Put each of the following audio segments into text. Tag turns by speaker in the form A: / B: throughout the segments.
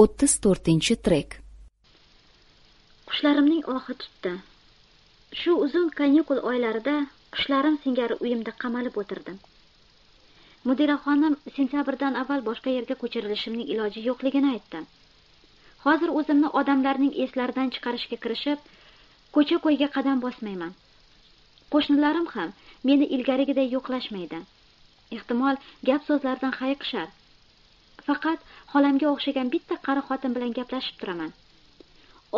A: o'ttiz to'rtinchi trek.
B: Qushlarimning ohi tutdi. Shu uzun kanyukul oylarida qushlarim singari uyimda qamalib o'tirdim. Mudira xonim sentyabrdan avval boshqa yerga ko'chirilishimning iloji yo'qligini aytdi. Hozir o'zimni odamlarning eslaridan chiqarishga kirishib ko'cha ko'yga qadam bosmayman. Qo'shnilarim ham meni ilgarigiday yo'qlashmaydi. Ehtimol gap so'zlardan hayiqishar. Faqat xolamga o'xshagan bitta qari xotin bilan gaplashib turaman.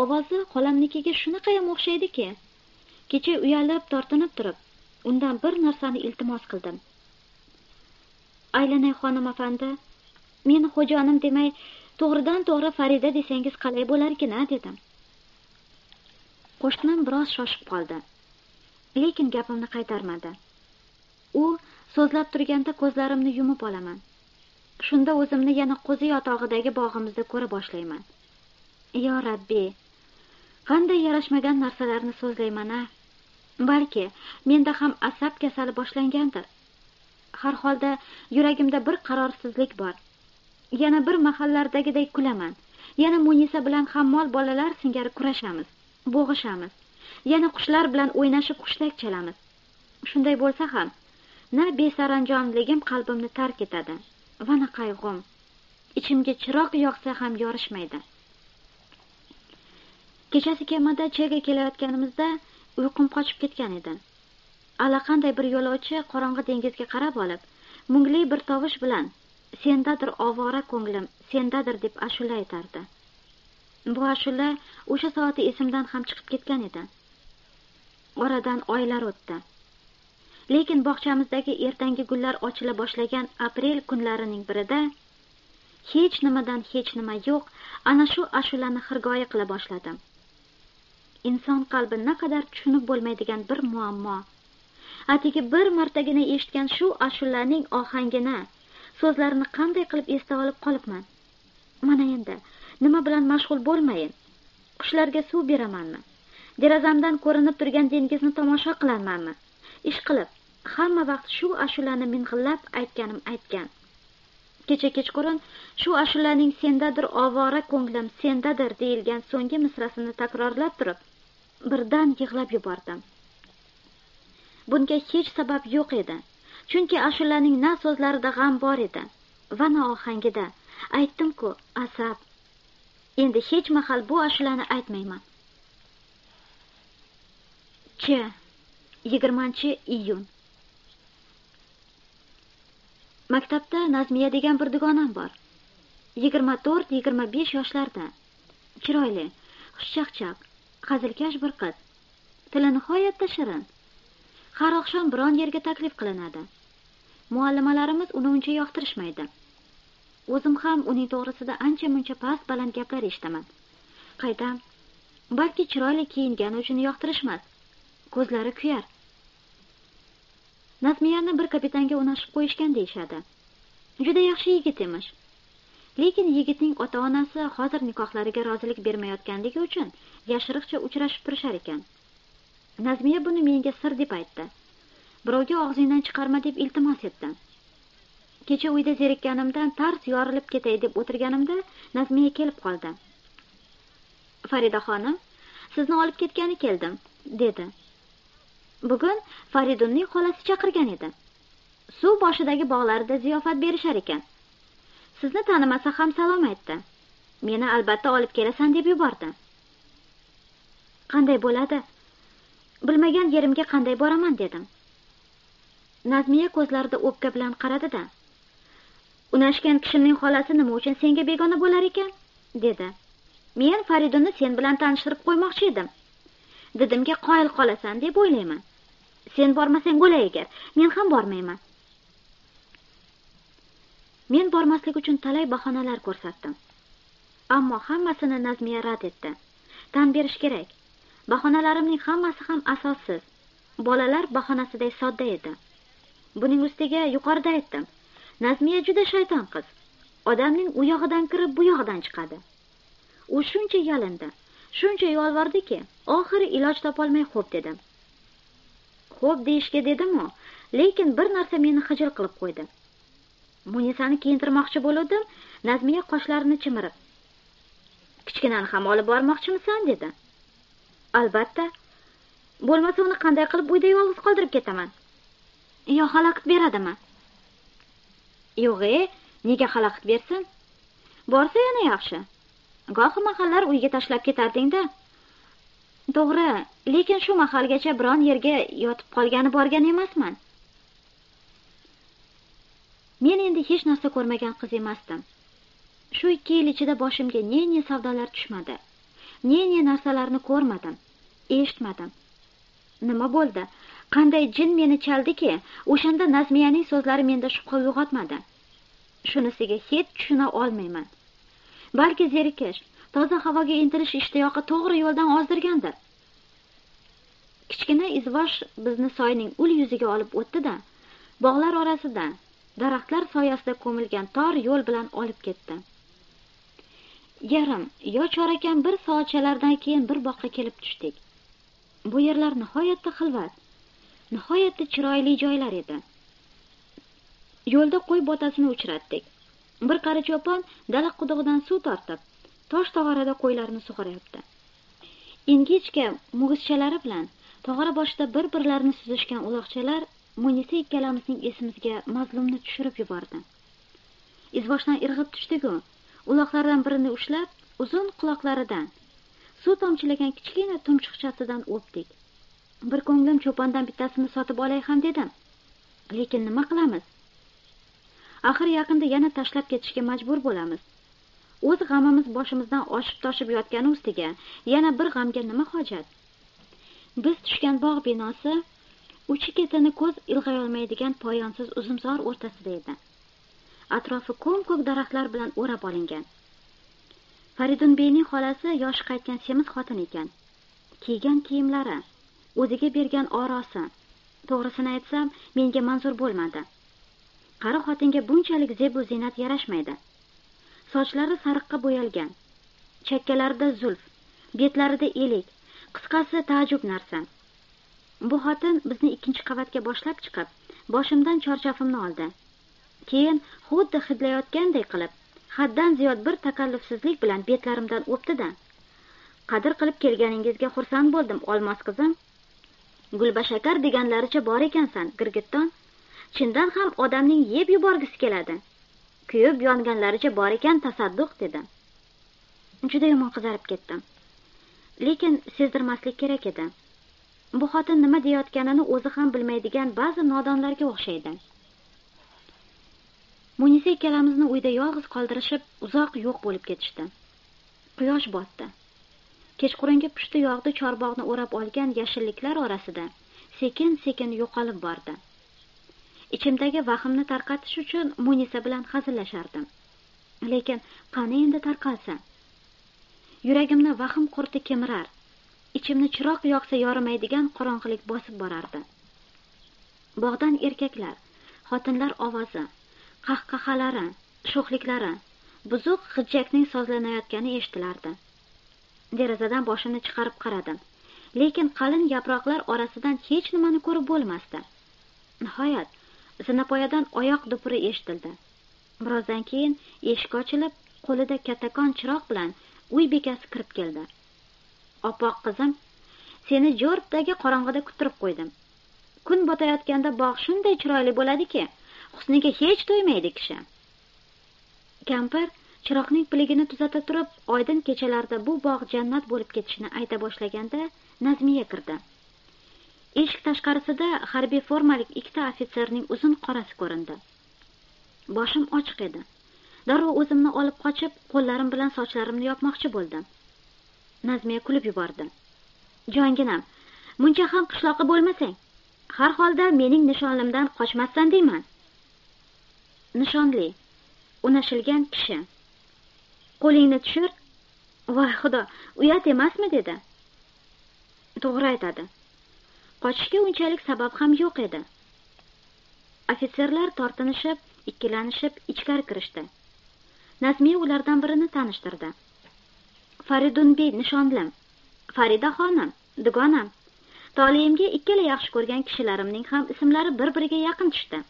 B: Ovozi xolamnikiga shunaqayam o'xshaydiki kecha uyalib tortinib turib undan bir narsani iltimos qildim. Aylanay xonim afandi meni xo'jonim demay to'g'ridan to'g'ri farida desangiz qalay bo'larkin a dedim. Qo'shnim biroz shoshib qoldi lekin gapimni qaytarmadi. U so'zlab turganda ko'zlarimni yumib olaman. Shunda o'zimni yana qo'zi yotog'idagi bog'imizda ko'ra boshlayman. Yo rabbiy qanday yarashmagan narsalarni so'zlayman a? Balki menda ham asab kasali boshlangandir. Har holda yuragimda bir qarorsizlik bor. Yana bir mahallardagidek kulaman. Yana munisa bilan hammol bolalar singari kurashamiz bo'g'ishamiz. Yana qushlar bilan o'ynashib hushtak chalamiz. Shunday bo'lsa ham na besaranjomligim qalbimni tark etadi. Vana qayg'um. Ichimga chiroq yoqsa ham yorishmaydi. Kechasi kemada chega kelayotganimizda uyqum qochib ketgan edi. Allaqanday bir yo'lovchi qorong'i dengizga qarab olib mungli bir tovush bilan sendadir ovora ko'nglim sendadir deb ashula aytardi. Bu ashula o'sha soati esimdan ham chiqib ketgan edi. Oradan oylar o'tdi. Lekin bog'chamizdagi ertangi gullar ochila boshlagan aprel kunlarining birida hech nimadan hech nima yo'q ana shu ashulani xirgoyi qila boshladim. Inson qalbi naqadar tushunib bo'lmaydigan bir muammo. Atigi bir martagina eshitgan shu ashulaning ohangini so'zlarini qanday qilib esda olib qolibman? Mana endi nima bilan mashg'ul bo'lmayin. Qushlarga suv beramanmi? Derazamdan ko'rinib turgan dengizni tomosha qilamanmi ish qilib hamma vaqt shu ashulani ming'illab aytganim aytgan. Kecha kechqurun shu ashulaning sendadir ovora ko'nglim sendadir deyilgan so'nggi misrasini takrorlab turib birdan yig'lab yubordim. Bunga hech sabab yo'q edi chunki ashulaning na so'zlarida g'am bor edi va na ohangida aytdim-ku asab endi hech mahal bu ashulani aytmayman. Ch yigirmanchi iyun. Maktabda nazmiya degan bir dugonam bor. Yigirma to'rt yigirma besh yoshlarda. Chiroyli xushchaqchaq hazilkash bir qiz. Tili nihoyatda shirin. Har oqshom biron yerga taklif qilinadi. Muallimalarimiz uni uncha yoqtirishmaydi. O'zim ham uning to'g'risida ancha muncha past baland gaplar eshitaman. Qaytam balki chiroyli kiyingani uchun yoqtirishmas. Ko'zlari kuyar. Nazmiyani bir kapitanga unashib qo'yishgan deyishadi. Juda yaxshi yigit emish. Lekin yigitning ota onasi hozir nikohlariga rozilik bermayotganligi uchun yashiriqcha uchrashib turishar ekan. Nazmiya buni menga sir deb aytdi. Birovga og'zingdan chiqarma deb iltimos etdi. Kecha uyda zerikkanimdan tars yorilib ketay deb o'tirganimda nazmiya kelib qoldi. Farida xonim sizni olib ketgani keldim dedi. Bugun faridunning xolasi chaqirgan edi. Suv boshidagi bog'larida ziyofat berishar ekan. Sizni tanimasa ham salom aytdi. Meni albatta olib kelasan deb yubordi. Qanday bo'ladi? Bilmagan yerimga qanday boraman dedim. Nazmiya ko'zlarida o'pka bilan qaradida unashgan kishining xolasi nima uchun senga begona bo'lar ekan? dedi. Men faridunni sen bilan tanishtirib qo'ymoqchi edim. Didimga qoyil qolasan deb o'ylayman. Sen bormasang bo'lay agar. Men ham bormayman. Men bormaslik uchun talay bahonalar ko'rsatdim. Ammo hammasini nazmiya rad etdi. Tan berish kerak. Bahonalarimning hammasi ham asossiz. Bolalar bahonasiday sodda edi. Buning ustiga yuqorida aytdim. Nazmiya juda shayton qiz. Odamning u yog'idan kirib bu yog'idan chiqadi. U shuncha yalindi. Shuncha yolvordiki oxiri iloj topolmay xo'p dedim. Xo'p deyishga dedimu lekin bir narsa meni xijil qilib qo'ydi. Munisani kiyintirmoqchi bo'luvdim nazmiya qoshlarini chimirib. Kichkinani ham olib bormoqchimisan dedi. Albatta. Bo'lmasa uni qanday qilib uyda yolg'iz qoldirib ketaman? Yo xalaqit beradimi? Yo'g' e nega xalaqit bersin? Borsa yana yaxshi. Gohi mahallar uyga tashlab ketardingda. To'g'ri lekin shu mahalgacha biron yerga yotib qolgani borgan emasman. Men endi hech narsa ko'rmagan qiz emasdim. Shu ikki yil ichida boshimga ne ne savdolar tushmadi ne ne narsalarni ko'rmadim eshitmadim. Nima bo'ldi? Qanday jin meni chaldiki o'shanda nazmiyaning so'zlari menda shubha uyg'otmadi. Shunisiga hech tushuna olmayman. Balki zerikish toza havoga intilish ishtiyoqi to'g'ri yo'ldan ozdirgandir. Kichkina izvosh bizni soyning ul yuziga olib o'tdi da bog'lar orasidan daraxtlar soyasida ko'milgan tor yo'l bilan olib ketdi. Yarim yo chorakam bir soatchalardan keyin bir boqqa kelib tushdik. Bu yerlar nihoyatda xilvat nihoyatda chiroyli joylar edi. Yo'lda qo'y botasini uchratdik. Bir qari cho'pon dala qudug'idan suv tortib tosh tog'orada qo'ylarni sug'oryapti ingichka mug'izchalari bilan tog'ora boshida bir birlarini suzishgan uloqchalar munisa ikkalamizning esimizga mazlumni tushirib yubordi. Izboshdan irg'ib tushdiku. Uloqlardan birini ushlab uzun quloqlaridan suv tomchilagan kichkina tumshuqchasidan o'pdik. Bir ko'nglim cho'pondan bittasini sotib olay ham dedim. Lekin nima qilamiz? Axir yaqinda yana tashlab ketishga majbur bo'lamiz. O'z g'amimiz boshimizdan oshib toshib yotgani ustiga yana bir g'amga nima hojat? Biz tushgan bog' binosi uchi ketini ko'z ilg'ayolmaydigan poyonsiz uzumzor o'rtasida edi. Atrofi ko'm ko'k daraxtlar bilan o'rab olingan. Faridunbeyning xolasi yoshi qaytgan semiz xotin ekan. Kiygan kiyimlari o'ziga bergan orosi. To'g'risini aytsam menga manzur bo'lmadi. Qari xotinga bunchalik zebu ziynat yarashmaydi. Sochlari sariqqa bo'yalgan. Chakkalarida zulf betlarida elik qisqasi taajjub narsa. Bu xotin bizni ikkinchi qavatga boshlab chiqib boshimdan charchafimni oldi. Keyin xuddi hidlayotganday qilib haddan ziyod bir takallufsizlik bilan betlarimdan o'pdi-da. Qadr qilib kelganingizga xursand bo'ldim olmos qizim. Gulbashakar deganlaricha bor ekansan girgitton. Chindan ham odamning yeb yuborgisi keladi. Kuyib yonganlaricha bor ekan tasadduq dedi. Juda yomon qizarib ketdim. Lekin sezdirmaslik kerak edi. Bu xotin nima deyayotganini o'zi ham bilmaydigan ba'zi nodonlarga o'xshaydi. Munisa ikkalamizni uyda yolg'iz qoldirishib uzoq yo'q bo'lib ketishdi. Quyosh botdi. Kechqurungi pushti yog'di chorbog'ni o'rab olgan yashilliklar orasida sekin sekin yo'qolib bordi. Ichimdagi vahimni tarqatish uchun munisa bilan hazillashardim. Lekin qani endi tarqalsin yuragimni vahm qurti kemirar. Ichimni chiroq yoqsa yorimaydigan qorong'ilik bosib borardi. Bog'dan erkaklar xotinlar ovozi qahqahalari sho'xliklari buzuq g'ijjakning sozlanayotgani eshitilardi. Derazadan boshimni chiqarib qaradim. Lekin qalin yaproqlar orasidan hech nimani ko'rib bo'lmasdi. Nihoyat zinapoyadan oyoq dupuri eshitildi. Birozdan keyin eshik ochilib qo'lida kattakon chiroq bilan uy bekasi kirib keldi. Oppoq qizim seni jo'rbdagi qorong'ida kuttirib qo'ydim. Kun botayotganda bog' shunday chiroyli bo'ladiki husniga hech to'ymaydi kishi. Kampir chiroqning piligini tuzata turib oydin kechalarda bu bog' jannat bo'lib ketishini ayta boshlaganda nazmiya kirdi. Eshik tashqarisida harbiy formalik ikkita ofitserning uzun qorasi ko'rindi. Boshim ochiq edi. Darrov o'zimni olib qochib qo'llarim bilan sochlarimni yopmoqchi bo'ldim. Nazmiya kulib yubordi. Jonginam muncha ham qishloqi bo'lmasang har holda mening nishonlimdan qochmasdan deyman. Nishonli unashilgan kishi. Qo'lingni tushir. Voy xudo uyat emasmi dedi. To'g'ri aytadi. Qochishga unchalik sabab ham yo'q edi. Ofitserlar tortinishib ikkilanishib ichkari kirishdi. Nazmiya ulardan birini tanishtirdi. Faridunbey nishonlim. Farida xonim dugonam. Toleyimga ikkala yaxshi ko'rgan kishilarimning ham ismlari bir biriga yaqin tushdi.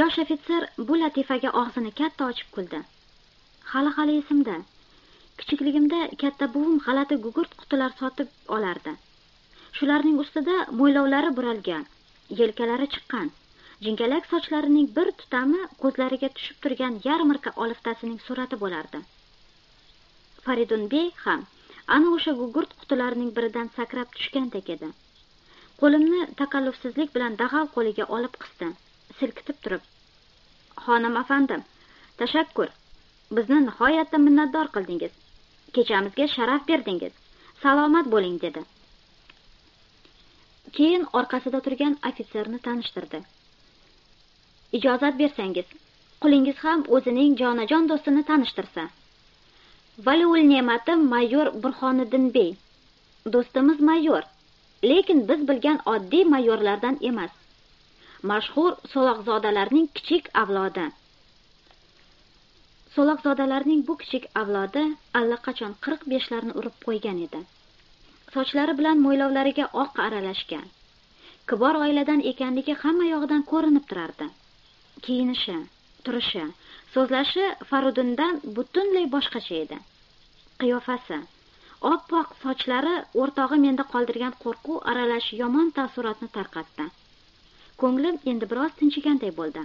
B: Yosh ofitser bu latifaga og'zini katta ochib kuldi. Hali hali esimda kichikligimda katta buvim g'alati gugurt qutilar sotib olardi. Shularning ustida mo'ylovlari buralgan yelkalari chiqqan. Jingalak sochlarining bir tutami ko'zlariga tushib turgan yarmarka oliftasining surati bo'lardi. Faridunbey ham ana o'sha gugurt qutilarining biridan sakrab tushgandek edi. Qo'limni takallufsizlik bilan dag'al qo'liga olib qisdi silkitib turib. Xonim afandim tashakkur bizni nihoyatda minnatdor qildingiz. Kechamizga sharaf berdingiz. Salomat bo'ling dedi. Keyin orqasida turgan ofitserni tanishtirdi. Ijozat bersangiz qulingiz ham o'zining jonajon do'stini tanishtirsa. Valiul ne'matim mayor burxoniddin bey. Do'stimiz mayor lekin biz bilgan oddiy mayorlardan emas. Mashhur so'loqzodalarning kichik avlodi. So'loqzodalarning bu kichik avlodi allaqachon qirq beshlarni urib qo'ygan edi. Sochlari bilan mo'ylovlariga oq aralashgan. Kibor oiladan ekanligi hamma yog'idan ko'rinib turardi. Kiyinishi turishi so'zlashi farudindan butunlay boshqacha edi. Qiyofasi oppoq sochlari o'rtog'i menda qoldirgan qo'rquv aralash yomon taassurotni tarqatdi. Ko'nglim endi biroz tinchiganday bo'ldi.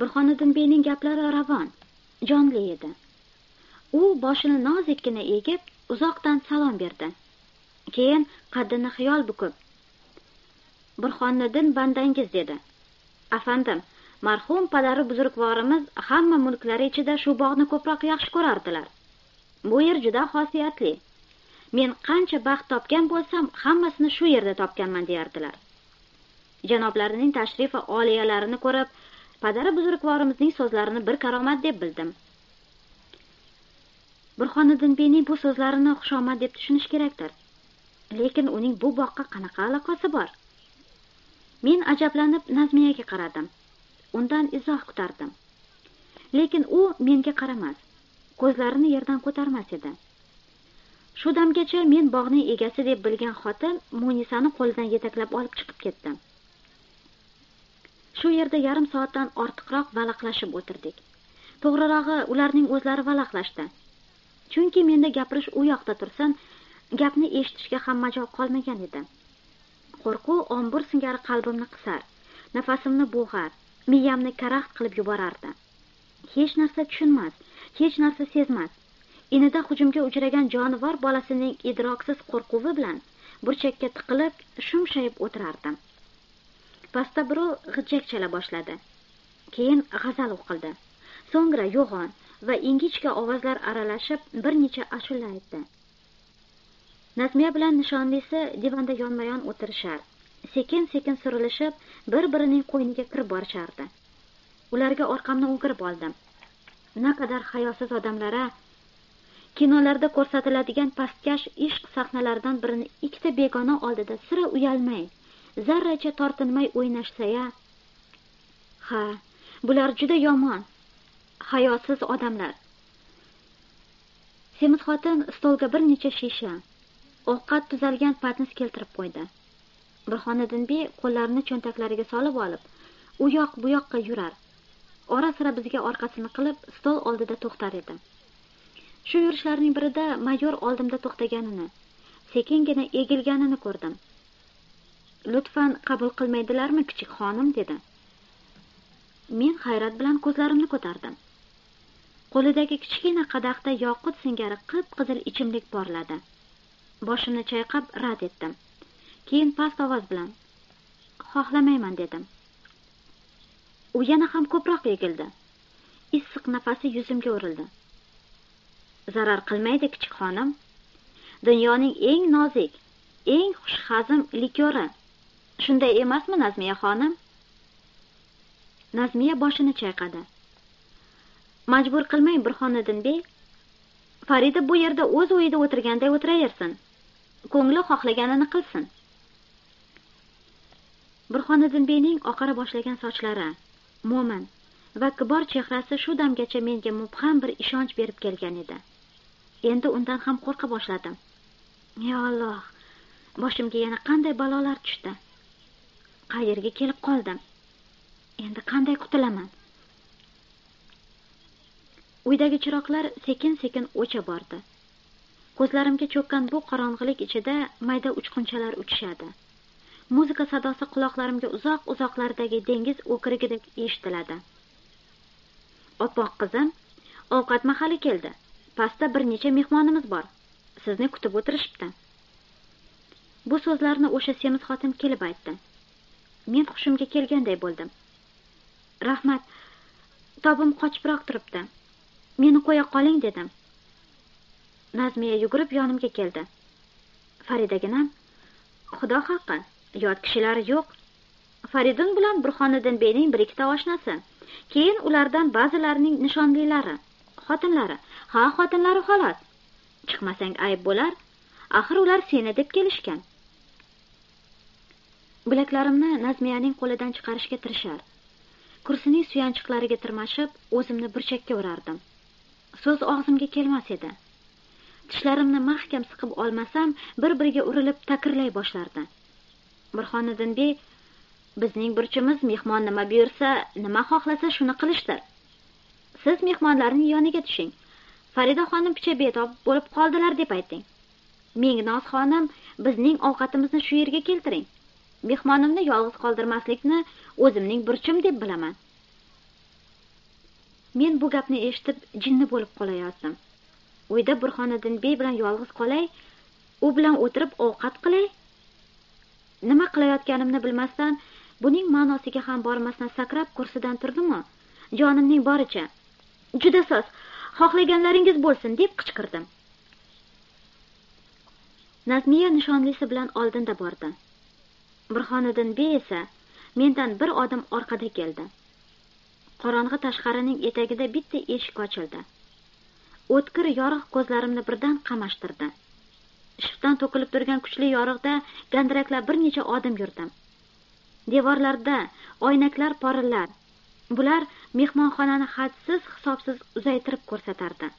B: Burxoniddin beyning gaplari ravon jonli edi. U boshini nozikkina egib uzoqdan salom berdi. Keyin qaddini xiyol bukib burxoniddin bandangiz dedi. Afandim marhum padari buzrukvorimiz hamma mulklari ichida shu bog'ni ko'proq yaxshi ko'rardilar. Bu yer juda xosiyatli. Men qancha baxt topgan bo'lsam hammasini shu yerda topganman deyardilar. Janoblarining tashrifi oliyalarini ko'rib padari buzrukvorimizning so'zlarini bir karomat deb bildim. Burxoniddin beyning bu so'zlarini xushomad deb tushunish kerakdir. Lekin uning bu boqqa qanaqa aloqasi bor? Men ajablanib nazmiyaga qaradim. Undan izoh kutardim. Lekin u menga qaramas ko'zlarini yerdan ko'tarmas edi. Shu damgacha men bog'ning egasi deb bilgan xotin munisani qo'lidan yetaklab olib chiqib ketdi. Shu yerda yarim soatdan ortiqroq valaqlashib o'tirdik. To'g'rirog'i ularning o'zlari valaqlashdi. Chunki menda gapirish u yoqda tursin gapni eshitishga ham majol qolmagan edi qo'rquv ombur singari qalbimni qisar nafasimni bo'g'ar miyamni karaxt qilib yuborardi hech narsa tushunmas hech narsa sezmas. Inida hujumga uchragan jonivor bolasining idroksiz qo'rquvi bilan burchakka tiqilib shumshayib o'tirardim. Pastda birov g'ijjak chala boshladi. Keyin g'azal o'qildi so'ngra yo'g'on va ingichka ovozlar aralashib bir necha ashula aytdi. Nazmiya bilan nishonlisi divanda yonma yon o'tirishar. Sekin sekin surilishib bir birining qo'yniga kirib borishardi. Ularga orqamni o'girib oldim. Naqadar hayosiz odamlara kinolarda ko'rsatiladigan pastkash ishq sahnalaridan birini ikkita begona oldida sira uyalmay zarracha tortinmay o'ynashsa-ya ha bular juda yomon. Hayosiz odamlar. Semiz xotin stolga bir necha shisha ovqat tuzalgan patnis keltirib qo'ydi. Burhoniddinbey qo'llarini cho'ntaklariga solib olib u yoq bu yoqqa yurar. Ora sira bizga orqasini qilib stol oldida to'xtar edi. Shu yurishlarning birida mayor oldimda to'xtaganini sekingina egilganini ko'rdim. Lutfan qabul qilmaydilarmi kichik xonim dedi. Men hayrat bilan ko'zlarimni ko'tardim. Qo'lidagi kichkina qadaqda yoqut singari qip qizil ichimlik porladi. Boshimni chayqab rad etdim. Keyin past ovoz bilan xohlamayman dedim. U yana ham ko'proq egildi. Issiq nafasi yuzimga urildi. Zarar qilmaydi kichik xonim. Dunyoning eng nozik eng xushhazm likyori shunday emasmi nazmiya xonim? Nazmiya boshini chayqadi. Majbur qilmang burxoniddin bey. Farida bu yerda o'z uyida o'tirganday o'tiraversin. Ko'ngli xohlaganini qilsin. Burxoniddin beyning oqara boshlagan sochlari mo'min va kibor chehrasi shu damgacha menga mubham bir ishonch berib kelgan edi. Endi undan ham qo'rqa boshladim. Yo alloh boshimga yana qanday balolar tushdi. Qayerga kelib qoldim? Endi qanday qutulaman uydagi chiroqlar sekin sekin o'cha bordi. Ko'zlarimga cho'kkan bu qorong'ilik ichida mayda uchqunchalar uchishadi. Muzika sadosi quloqlarimga uzoq uzoqlardagi dengiz o'kirigidek eshitiladi. Oppoq qizim ovqat mahali keldi. Pastda bir necha mehmonimiz bor. Sizni kutib o'tirishibdi. Bu so'zlarni o'sha semiz xotin kelib aytdi. Men hushimga kelganday bo'ldim. Rahmat tobim qochibroq turibdi. Meni qo'ya qoling dedim. Nazmiya yugurib yonimga keldi. Faridaginam xudo haqqi yot kishilar yo'q. Faridun bilan burxoniddin beyning bir ikkita oshnasi. Keyin ulardan ba'zilarining nishonlilari xotinlari. Ha xotinlari xolos. Chiqmasang ayb bo'lar. Axir ular seni deb kelishgan. Bilaklarimni nazmiyaning qo'lidan chiqarishga tirishar. Kursining suyanchiqlariga tirmashib o'zimni burchakka urardim. So'z og'zimga kelmas edi. Tishlarimni mahkam siqib olmasam bir biriga urilib takrlay boshlardi. Burxoniddin bey bizning burchimiz mehmon nima buyursa nima xohlasa shuni qilishdir. Siz mehmonlarning yoniga tushing. Farida xonim picha betob bo'lib qoldilar deb ayting. Mengnoz xonim bizning ovqatimizni shu yerga keltiring. Mehmonimni yolg'iz qoldirmaslikni o'zimning burchim deb bilaman. Men bu gapni eshitib jinni bo'lib qolayozdim uyda burxoniddin bey bilan yolg'iz qolay u bilan o'tirib ovqat qilay. Nima qilayotganimni bilmasdan buning ma'nosiga ham bormasdan sakrab kursidan turdimu? Jonimning boricha juda soz xohlaganlaringiz bo'lsin deb qichqirdim. Nazmiya nishonlisi bilan oldinda bordi. Burxoniddin bey esa mendan bir odim orqada keldi. Qorong'i tashqarining etagida bitta eshik ochildi. O'tkir yorug' ko'zlarimni birdan qamashtirdi. Shiftdan to'kilib turgan kuchli yorug'da gandiraklab bir necha odim yurdim. Devorlarda oynaklar porillar bular mehmonxonani hadsiz hisobsiz uzaytirib ko'rsatardi.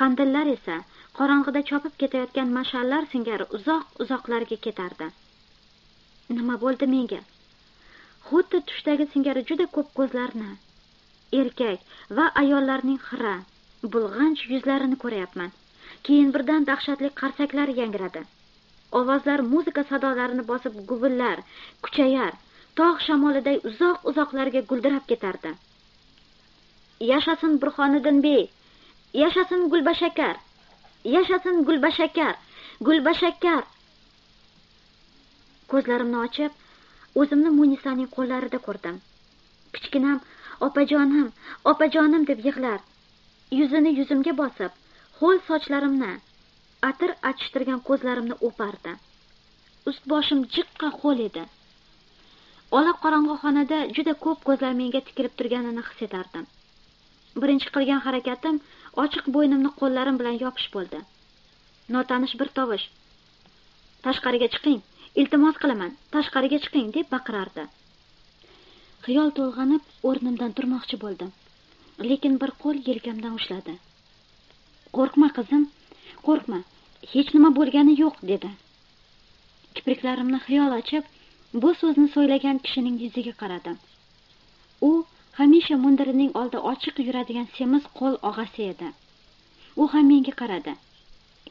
B: Qandillar esa qorong'ida chopib ketayotgan mash'allar singari uzoq uzoqlarga ketardi. Nima bo'ldi menga? Xuddi tushdagi singari juda ko'p ko'zlarni erkak va ayollarning xira bulg'anch yuzlarini ko'ryapman. Keyin birdan dahshatli qarsaklar yangradi. Ovozlar muzika sadolarini bosib guvillar kuchayar tog' shamoliday uzoq uzoqlarga guldirab ketardi. Yashasin burxoniddin bey yashasin gulbashakar yashasin gulbashakar gulbashakar. Ko'zlarimni ochib o'zimni munisaning qo'llarida ko'rdim. Kichkinam opajonim opajonim deb yig'lar. Yuzini yuzimga bosib ho'l sochlarimni atir achishtirgan ko'zlarimni o'pardi. Ust boshim jiqqa ho'l edi. Ola qorong'i xonada juda ko'p ko'zlar menga tikilib turganini his etardim. Birinchi qilgan harakatim ochiq bo'ynimni qo'llarim bilan yopish bo'ldi. Notanish bir tovush. Tashqariga chiqing. Iltimos qilaman tashqariga chiqing deb baqirardi. Xiyol to'lg'anib o'rnimdan turmoqchi bo'ldim. Lekin bir qo'l yelkamdan ushladi. Qo'rqma qizim qo'rqma hech nima bo'lgani yo'q dedi. Kipriklarimni xiyol ochib bu so'zni so'ylagan kishining yuziga qaradim. U hamisha mundirining oldi ochiq yuradigan semiz qo'l og'asi edi. U ham menga qaradi.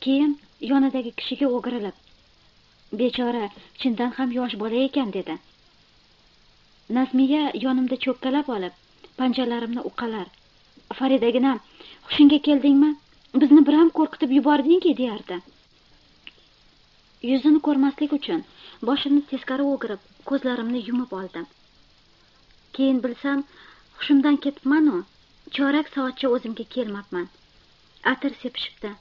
B: Keyin yonidagi kishiga o'girilib bechora chindan ham yosh bola ekan dedi. Nazmiya yonimda cho'kkalab olib panjalarimni uqalar. Faridaginam hushingga keldingmi? Bizni biram qo'rqitib yubordingki deyardi. Yuzini ko'rmaslik uchun boshimni teskari o'girib ko'zlarimni yumib oldim. Keyin bilsam hushimdan ketibmanu? Chorak soatcha o'zimga kelmabman atir sepishibdi.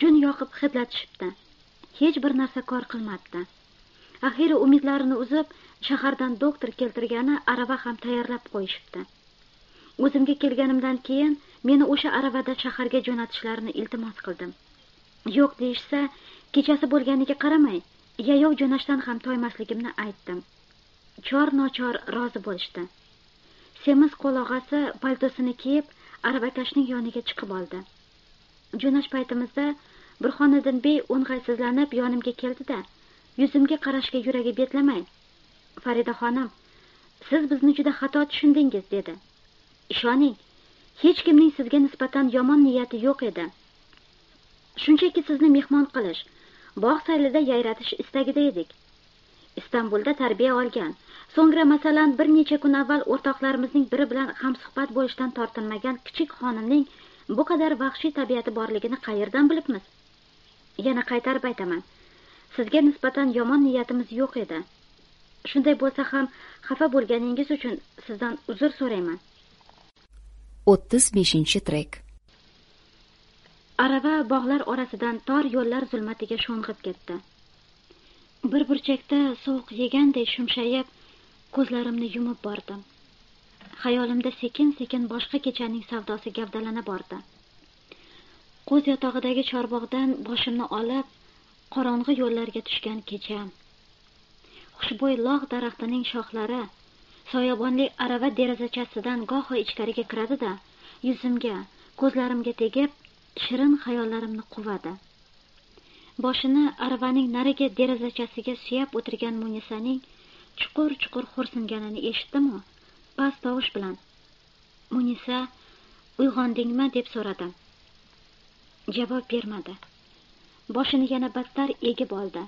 B: Jun yoqib hidlatishibdi hech bir narsa kor qilmabdi. Axiyri umidlarini uzib shahardan doktor keltirgani arava ham tayyorlab qo'yishibdi. O'zimga kelganimdan keyin meni o'sha aravada shaharga jo'natishlarini iltimos qildim. Yo'q deyishsa kechasi bo'lganiga qaramay yayov jo'nashdan ham toymasligimni aytdim. Chor nochor rozi bo'lishdi. Semiz qo'log'asi paltosini kiyib aravakashning yoniga chiqib oldi. Jo'nash paytimizda burxoniddin bey o'ng'aysizlanib yonimga keldi-da, yuzimga qarashga yuragi betlamay, Farida xonim, siz bizni juda xato tushundingiz dedi. Ishoning, hech kimning sizga nisbatan yomon niyati yo'q edi. Shunchaki sizni mehmon qilish bog' saylida yayratish istagida edik. Istanbulda tarbiya olgan so'ngra masalan bir necha kun avval o'rtoqlarimizning biri bilan hamsuhbat bo'lishdan tortinmagan kichik xonimning bu qadar vahshiy tabiati borligini qayerdan bilibmiz? Yana qaytarib aytaman. Sizga nisbatan yomon niyatimiz yo'q edi. Shunday bo'lsa ham xafa bo'lganingiz uchun sizdan uzr so'rayman.
A: O'ttiz beshinchi trek.
B: Arava bog'lar orasidan tor yo'llar zulmatiga sho'ng'ib ketdi. Bir burchakda sovuq yeganday shumshayib ko'zlarimni yumib bordim. Xayolimda sekin sekin boshqa kechaning savdosi gavdalana bordi qo'z yotog'idagi chorbog'dan boshimni olib qorong'i yo'llarga tushgan kecham. Xushbo'y log' daraxtining shoxlari soyabonli arava derazachasidan goho ichkariga kiradi da yuzimga ko'zlarimga tegib shirin xayollarimni quvadi. Boshini aravaning narigi derazachasiga suyab o'tirgan munisaning chuqur chuqur xo'rsinganini eshitdimu? Past tovush bilan munisa uyg'ondingmi? deb so'radim. Javob bermadi. Boshini yana battar egib oldi.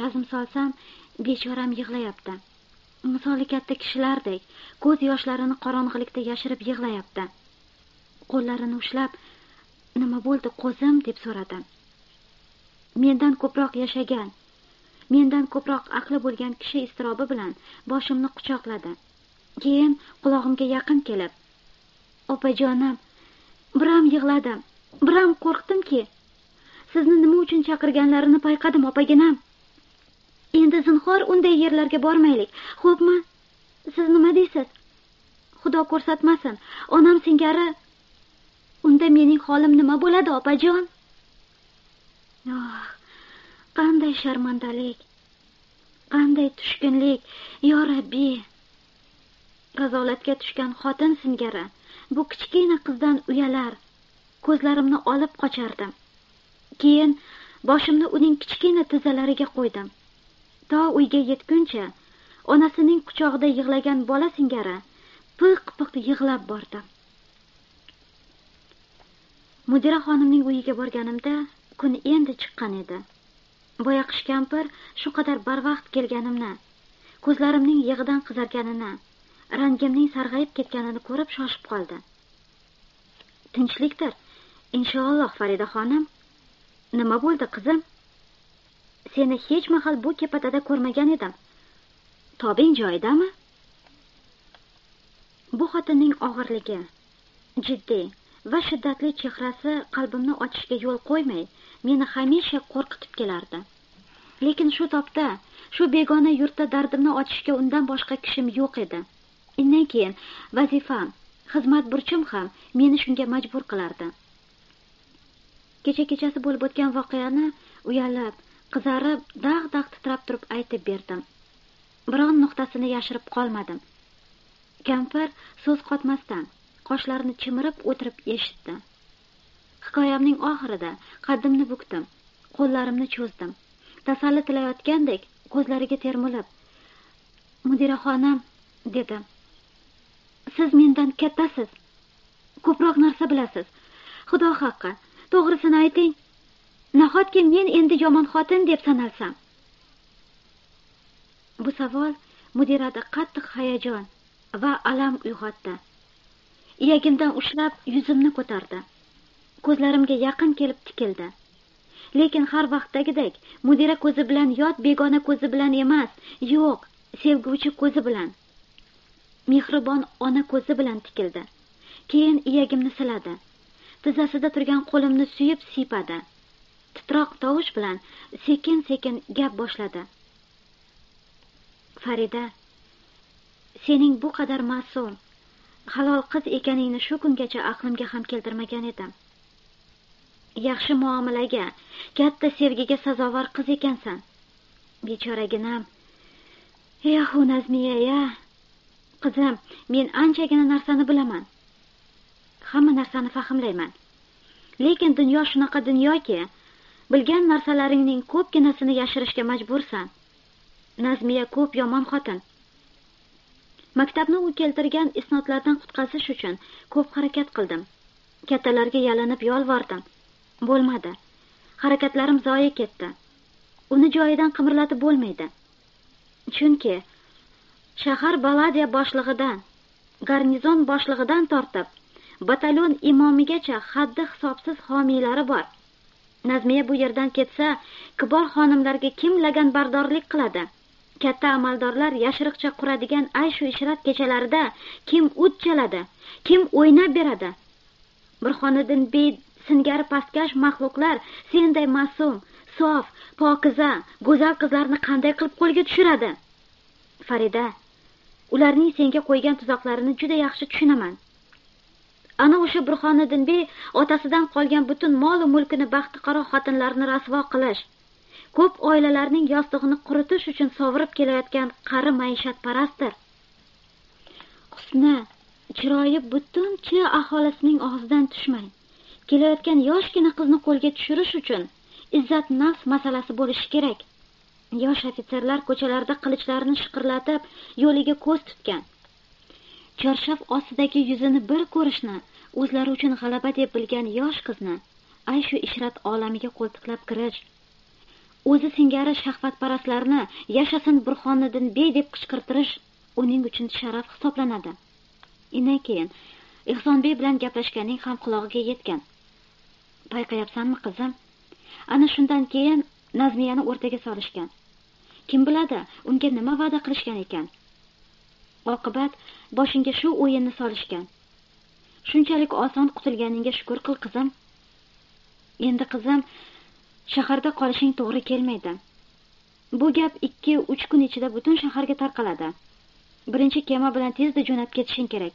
B: Razm solsam bechoram yig'layapti. Misoli katta kishilardek ko'z yoshlarini qorong'ilikda yashirib yig'layapti. Qo'llarini ushlab nima bo'ldi qo'zim? deb so'radi. Mendan ko'proq yashagan mendan ko'proq aqli bo'lgan kishi iztirobi bilan boshimni quchoqladi. Keyin qulog'imga yaqin kelib opajonim biram yig'ladim biram qo'rqdimki sizni nima uchun chaqirganlarini payqadim opaginam endi zinhor unday yerlarga bormaylik. Xo'pmi? Siz nima deysiz? Xudo ko'rsatmasin onam singari unda mening holim nima bo'ladi opajon? Oh qanday sharmandalik qanday tushkunlik. Yo rabbiy razolatga tushgan xotin singari bu kichkina qizdan uyalar ko'zlarimni olib qochardim. Keyin boshimni uning kichkina tizzalariga qo'ydim. To uyga yetguncha onasining quchog'ida yig'lagan bola singari piq piq yig'lab bordim mudira xonimning uyiga borganimda kun endi chiqqan edi. Boyaqish kampir shu qadar barvaqt kelganimni ko'zlarimning yig'idan qizarganini rangimning sarg'ayib ketganini ko'rib shoshib qoldi. Tinchlikdir. Inshoolloh farida xonim. Nima bo'ldi qizim? Seni hech mahal bu kepatada ko'rmagan edim. Tobing joyidami? Bu xotinning og'irligi jiddiy va shiddatli chehrasi qalbimni ochishga yo'l qo'ymay meni hamisha qo'rqitib kelardi. Lekin shu topda shu begona yurtda dardimni ochishga undan boshqa kishim yo'q edi. Inndan keyin vazifam xizmat burchim ham meni shunga majbur qilardi. Kecha kechasi bo'lib o'tgan voqeani uyalib qizarib dag' dag' titrab turib aytib berdim. Biron nuqtasini yashirib qolmadim. Kampir so'z qotmasdan qoshlarini chimirib o'tirib eshitdi. Hikoyamning oxirida qaddimni bukdim qo'llarimni cho'zdim. Tasalli tilayotgandek ko'zlariga termulib mudira xonim dedi. Siz mendan kattasiz. Ko'proq narsa bilasiz. Xudo haqqi to'g'risini ayting. Nahotki men endi yomon xotin deb sanalsam bu savol mudirada qattiq hayajon va alam uyg'otdi. Iyagimdan ushlab yuzimni ko'tardi. Ko'zlarimga yaqin kelib tikildi. Lekin har vaqtdagidek mudira ko'zi bilan yot begona ko'zi bilan emas yo'q sevguvchi ko'zi bilan. Mehribon ona ko'zi bilan tikildi. Keyin iyagimni siladi. Tizzasida turgan qo'limni suyib siypadi. Titroq tovush bilan sekin sekin gap boshladi. Farida sening bu qadar ma'sum halol qiz ekaningni shu kungacha aqlimga ham keltirmagan edim. Yaxshi muomalaga katta sevgiga sazovor qiz ekansan. Bechoraginam. Yahu nazmiya ya qizim men anchagina narsani bilaman. Hamma narsani fahmlayman. Lekin dunyo shunaqa dunyoki bilgan narsalaringning ko'pginasini yashirishga majbursan. Nazmiya ko'p yomon xotin. Maktabni u keltirgan isnodlardan qutqazish uchun ko'p harakat qildim. Kattalarga yalinib yolvordim. Bo'lmadi. Harakatlarim zoye ketdi. Uni joyidan qimirlatib bo'lmaydi. Chunki shahar baladiya boshlig'idan garnizon boshlig'idan tortib batalyon imomigacha haddi hisobsiz homiylari bor. Nazmiya bu yerdan ketsa kibor xonimlarga kim laganbardorlik qiladi? Katta amaldorlar yashiriqcha quradigan ayshu ishrat kechalarida kim o't chaladi kim o'ynab beradi? Burxoniddin bey singari pastkash maxluqlar senday ma'sum sof pokiza go'zal qizlarni qanday qilib qo'lga tushiradi? Farida ularning senga qo'ygan tuzoqlarini juda yaxshi tushunaman. Ana o'sha burxoniddin bey otasidan qolgan butun molu mulkini baxti qaro xotinlarni rasvo qilish ko'p oilalarning yostig'ini quritish uchun sovurib kelayotgan qari maishatparastdir. Husni chiroyi butun chi aholisining og'zidan tushmay kelayotgan yoshgina qizni qo'lga tushirish uchun izzat nafs masalasi bo'lishi kerak. Yosh ofitserlar ko'chalarda qilichlarini shiqirlatib yo'liga ko'z tutgan. Chorshof ostidagi yuzini bir ko'rishni o'zlari uchun g'alaba deb bilgan yosh qizni ayshu ishrat olamiga qo'ltiqlab kirish o'zi singari shahvatparastlarni yashasin burxoniddin bey deb qichqirtirish uning uchun sharaf hisoblanadi. Indan keyin ehsonbey bilan gaplashganing ham qulog'iga yetgan. Payqayapsanmi qizim? Ana shundan keyin nazmiyani o'rtaga solishgan. Kim biladi unga nima va'da qilishgan ekan? Oqibat boshingga shu o'yinni solishgan. Shunchalik oson qutulganingga shukur qil qizim. Endi qizim shaharda qolishing to'g'ri kelmaydi. Bu gap ikki uch kun ichida butun shaharga tarqaladi. Birinchi kema bilan tezda jo'nab ketishing kerak.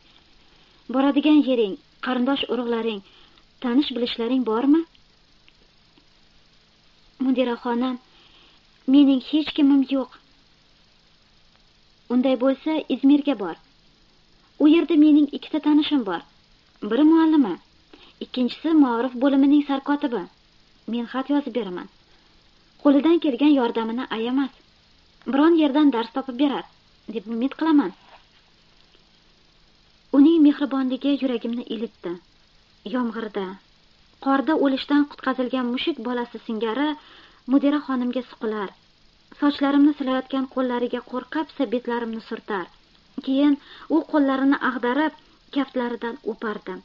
B: Boradigan yering qarindosh urug'laring tanish bilishlaring bormi? Mudira xonim mening hech kimim yo'q. Unday bo'lsa izmirga bor. U yerda mening ikkita tanishim bor. Biri muallima ikkinchisi ma'rif bo'limining sarkotibi. Men xat yozib beraman. Qo'lidan kelgan yordamini ayamas. Biron yerdan dars topib berar deb umid qilaman. Uning mehribonligi yuragimni ilitdi. Yomg'irda qorda o'lishdan qutqazilgan mushuk bolasi singari mudira xonimga suqilar. Sochlarimni silayotgan qo'llariga qo'rqa betlarimni surtar. Keyin u qo'llarini ag'darib kaftlaridan o'pardi.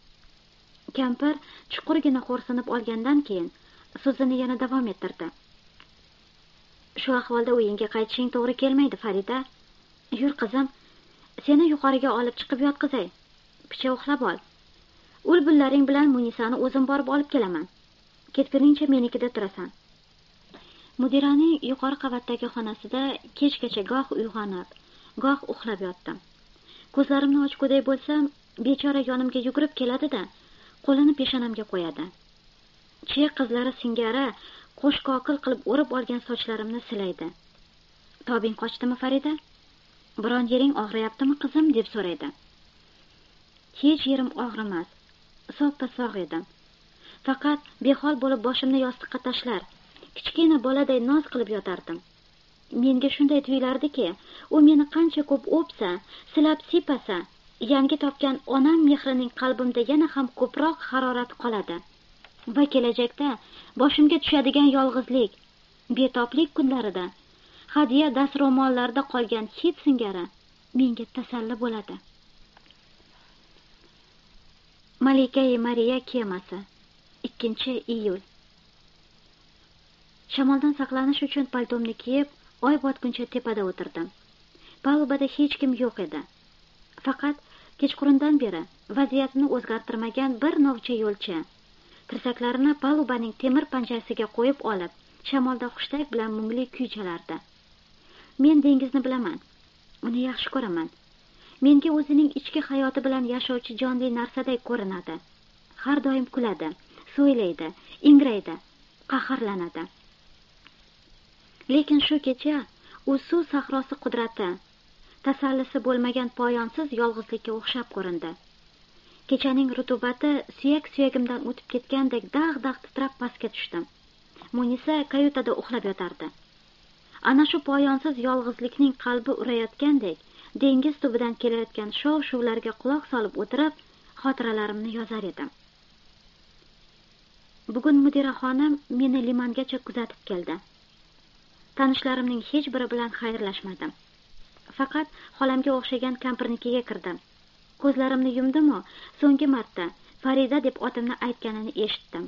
B: Kampir chuqurgina xo'rsinib olgandan keyin so'zini yana davom ettirdi. Shu ahvolda uyingga qaytishing to'g'ri kelmaydi farida. Yur qizim. Seni yuqoriga olib chiqib yotqizay. Picha uxlab ol. Ul bullaring bilan munisani o'zim borib olib kelaman. Ketguningcha menikida turasan. Mudiraning yuqori qavatdagi xonasida kechgacha goh uyg'onib goh uxlab yotdim. Ko'zlarimni ochguday bo'lsam bechora yonimga yugurib keladi da qo'lini peshonamga qo'yadi. Chi qizlari singari qo'shqoqil qilib o'rib olgan sochlarimni silaydi. Tobing qochdimi farida? Biron yering og'riyaptimi qizim? deb so'raydi. Hech yerim og'rimas soppa sog' edim faqat behol bo'lib boshimni yostiqqa tashlar kichkina boladay noz qilib yotardim. Menga shunday tuyulardiki u meni qancha ko'p o'psa silab sepasa yangi topgan onam mehrining qalbimda yana ham ko'proq harorat qoladi. Va kelajakda boshimga tushadigan yolg'izlik betoblik kunlarida hadya dastro'mollarda qolgan hid singari menga tasalli bo'ladi. Malikai mariya kemasi ikkinchi iyul. Shamoldan saqlanish uchun paltomni kiyib oy botguncha tepada o'tirdim. Palubada hech kim yo'q edi. Faqat kechqurundan beri vaziyatni o'zgartirmagan bir novcha yo'lchi tirsaklarini palubaning temir panjasiga qo'yib olib shamolda hushtak bilan mungli kuy chalardi men dengizni bilaman uni yaxshi ko'raman. Menga o'zining ichki hayoti bilan yashovchi jonli narsaday ko'rinadi. Har doim kuladi so'ylaydi ingraydi qahrlanadi. Lekin shu kecha u suv sahrosi qudrati tasallisi bo'lmagan poyonsiz yolg'izlikka o'xshab ko'rindi. Kechaning rutubati suyak suyagimdan o'tib ketgandek dag' dag' titrab pastga tushdim. Munisa kayutada uxlab yotardi. Ana shu poyonsiz yolg'izlikning qalbi urayotgandek dengiz tubidan kelayotgan shov shuvlarga quloq solib o'tirib xotiralarimni yozar edim. Bugun mudira xonim meni limangacha kuzatib keldi. Tanishlarimning hech biri bilan xayrlashmadim. Faqat xolamga o'xshagan kampirnikiga kirdim. Ko'zlarimni yumdimu so'nggi marta farida deb otimni aytganini eshitdim.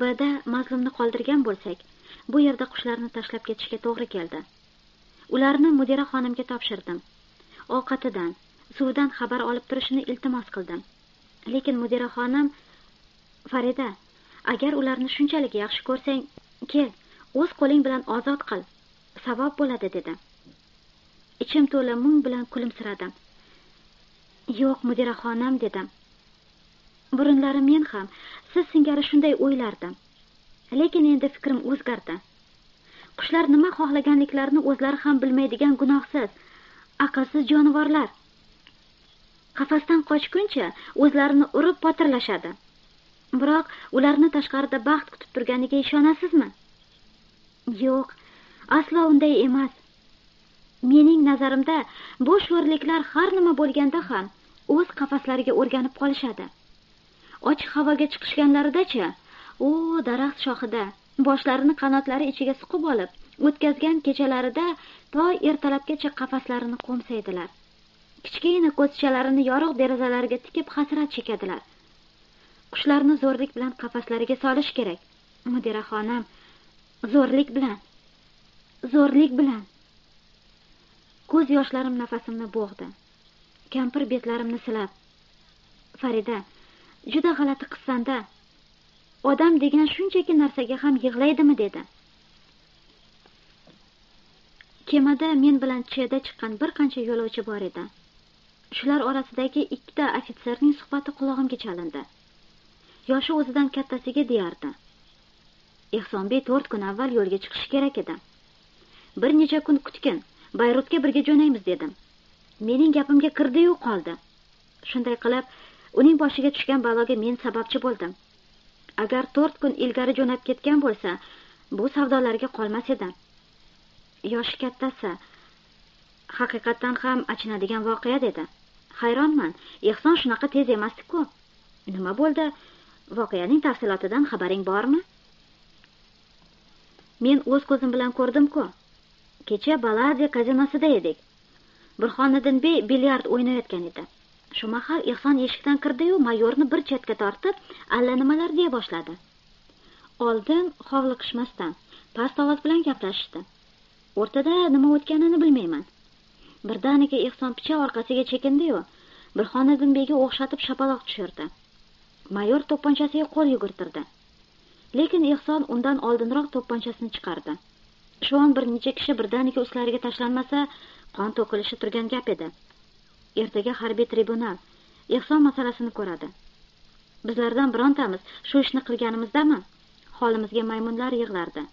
B: Birda mazlumni qoldirgan bo'lsak bu yerda qushlarni tashlab ketishga to'g'ri keldi. Ularni mudira xonimga topshirdim. Ovqatidan suvdan xabar olib turishini iltimos qildim. Lekin mudira xonim farida agar ularni shunchalik yaxshi ko'rsang kel o'z qo'ling bilan ozod qil. Savob bo'ladi dedi. Ichim to'la mung bilan kulimsiradim. Yo'q mudira xonim dedim. Burunlari men ham siz singari shunday o'ylardim. Lekin endi fikrim o'zgardi. Qushlar nima xohlaganliklarini o'zlari ham bilmaydigan gunohsiz aqlsiz jonivorlar. Qafasdan qochguncha o'zlarini urib potirlashadi. Biroq ularni tashqarida baxt kutib turganiga ishonasizmi? Yo'q aslo unday emas. Mening nazarimda bu sho'rliklar har nima bo'lganda ham o'z qafaslariga o'rganib qolishadi. Ochiq havoga chiqishganlaridachi u daraxt shoxida boshlarini qanotlari ichiga suqib olib o'tkazgan kechalarida to ertalabgacha qafaslarini qo'msaydilar. Kichkina ko'zchalarini yorug' derazalariga tikib hasrat chekadilar. Qushlarni zo'rlik bilan qafaslariga solish kerak. Mudira xonim zo'rlik bilan. Zo'rlik bilan. Ko'z yoshlarim nafasimni bo'g'di. Kampir betlarimni silab farida juda g'alati qissanda odam degan shunchaki narsaga ham yig'laydimi dedi. Kemada men bilan cheda chiqqan bir qancha yo'lovchi bor edi. Shular orasidagi ikkita ofitserning suhbati qulog'imga chalindi. Yoshi o'zidan kattasiga deyardi. Ehsonbek to'rt kun avval yo'lga chiqishi kerak edi. Bir necha kun kutgin bayrutga birga jo'naymiz dedim. Mening gapimga kirdiyu qoldi. Shunday qilib uning boshiga tushgan baloga men sababchi bo'ldim. Agar to'rt kun ilgari jo'nab ketgan bo'lsa bu savdolarga qolmas edi. Yoshi kattasi haqiqatdan ham achinadigan voqea dedi. Hayronman ehson shunaqa tez emasdi-ku. Nima bo'ldi? Voqeaning tafsilotidan xabaring bormi? Men o'z ko'zim bilan ko'rdim-ku. Kecha baladiya kazinosida edik. Burxoniddin bey bilyard o'ynayotgan edi. Shu mahal ehson eshikdan kirdiyu mayorni bir chetga tortib allanimalar deya boshladi. Oldin hovliqishmasdan past ovoz bilan gaplashishdi. O'rtada nima o'tganini bilmayman. Birdaniga ehson picha orqasiga chekindiyu burxoniddin beyga o'xshatib shapaloq tushirdi. Mayor to'pponchasiga qo'l yugurtirdi. Lekin ehson undan oldinroq to'pponchasini chiqardi. Shu on bir necha kishi birdaniga ustlariga tashlanmasa qon to'kilishi turgan gap edi. Ertaga harbiy tribunal ehson masalasini ko'radi. Bizlardan birontamiz shu ishni qilganimizdami? Holimizga maymunlar yig'lardi.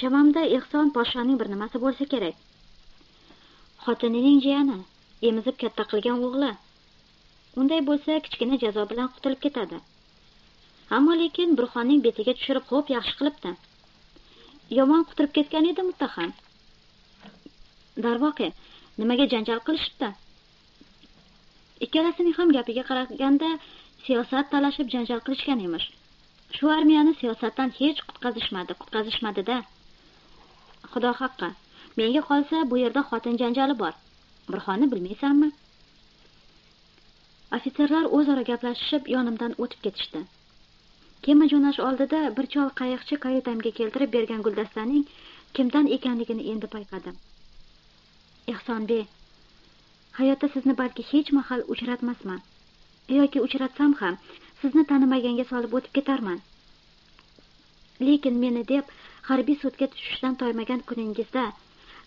B: Chamamda ehson podshoning bir nimasi bo'lsa kerak? Xotinining jiyani emizib katta qilgan o'g'li. Unday bo'lsa kichkina jazo bilan qutulib ketadi. Ammo lekin burxonning betiga tushirib xo'p yaxshi qilibdi. Yomon quturib ketgan edi muttaham darvoqe nimaga janjal qilishibdi? Ikkalasining ham gapiga qaraganda siyosat talashib janjal qilishgan emish. Shu armiyani siyosatdan hech qutqazishmadi qutqazishmadida xudo haqqi menga qolsa bu yerda xotin janjali bor. Burxonni bilmaysanmi? Ofitserlar o'zaro gaplashishib yonimdan o'tib ketishdi. Kema jo'nash oldida bir chol qayiqchi kayutamga keltirib bergan guldastaning kimdan ekanligini endi payqadim. Ehsonbek hayotda sizni balki hech mahal uchratmasman yoki uchratsam ham sizni tanimaganga solib o'tib ketarman. Lekin meni deb harbiy sudga tushishdan toymagan kuningizda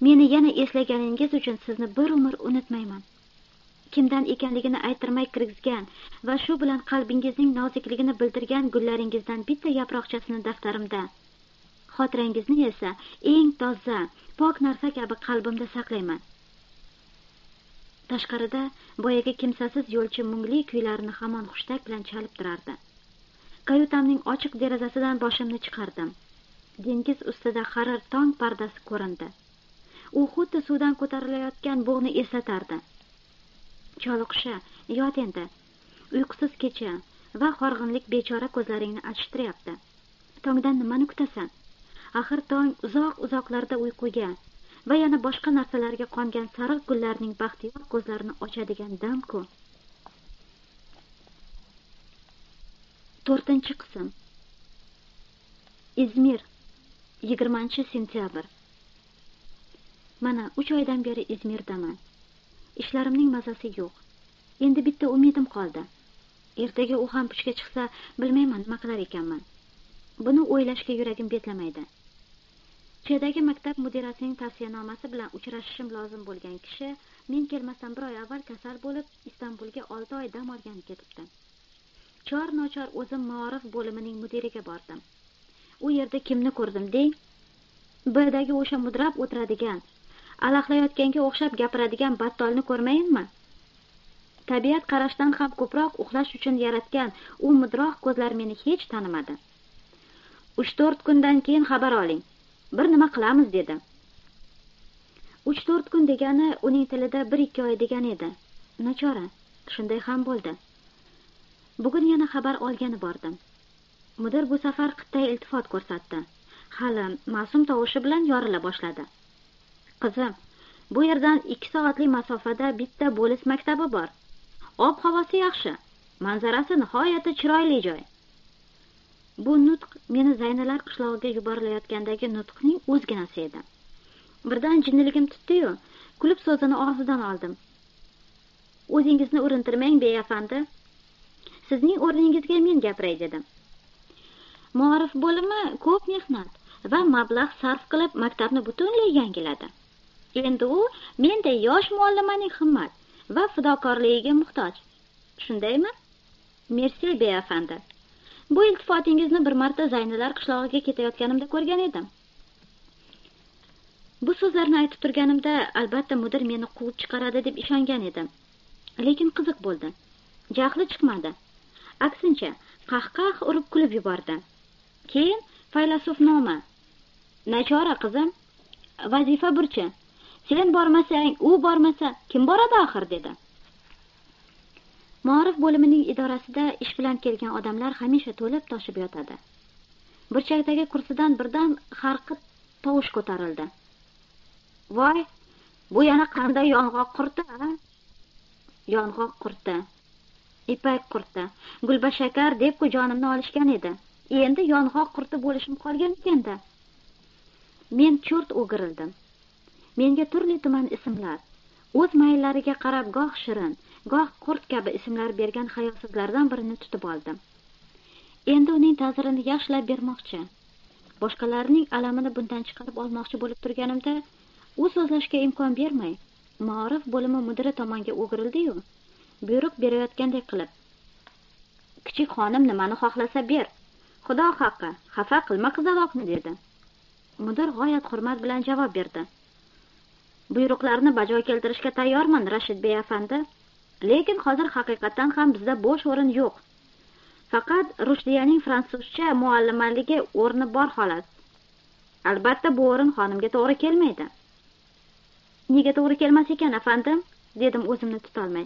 B: meni yana eslaganingiz uchun sizni bir umr unutmayman. Kimdan ekanligini aytirmay kirgizgan va shu bilan qalbingizning nozikligini bildirgan gullaringizdan bitta yaproqchasini daftarimda. Xotirangizni esa eng toza pok narsa kabi qalbimda saqlayman. Tashqarida boyagi kimsasiz yo'lchi mungli kuylarini hamon hushtak bilan chalib turardi. Kayutamning ochiq derazasidan boshimni chiqardim. Dengiz ustida harir tong pardasi ko'rindi. U xuddi suvdan ko'tarilayotgan bug'ni eslatardi. Choliqusha yot endi. Uyqusiz kecha va horg'inlik bechora ko'zlaringni achishtiryapti tongdan nimani kutasan? Axir tong uzoq uzoqlarda uyquga va yana boshqa narsalarga qongan sariq gullarning baxtiyor ko'zlarini ochadigan dam ku to'rtinchi qism. Izmir yigirmanchi sentyabr. Mana uch oydan beri izmirdaman. Ishlarimning mazasi yo'q. Endi bitta umidim qoldi. Ertaga u ham pushga chiqsa bilmayman nima qilar ekanman. Buni o'ylashga yuragim betlamaydi. Chedagi maktab mudirasining tavsiyanomasi bilan uchrashishim lozim bo'lgan kishi men kelmasdan bir oy avval kasal bo'lib istanbulga olti oy dam olgani ketibdi. Chor nochor o'zim maorif bo'limining mudiriga bordim. U yerda kimni ko'rdim deng? Bdagi o'sha mudrab o'tiradigan alahlayotganga o'xshab gapiradigan battolni ko'rmayinmi? Tabiat qarashdan ham ko'proq uxlash uchun yaratgan u mudroq ko'zlar meni hech tanimadi. Uch to'rt kundan keyin xabar oling. Bir nima qilamiz dedi uch to'rt kun degani uning tilida bir ikki oy degani edi. Nachora shunday ham bo'ldi. Bugun yana xabar olgani bordim. Mudir bu safar qit'ay iltifot ko'rsatdi. Hali ma'sum tovushi bilan yorila boshladi. Qizim bu yerdan ikki soatli masofada bitta bo'lis maktabi bor. Ob havosi yaxshi manzarasi nihoyatda chiroyli joy. Bu nutq meni zaynalar qishlog'iga yuborilayotgandagi nutqning o'zginasi edi. Birdan jinniligim tutdiyu kulib so'zini og'zidan oldim. O'zingizni urintirmang beyafandi sizning o'rningizga men gapiray dedim. Muorif bo'limi ko'p mehnat va mablag' sarf qilib maktabni butunlay yangiladi. Endi u menday yosh muallimaning himmat va fidokorligiga muhtoj. Shundaymi mersi beafandi bu iltifotingizni bir marta zaynilar qishlog'iga ketayotganimda ko'rgan edim. Bu so'zlarni aytib turganimda albatta mudir meni quvib chiqaradi deb ishongan edim. Lekin qiziq bo'ldi. Jahli chiqmadi. Aksincha qahqah urib kulib yubordi. Keyin faylasufnoma. Nachora qizim. Vazifa burchi. Sen bormasang u bormasa kim boradi axir dedi. Muorif bo'limining idorasida ish bilan kelgan odamlar hamisha to'lib toshib yotadi. Burchakdagi kursidan birdan harqib tovush ko'tarildi. Voy bu yana qanday yong'oq qurti yong'oq qurti. Ipak qurti. Gulbashakar debku jonimni olishgan edi. Endi yong'oq qurti bo'lishim qolgan ekanda. Men cho'rt o'girildim. Menga turli tuman ismlar. O'z mayllariga qarab goh shirin goh qurt kabi ismlar bergan hayosizlardan birini tutib oldim. Endi uning ta'zirini yaxshilab bermoqchi. Boshqalarning alamini bundan chiqarib olmoqchi bo'lib turganimda u so'zlashga imkon bermay maorif bo'limi mudiri tomonga o'girildiyu buyruq berayotgandek qilib kichik xonim nimani xohlasa ber xudo haqqi xafa qilma qizaloqni dedi. Mudir g'oyat hurmat bilan javob berdi. Buyruqlarni bajo keltirishga tayyorman rashidbek afandi lekin hozir haqiqatdan ham bizda bo'sh o'rin yo'q. Faqat rushdiyaning fransuzcha muallimaligi o'rni bor xolos albatta bu o'rin xonimga to'g'ri kelmaydi. Nega to'g'ri kelmas ekan afandim dedim o'zimni tutolmay.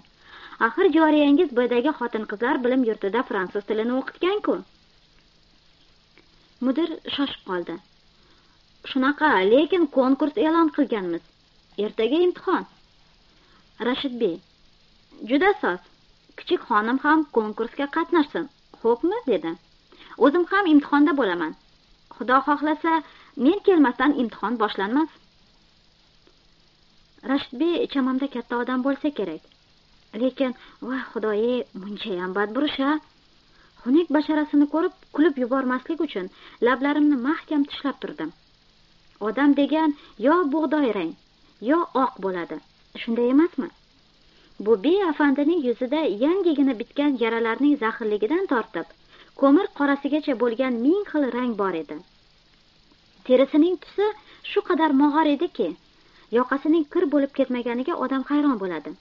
B: Axir joriyangiz bdagi xotin qizlar bilim yurtida fransuz tilini o'qitgan ku mudir shoshib qoldi. Shunaqa lekin konkurs e'lon qilganmiz. Ertaga imtihon. Rashidbey juda soz kichik xonim ham konkursga qatnashsin. Xo'pmi? dedi. O'zim ham imtihonda bo'laman. Xudo xohlasa men kelmasdan imtihon boshlanmas. Rashidbey chamamda katta odam bo'lsa kerak. Lekin voy xudoyi munchayam badburush a xunuk basharasini ko'rib kulib yubormaslik uchun lablarimni mahkam tishlab turdim. Odam degan yo bug'doy rang. Yo oq bo'ladi. Shunday emasmi? Bu be afandining yuzida yangigina bitgan yaralarning zaxirligidan tortib ko'mir qorasigacha bo'lgan ming xil rang bor edi. Terisining tusi shu qadar mog'or ediki yoqasining kir bo'lib ketmaganiga odam hayron bo'ladi.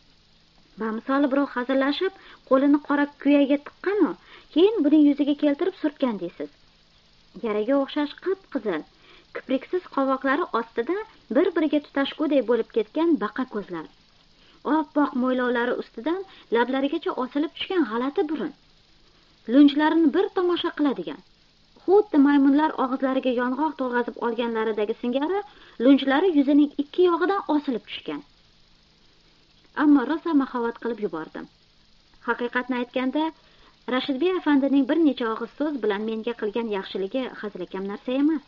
B: Bamisoli birov hazillashib qo'lini qora kuyaga tiqqanu keyin buning yuziga keltirib surtgan deysiz. Yaraga o'xshash qip qizil kipriksiz qovoqlari ostida bir biriga tutashgudek bo'lib ketgan baqa ko'zlar oppoq mo'ylovlari ustidan lablarigacha osilib tushgan g'alati burun. Lunjlarini bir tomosha qiladigan xuddi maymunlar og'izlariga yong'oq to'lg'azib olganlaridagi singari lunjlari yuzining ikki yog'idan osilib tushgan. Ammo rosa mahovat qilib yubordim. Haqiqatni aytganda rashidbek afandining bir necha og'iz so'z bilan menga qilgan yaxshiligi hazilakam narsa emas.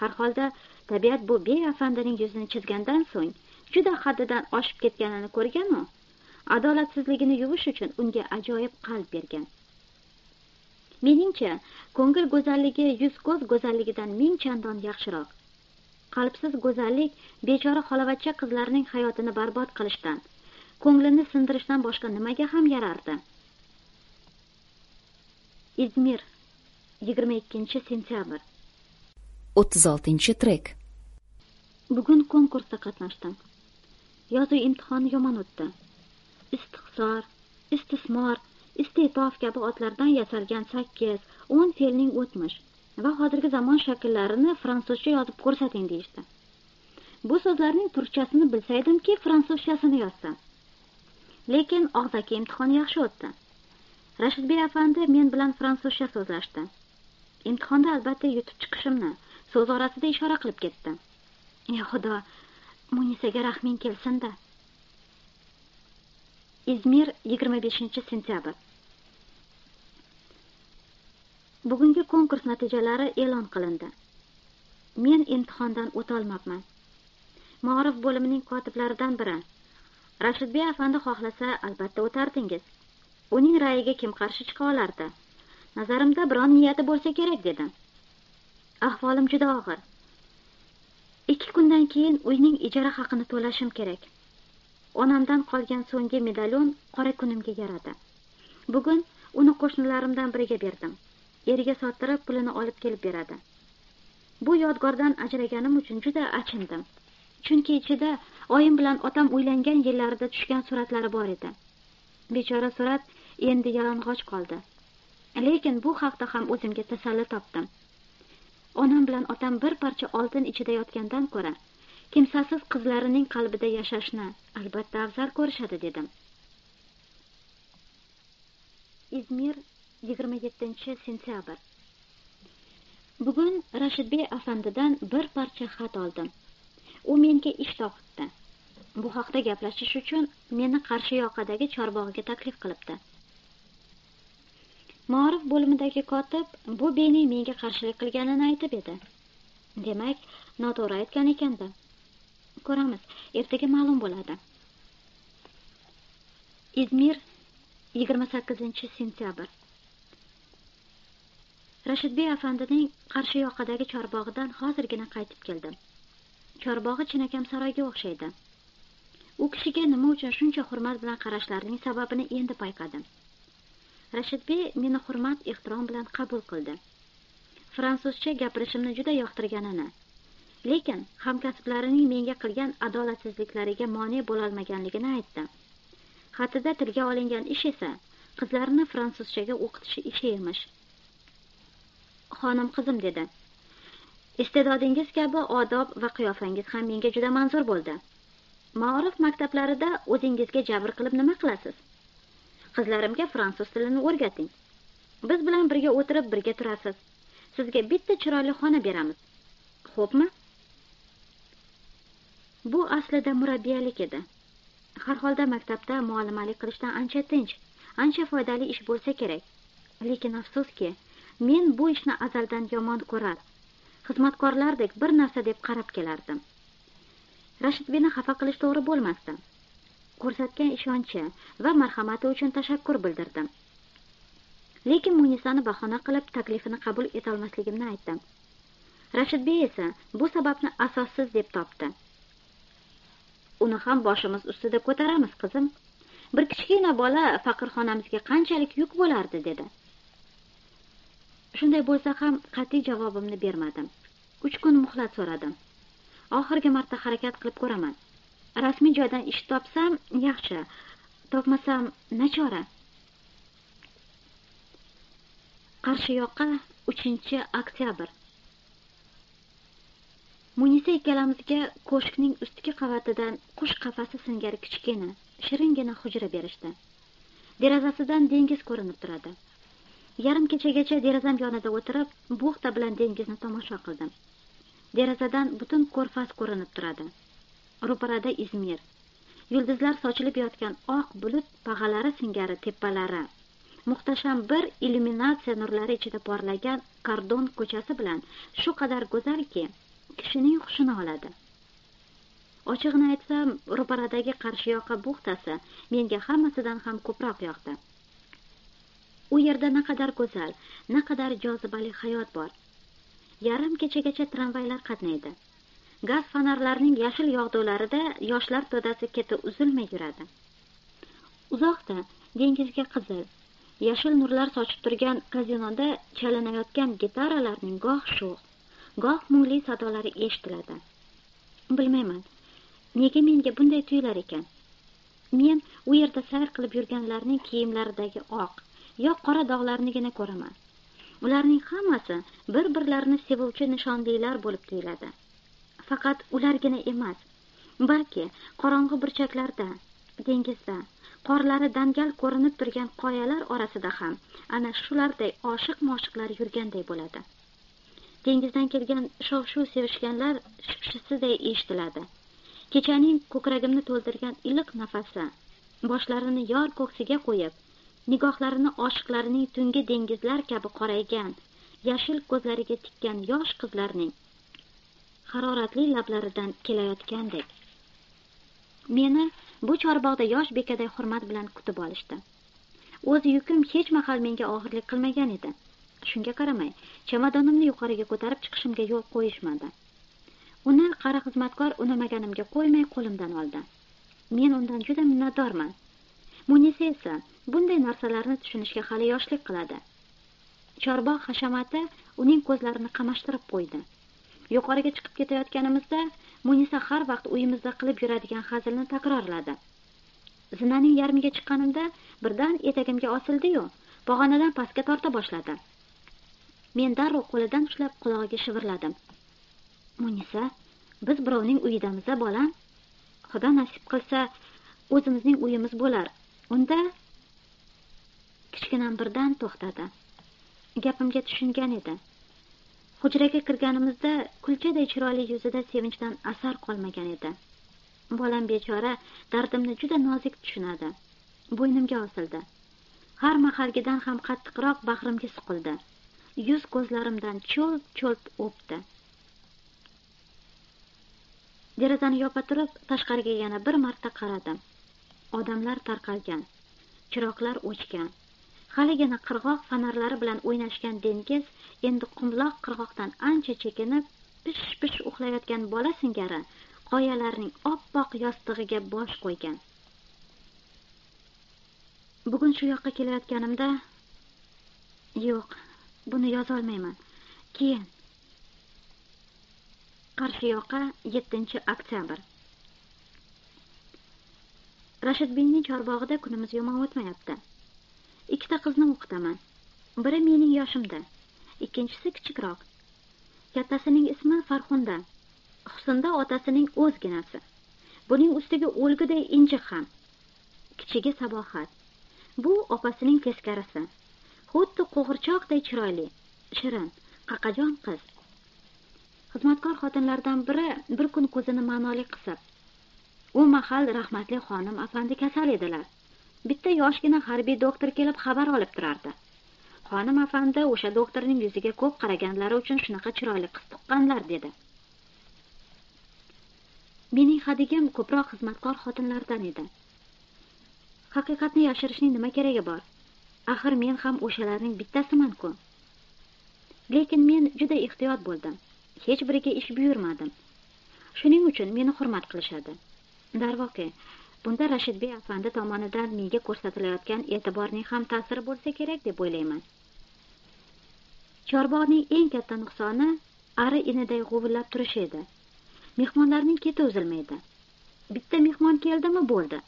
B: Har holda tabiat bu beafandining yuzini chizgandan so'ng juda haddidan oshib ketganini ko'rganu adolatsizligini yuvish uchun unga ajoyib qalb bergan. Meningcha ko'ngil go'zalligi yuz ko'z go'zalligidan ming chandon yaxshiroq. Qalbsiz go'zallik bechora xolavachcha qizlarning hayotini barbod qilishdan ko'nglini sindirishdan boshqa nimaga ham yarardi? Izmir yigirma ikkinchi sentyabr.
A: O'ttiz oltinchi trek.
B: Bugun konkursda qatnashdim. Yozuv imtihoni yomon o'tdi. Istiqsor istismor iste'tof kabi otlardan yasalgan sakkiz o'n fe'lning o'tmish va hozirgi zamon shakllarini fransuzcha yozib ko'rsating deyishdi. Bu so'zlarning turkchasini bilsaydimki fransuzchasini yozsam lekin og'zaki imtihon yaxshi o'tdi. Rashidbek afandi men bilan fransuzcha so'zlashdi. Imtihonda albatta yutib chiqishimni so'z orasida ishora qilib ketdi. Ey xudo munisaga rahming kelsinda. Izmir yigirma beshinchi sentyabr. Bugungi konkurs natijalari e'lon qilindi. Men imtihondan o'tolmabman. Maorif bo'limining kotiblaridan biri. Rashidbek afandi xohlasa albatta o'tardingiz. Uning rayiga kim qarshi chiqa olardi? Nazarimda biron niyati bo'lsa kerak dedim. Ahvolim juda og'ir. Ikki kundan keyin uyning ijara haqini to'lashim kerak. Onamdan qolgan so'nggi medalion qora kunimga yaradi. Bugun uni qo'shnilarimdan biriga berdim. Eriga sottirib pulini olib kelib beradi. Bu yodgordan ajraganim uchun juda achindim. Chunki ichida oyim bilan otam uylangan yillarida tushgan suratlari bor edi. Bechora surat endi yalang'och qoldi. Lekin bu haqda ham o'zimga tasalli topdim. Onam bilan otam bir parcha oltin ichida yotgandan ko'ra kimsasiz qizlarining qalbida yashashni albatta afzal ko'rishadi dedim. Izmir yigirma yettinchi sentyabr. Bugun rashidbek afandidan bir parcha xat oldim. U menga ish topibdi. Bu haqda gaplashish uchun meni qarshi yoqadagi chorbog'iga taklif qilibdi. Maorif bo'limidagi kotib bu beyning menga qarshilik qilganini aytib edi. Demak noto'g'ri aytgan ekanda ko'ramiz ertaga ma'lum bo'ladi. Izmir yigirma sakkizinchi sentyabr. Rashidbey afandining qarshi yoqadagi chorbog'idan hozirgina qaytib keldim. Chorbog'i chinakam saroyga o'xshaydi. U kishiga nima uchun shuncha hurmat bilan qarashlarining sababini endi payqadim. Rashidbey meni hurmat ehtirom bilan qabul qildi. Fransuzcha gapirishimni juda yoqtirganini lekin hamkasblarining menga qilgan adolatsizliklariga mone bo'lolmaganligini aytdi xatida tilga olingan ish esa qizlarini fransuzchaga o'qitish ishi emish xonim qizim dedi iste'dodingiz kabi odob va qiyofangiz ham menga juda manzur bo'ldi. Maorif maktablarida o'zingizga jabr qilib nima qilasiz? Qizlarimga fransuz tilini o'rgating. Biz bilan birga o'tirib birga turasiz. Sizga bitta chiroyli xona beramiz. Xo'pmi? Bu aslida murabbiyalik edi. Har holda maktabda muallimalik qilishdan ancha tinch ancha foydali ish bo'lsa kerak. Lekin afsuski men bu ishni azaldan yomon ko'rar xizmatkorlardek bir narsa deb qarab kelardim. Rashidbekni xafa qilish to'g'ri bo'lmasdi. Ko'rsatgan ishonchi va marhamati uchun tashakkur bildirdim. Lekin munisani bahona qilib taklifini qabul etolmasligimni aytdim. Rashidbek esa bu sababni asossiz deb topdi. Uni ham boshimiz ustida ko'taramiz qizim. Bir kichkina bola faqirxonamizga qanchalik yuk bo'lardi dedi. Shunday bo'lsa ham qat'iy javobimni bermadim. Uch kun muhlat so'radim. Oxirgi marta harakat qilib ko'raman. Rasmiy joydan ish topsam yaxshi. Topmasam nachora qarshi yoqqa uchinchi oktyabr. Munisa ikkalamizga ko'shkning ustki qavatidan qush qafasi singari kichkina shiringina hujra berishdi. Derazasidan dengiz ko'rinib turadi. Yarim kechagacha derazam yonida o'tirib buxta bilan dengizni tomosha qildim. Derazadan butun ko'rfaz ko'rinib turadi. Ro'parada izmir. Yulduzlar sochilib yotgan oq bulut pag'alari singari tepalari. Muhtasham bir illyuminatsiya nurlari ichida porlagan kardon ko'chasi bilan shu qadar go'zalki kishining hushini oladi. Ochig'ini aytsam ro'paradagi qarshi yoqa buxtasi menga hammasidan ham ko'proq yoqdi. U yerda naqadar go'zal naqadar jozibali hayot bor. Yarim kechagacha tramvaylar qatnaydi. Gaz fonarlarining yashil yog'dularida yoshlar to'dasi keti uzilmay yuradi. Uzoqda dengizga qizil yashil nurlar sochib turgan kazinoda chalinayotgan gitaralarning goh sho'x goh mungli sadolari eshitiladi. Bilmayman nega menga bunday tuyular ekan? Men u yerda sayr qilib yurganlarning kiyimlaridagi oq yo qora dog'larnigina ko'raman. Ularning hammasi bir birlarini sevuvchi nishonlilar bo'lib tuyuladi. Faqat ulargina emas balki qorong'i burchaklarda dengizda qorlari dangal ko'rinib turgan qoyalar orasida ham ana shularday oshiq moshiqlar yurganday bo'ladi. Dengizdan kelgan shov shuv sevishganlar shipshisiday eshitiladi. Kechaning ko'kragimni to'ldirgan iliq nafasi boshlarini yor ko'ksiga qo'yib nigohlarini oshiqlarining tungi dengizlar kabi qoraygan yashil ko'zlariga tikkan yosh qizlarning haroratli lablaridan kelayotgandek. Meni bu chorbog'da yosh bekaday hurmat bilan kutib olishdi. O'z yukim hech mahal menga og'irlik qilmagan edi. Shunga qaramay chamadonimni yuqoriga ko'tarib chiqishimga yo'l qo'yishmadi. Uni qari xizmatkor unamaganimga qo'ymay qo'limdan oldi. Men undan juda minnatdorman. Munisa esa bunday narsalarni tushunishga hali yoshlik qiladi. Chorbog' hashamati uning ko'zlarini qamashtirib qo'ydi. Yuqoriga chiqib ketayotganimizda munisa har vaqt uyimizda qilib yuradigan hazilni takrorladi. Zinaning yarmiga chiqqanimda birdan etagimga osildiyu pog'onadan pastga torta boshladi. Men darrov qo'lidan ushlab qulog'iga shivirladim. Munisa biz birovning uyidamiz bolam. Xudo nasib qilsa o'zimizning uyimiz bo'lar. Unda kichkinam birdan to'xtadi. Gapimga tushungan edi. Hujraga kirganimizda kulchaday chiroyli yuzida sevinchdan asar qolmagan edi. Bolam bechora dardimni juda nozik tushunadi. Bo'ynimga osildi. Har mahalgidan ham qattiqroq bag'rimga suqildi yuz ko'zlarimdan cho'lp cho'lp o'pdi. Derazani yopa turib tashqariga yana bir marta qaradim. Odamlar tarqalgan chiroqlar o'chgan. Haligina qirg'oq fonarlari bilan o'ynashgan dengiz endi qumloq qirg'oqdan ancha chekinib pish pish uxlayotgan bola singari qoyalarning oppoq yostig'iga bosh qo'ygan. Bugun shu yoqqa kelayotganimda yo'q buni yozolmayman. Keyin qarshi yoqa yettinchi oktyabr. Rashidbekning chorbog'ida kunimiz yomon o'tmayapti. Ikkita qizni o'qitaman. Biri mening yoshimda ikkinchisi kichikroq. Kattasining ismi farxunda husnda otasining o'zginasi. Buning ustiga o'lguday injiq ham. Kichigi sabohat. Bu opasining teskarisi. Xuddi qo'g'irchoqday chiroyli shirin qaqajon qiz. Xizmatkor xotinlardan biri bir kun ko'zini ma'noli qisib u mahal rahmatli xonim afandi kasal edilar. Bitta yoshgina harbiy doktor kelib xabar olib turardi. Xonim afandi o'sha doktorning yuziga ko'p qaraganlari uchun shunaqa chiroyli qiz tuqqanlar dedi. Mening hadigim ko'proq xizmatkor xotinlardan edi. Haqiqatni yashirishning nima keragi bor? Axir men ham o'shalarning bittasiman-ku lekin men juda ehtiyot bo'ldim. Hech biriga ish buyurmadim. Shuning uchun meni hurmat qilishadi. Darvoqe bunda rashidbek afandi tomonidan menga ko'rsatilayotgan e'tiborning ham ta'siri bo'lsa kerak deb o'ylayman. Chorbog'ning eng katta nuqsoni ari iniday g'uvillab turishi edi. Mehmonlarning keti uzilmaydi. Bitta mehmon keldimi? Bo'ldi.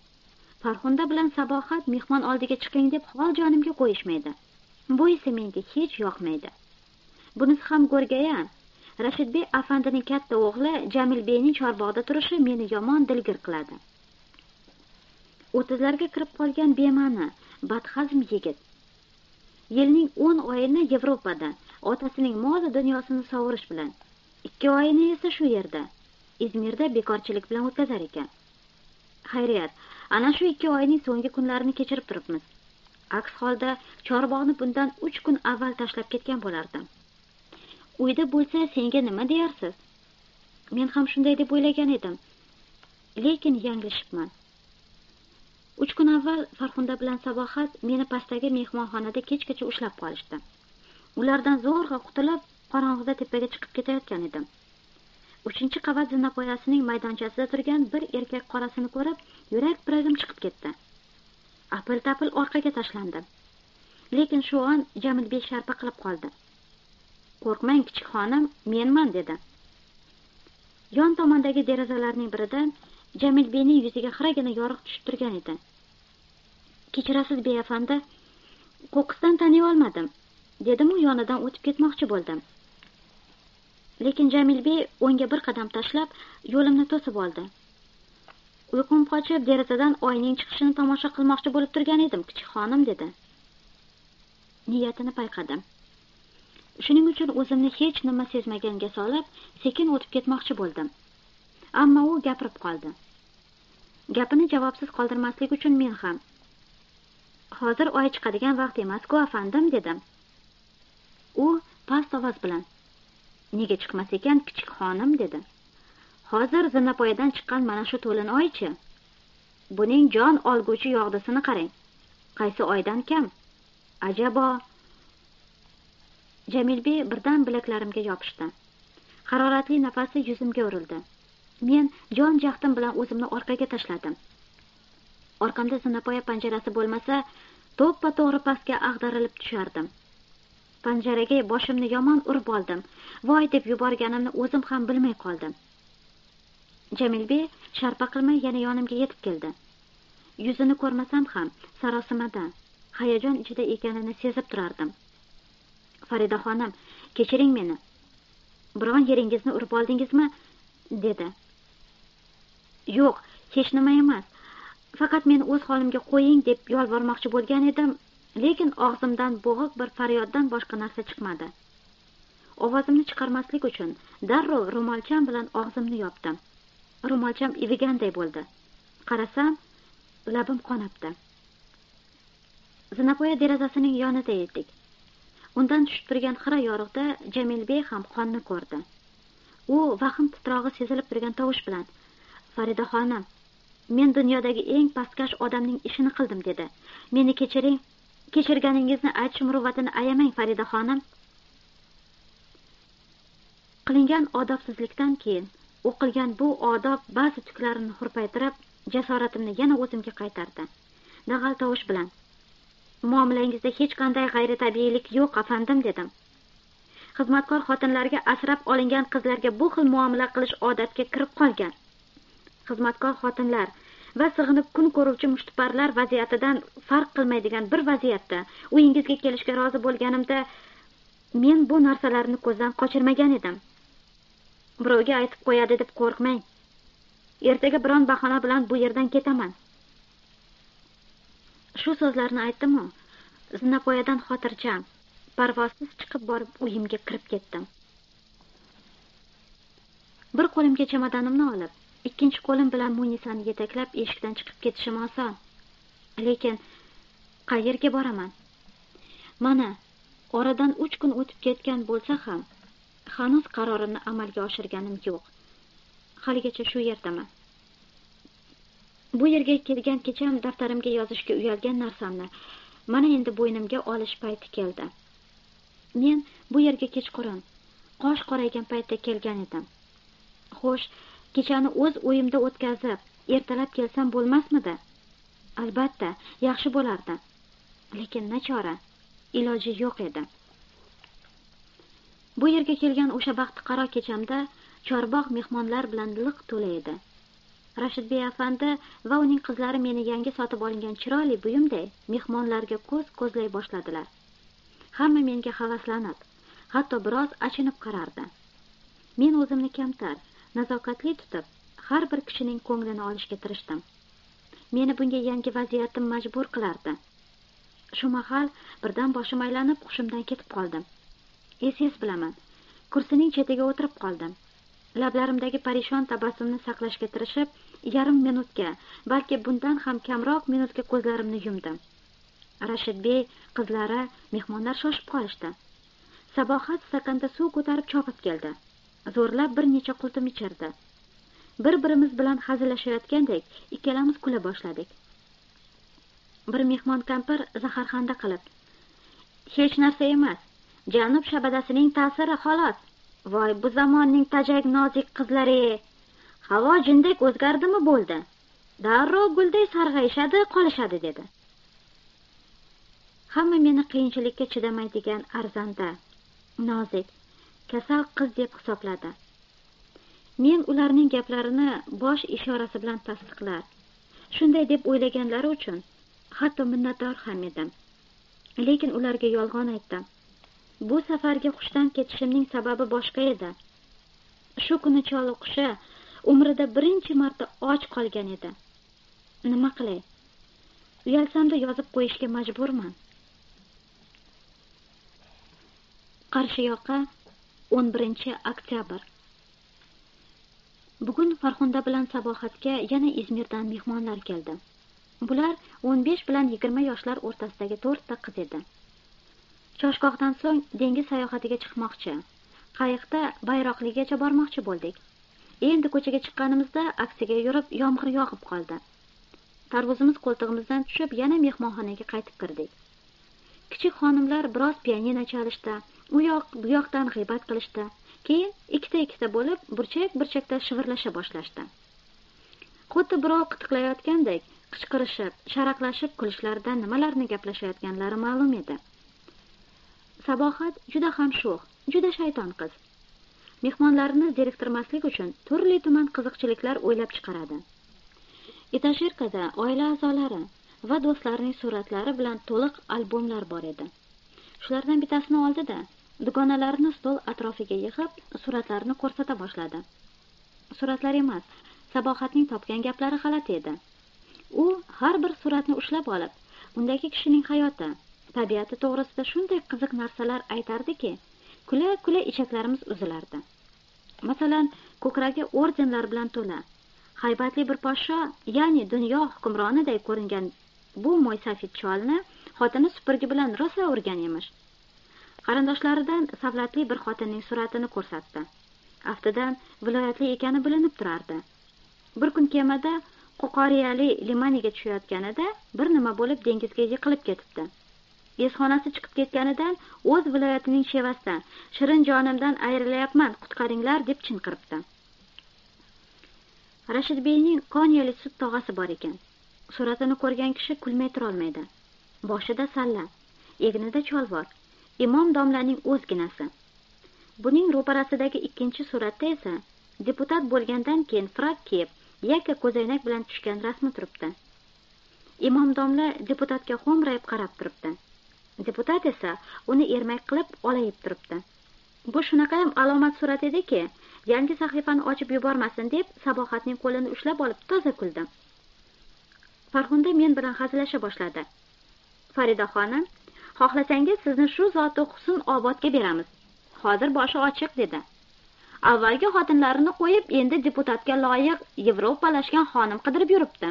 B: Farxunda bilan sabohat mehmon oldiga chiqing deb hol jonimga qo'yishmaydi. Bu esa menga hech yoqmaydi. Bunisi ham go'rgaya. Rashidbek afandining katta o'g'li jamilbeyning chorbog'da turishi meni yomon dilgir qiladi. O'ttizlarga kirib qolgan bema'ni badhazm yigit. Yilning o'n oyini yevropada otasining mol dunyosini sovurish bilan ikki oyini esa shu yerda izmirda bekorchilik bilan o'tkazar ekan. Xayriyat ana shu ikki oyning so'nggi kunlarini kechirib turibmiz. Aks holda chorbog'ni bundan uch kun avval tashlab ketgan bo'lardim. Uyda bo'lsa senga nima deyarsiz? Men ham shunday deb o'ylagan edim. Lekin yanglishibman. Uch kun avval farhunda bilan sabohat meni pastdagi mehmonxonada kechgacha ushlab qolishdi. Ulardan zo'rg'a qutulib qorong'ida tepaga chiqib ketayotgan edim. Uchinchi qavat zinapoyasining maydonchasida turgan bir erkak qorasini ko'rib yurak piragim chiqib ketdi. Apil tapil orqaga tashlandim lekin shu on jamilbek sharpa qilib qoldi. Qo'rqmang kichik xonim menman dedi. Yon tomondagi derazalarning biridan jamilbeyning yuziga xiragina yorug' tushib turgan edi. Kechirasiz beyafandi. Qo'qqisdan taniy olmadim. Dedimu yonidan o'tib ketmoqchi bo'ldim. Lekin jamilbey o'ngga bir qadam tashlab yo'limni to'sib oldi. Uyqum qochib derazadan oyning chiqishini tomosha qilmoqchi bo'lib turgan edim kichik xonim dedi. Niyatini payqadim. Shuning uchun o'zimni hech nima sezmaganga solib sekin o'tib ketmoqchi bo'ldim. Ammo u gapirib qoldi. Gapini javobsiz qoldirmaslik uchun men ham hozir oy chiqadigan vaqt emas ku afandim dedim. U past ovoz bilan nega chiqmas ekan kichik xonim? dedi hozir zinapoyadan chiqqan mana shu to'lin oychi. Buning jon olguvchi yog'disini qarang. Qaysi oydan kam? Ajabo. Jamilbey birdan bilaklarimga yopishdi. Haroratli nafasi yuzimga urildi. Men jon jahdim bilan o'zimni orqaga tashladim. Orqamda zinapoya panjarasi bo'lmasa to'ppa to'g'ri pastga ag'darilib tushardim. Panjaraga boshimni yomon urib oldim. Voy deb yuborganimni o'zim ham bilmay qoldim. Jamilbek sharpa qilmay yana yonimga yetib keldi. Yuzini ko'rmasam ham sarosimada hayajon ichida ekanini sezib turardim. Farida xonim kechiring meni. Biron yeringizni urib oldingizmi? dedi. Yo'q hech nima emas. Faqat meni o'z holimga qo'ying deb yolvormoqchi bo'lgan edim lekin og'zimdan bo'g'iq bir faryoddan boshqa narsa chiqmadi. Ovozimni chiqarmaslik uchun darrov ro'molcham bilan og'zimni yopdim. Ro'molcham iviganday bo'ldi. Qarasam labim qonabdi zinapoya derazasining yonida edik. Undan tushib turgan xira yorug'da jamilbek ham qonni ko'rdi. U vahm titrog'i sezilib turgan tovush bilan farida xonim men dunyodagi eng pastkash odamning ishini qildim dedi. Meni kechiring kechirganingizni aytish muruvvatini ayamang faridaxonim qilingan odobsizlikdan keyin u qilgan bu odob ba'zi tuklarini hurpaytirib jasoratimni yana o'zimga qaytardi. Dag'al tovush bilan muomalangizda hech qanday g'ayritabiiylik yo'q afandim dedim. Xizmatkor xotinlarga asrab olingan qizlarga bu xil muomala qilish odatga kirib qolgan. Xizmatkor xotinlar va sig'inib kun ko'ruvchi mushtiparlar vaziyatidan farq qilmaydigan bir vaziyatda uyingizga kelishga rozi bo'lganimda men bu narsalarni ko'zdan qochirmagan edim. Birovga aytib qo'yadi deb qo'rqmang. Ertaga biron bahona bilan bu yerdan ketaman. Shu so'zlarni aytdimu? Zinapoyadan xotirjam parvozsiz chiqib borib uyimga kirib ketdim. Bir qo'limga chamadonimni olib ikkinchi qo'lim bilan munisani yetaklab eshikdan chiqib ketishim oson. Lekin qayerga boraman? Mana oradan uch kun o'tib ketgan bo'lsa ham hanuz qarorimni amalga oshirganim yo'q. Haligacha shu yerdaman. Bu yerga kelgan kecham daftarimga yozishga uyalgan narsamni mana endi bo'ynimga olish payti keldi. Men bu yerga kechqurun qosh qoraygan paytda kelgan edim. Xo'sh kechani o'z o'yimda o'tkazib ertalab kelsam bo'lmasmidi? Albatta yaxshi bo'lardi. Lekin nachora iloji yo'q edi. Bu yerga kelgan o'sha baxtiqaro kechamda chorbog' mehmonlar bilan liq to'la edi. Rashidbey afandi va uning qizlari meni yangi sotib olingan chiroyli buyumday mehmonlarga ko'z ko'zlay boshladilar. Hamma menga havaslanib hatto biroz achinib qarardi. Men o'zimni kamtar nazokatli tutib har bir kishining ko'nglini olishga tirishdim. Meni bunga yangi vaziyatim majbur qilardi. Shu mahal birdan boshim aylanib hushimdan ketib qoldim. Es es bilaman kursining chetiga o'tirib qoldim. Lablarimdagi parishon tabassumni saqlashga tirishib yarim minutga balki bundan ham kamroq minutga ko'zlarimni yumdim. Rashidbey qizlari mehmonlar shoshib qolishdi. Sabohat stakanda suv ko'tarib chopib keldi. Zo'rlab bir necha qultum ichirdi. Bir birimiz bilan hazillashayotgandek ikkalamiz kula boshladik. Bir mehmon kampir zaharxanda qilib hech narsa emas janub shabadasining ta'siri xolos. Voy bu zamonning tajak nozik qizlari. Havo jindek o'zgardimi bo'ldi? Darrov gulday sarg'ayishadi qolishadi dedi. Hamma meni qiyinchilikka chidamaydigan arzanda nozik kasal qiz deb hisobladi. Men ularning gaplarini bosh ishorasi bilan tasdiqlar. Shunday deb o'ylaganlari uchun hatto minnatdor ham edim. Lekin ularga yolg'on aytdim. Bu safargi hushdan ketishimning sababi boshqa edi. Shu kuni choliqushi umrida birinchi marta och qolgan edi. Nima qilay? Uyalsamda yozib qo'yishga majburman. O'n 11 oktyabr. Bugun farxunda bilan sabohatga yana izmirdan mehmonlar keldi. Bular 15 bilan 20 yoshlar o'rtasidagi to'rtta qiz edi. Choshgohdan so'ng dengiz sayohatiga chiqmoqchi qayiqda bayroqligacha bormoqchi bo'ldik. Endi ko'chaga chiqqanimizda aksiga yurib yomg'ir yog'ib qoldi. Tarvuzimiz qo'ltig'imizdan tushib yana mehmonxonaga qaytib kirdik. Kichik xonimlar biroz pianino chalishdi u yoq bu yoqdan g'iybat qilishdi. Keyin ikkita ikkita bo'lib burchak burchakda shivirlasha boshlashdi. Xuddi birov qitiqlayotgandek qichqirishib sharaqlashib kulishlaridan nimalarni gaplashayotganlari ma'lum edi. Sabohat juda ham sho'x juda shayton qiz. Mehmonlarini zeriktirmaslik uchun turli tuman qiziqchiliklar o'ylab chiqaradi. Etasherkada oila a'zolari va do'stlarining suratlari bilan to'liq albomlar bor edi. Shulardan bittasini oldida dugonalarini stol atrofiga yig'ib suratlarni ko'rsata boshladi. Suratlar emas sabohatning topgan gaplari g'alati edi. U har bir suratni ushlab olib undagi kishining hayoti tabiati to'g'risida shunday qiziq narsalar aytardiki kula kula ichaklarimiz uzilardi. Masalan ko'kragi ordenlar bilan to'la haybatli bir podsho ya'ni dunyo hukmroniday ko'ringan bu mo'ysafid cholni xotini supurgi bilan rosa urgan emish. Qarindoshlaridan savlatli bir xotinning suratini ko'rsatdi. Aftidan viloyatli ekani bilinib turardi. Bir kun kemada qo'qoriyali limaniga tushayotganida bir nima bo'lib dengizga yiqilib ketibdi. Esxonasi chiqib ketganidan o'z viloyatining shevasidan shirin jonimdan ayrilyapman qutqaringlar deb chinqiribdi. Rashidbeyning koniyali sut tog'asi bor ekan. Suratini ko'rgan kishi kulmay turolmaydi. Boshida salla egnida cholvor. Imom domlaning o'zginasi. Buning ro'parasidagi ikkinchi suratda esa deputat bo'lgandan keyin frak kiyib yakka ko'zoynak bilan tushgan rasmi turibdi. Imom domla deputatga xo'mrayib qarab turibdi. Deputat esa uni ermak qilib olayib turibdi. Bu shunaqayam alomat surat ediki yangi sahifani ochib yubormasin deb sabohatning qo'lini ushlab olib toza kuldi. Farhunda men bilan hazillasha boshladi. Farida xonim xohlasangiz sizni shu zoti husn obodga beramiz. Hozir boshi ochiq dedi. Avvalgi xotinlarini qo'yib endi deputatga loyiq yevropalashgan xonim qidirib yuribdi.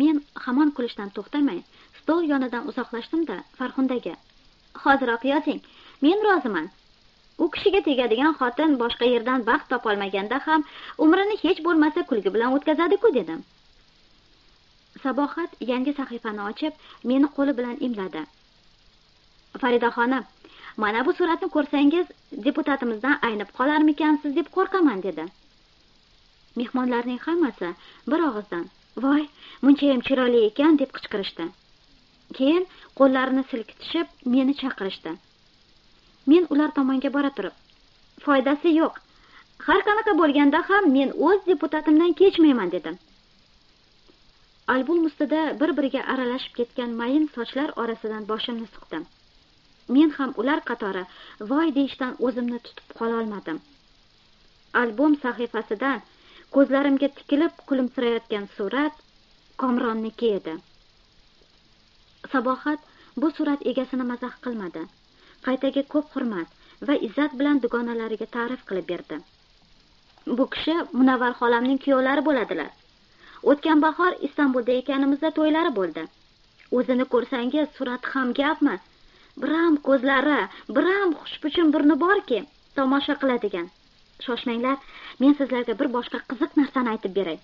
B: Men hamon kulishdan to'xtamay stol yonidan uzoqlashdimda farxundaga. Hoziroq yozing men roziman. U kishiga tegadigan xotin boshqa yerdan baxt topolmaganda ham umrini hech bo'lmasa kulgi bilan o'tkazadiku dedim. Sabohat yangi sahifani ochib meni qo'li bilan imladi. Faridaxonim mana bu suratni ko'rsangiz deputatimizdan aynib qolarmikansiz deb qo'rqaman dedi. Mehmonlarning hammasi bir og'izdan voy munchayam chiroyli ekan deb qichqirishdi. Keyin qo'llarini silkitishib meni chaqirishdi. Men ular tomonga bora turib foydasi yo'q. Har qanaqa bo'lganda ham men o'z deputatimdan kechmayman dedim. Albom ustida bir biriga aralashib ketgan mayin sochlar orasidan boshimni suqdim. Men ham ular qatori voy deyishdan o'zimni tutib qololmadim albom sahifasidan ko'zlarimga tikilib kulimsirayotgan surat komronniki edi. Sabohat bu surat egasini mazax qilmadi. Qaytaga ko'p hurmat va izzat bilan dugonalariga ta'rif qilib berdi. Bu kishi munavvar xolamning kuyovlari bo'ladilar. O'tgan bahor istanbulda ekanimizda to'ylari bo'ldi. O'zini ko'rsangiz surati ham gapmi? Biram ko'zlari biram xushbichim burni borki tomosha qiladigan. Shoshmanglar men sizlarga bir boshqa qiziq narsani aytib beray.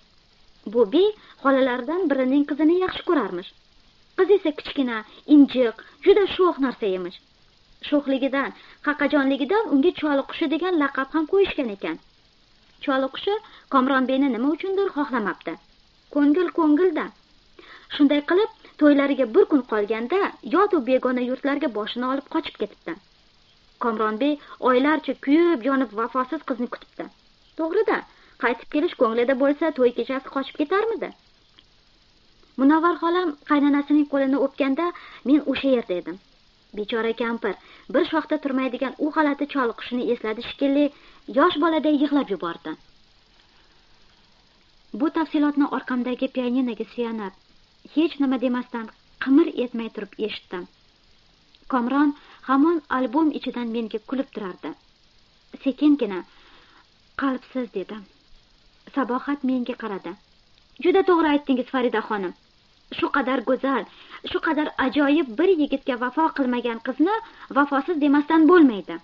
B: Bu bey xolalaridan birining qizini yaxshi ko'rarmish. Qiz esa kichkina injiq juda sho'x narsa emish sho'xligidan qaqajonligidan unga choliqushi degan laqab ham qo'yishgan ekan. Choliqushi komronbeyni nima uchundir xohlamabdi ko'ngil ko'ngilda. Shunday qilib to'ylariga bir kun qolganda yodu begona yurtlarga boshini olib qochib ketibdi. Komronbey oylarcha kuyib yonib vafosiz qizni kutibdi. To'g'rida qaytib kelish ko'nglida bo'lsa to'y kechasi qochib ketarmidi? Munavvar xolam qaynonasining qo'lini o'pganda men o'sha yerda edim. Bechora kampir bir shoxda turmaydigan u g'alati choliqushini esladi shekilli yosh boladay yig'lab yubordi. Bu tafsilotni orqamdagi pianinoga suyanib hech nima demasdan qimir etmay turib eshitdim. Komron hamon albom ichidan menga kulib turardi. Sekingina qalbsiz dedim. Sabohat menga qaradi. Juda to'g'ri aytdingiz farida xonim. Shu qadar go'zal shu qadar ajoyib bir yigitga vafo qilmagan qizni vafosiz demasdan bo'lmaydi.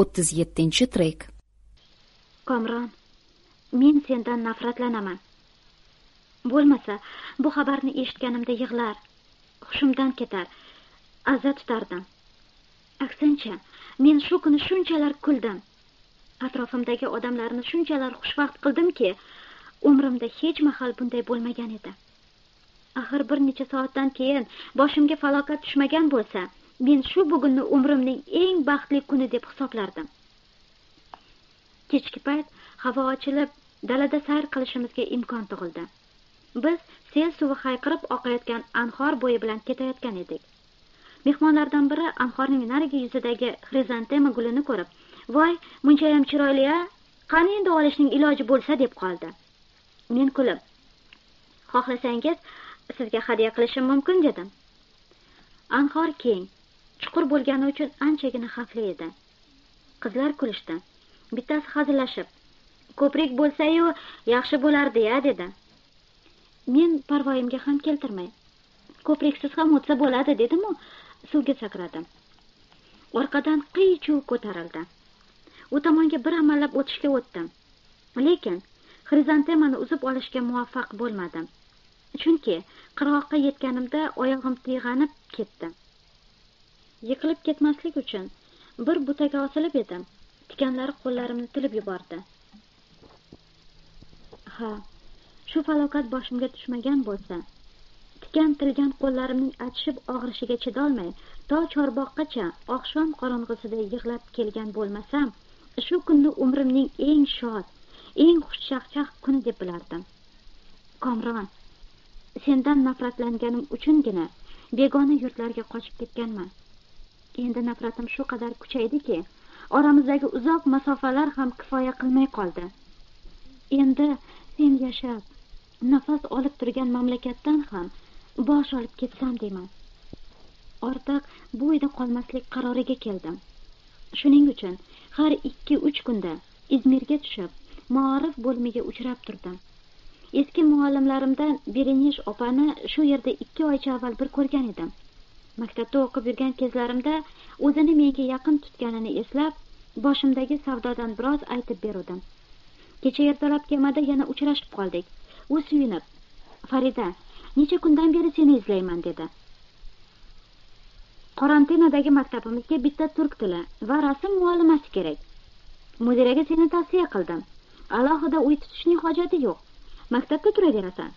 A: O'ttiz yettinchi trek.
B: Komron men sendan nafratlanaman. Bo'lmasa bu xabarni eshitganimda yig'lar hushimdan ketar aza tutardim. Aksincha men shu kuni shunchalar kuldim. Atrofimdagi odamlarni shunchalar xushvaqt qildimki umrimda hech mahal bunday bo'lmagan edi. Axir bir necha soatdan keyin boshimga falokat tushmagan bo'lsa men shu bugunni umrimning eng baxtli kuni deb hisoblardim. Kechki payt havo ochilib dalada sayr qilishimizga imkon tug'ildi. Biz sel suvi hayqirib oqayotgan anhor bo'yi bilan ketayotgan edik. Mehmonlardan biri anhorning narigi yuzidagi xrizantema gulini ko'rib voy munchayam chiroyli a! Qani endi olishning iloji bo'lsa? deb qoldi. Men kulib xohlasangiz sizga hadya qilishim mumkin dedim. Anhor keng chuqur bo'lgani uchun anchagina xavfli edi. Qizlar kulishdi. Bittasi hazillashib ko'prik bo'lsayu yaxshi bo'lardi ya dedi. Men parvoyimga ham keltirmay ko'priksiz ham o'tsa bo'ladi dedimu suvga sakradim orqadan qiy chuv ko'tarildi. U tomonga bir amallab o'tishga o'tdim lekin xrizantemani uzib olishga muvaffaq bo'lmadim chunki qirg'oqqa yetganimda oyog'im tiyg'anib ketdi. Yiqilib ketmaslik uchun bir butaga osilib edim. Tikanlari qo'llarimni tilib yubordi. Ha shu falokat boshimga tushmagan bo'lsa tikan tilgan qo'llarimning achishib og'rishiga chidolmay to chorboqqacha oqshom qorong'isida yig'lab kelgan bo'lmasam shu kunni umrimning eng shod eng xushchaqchaq kuni deb bilardim. Komron sendan nafratlanganim uchungina begona yurtlarga qochib ketganman. Endi nafratim shu qadar kuchaydiki oramizdagi uzoq masofalar ham kifoya qilmay qoldi. Endi sen yashab nafas olib turgan mamlakatdan ham bosh olib ketsam deyman. Ortiq bu uyda qolmaslik qaroriga keldim. Shuning uchun har ikki uch kunda izmirga tushib maorif bo'limiga uchrab turdim. Eski muallimlarimdan berenish opani shu yerda ikki oycha avval bir ko'rgan edim. Maktabda o'qib yurgan kezlarimda o'zini menga yaqin tutganini eslab boshimdagi savdodan biroz aytib beruvdim. Kecha ertalab kemada yana uchrashib qoldik. U suyunib farida necha kundan beri seni izlayman? dedi. Karantinadagi maktabimizga bitta turk tili va rasm muallimasi kerak. Mudiraga seni tavsiya qildim. Alohida uy tutishning hojati yo'q. Maktabda turaverasan.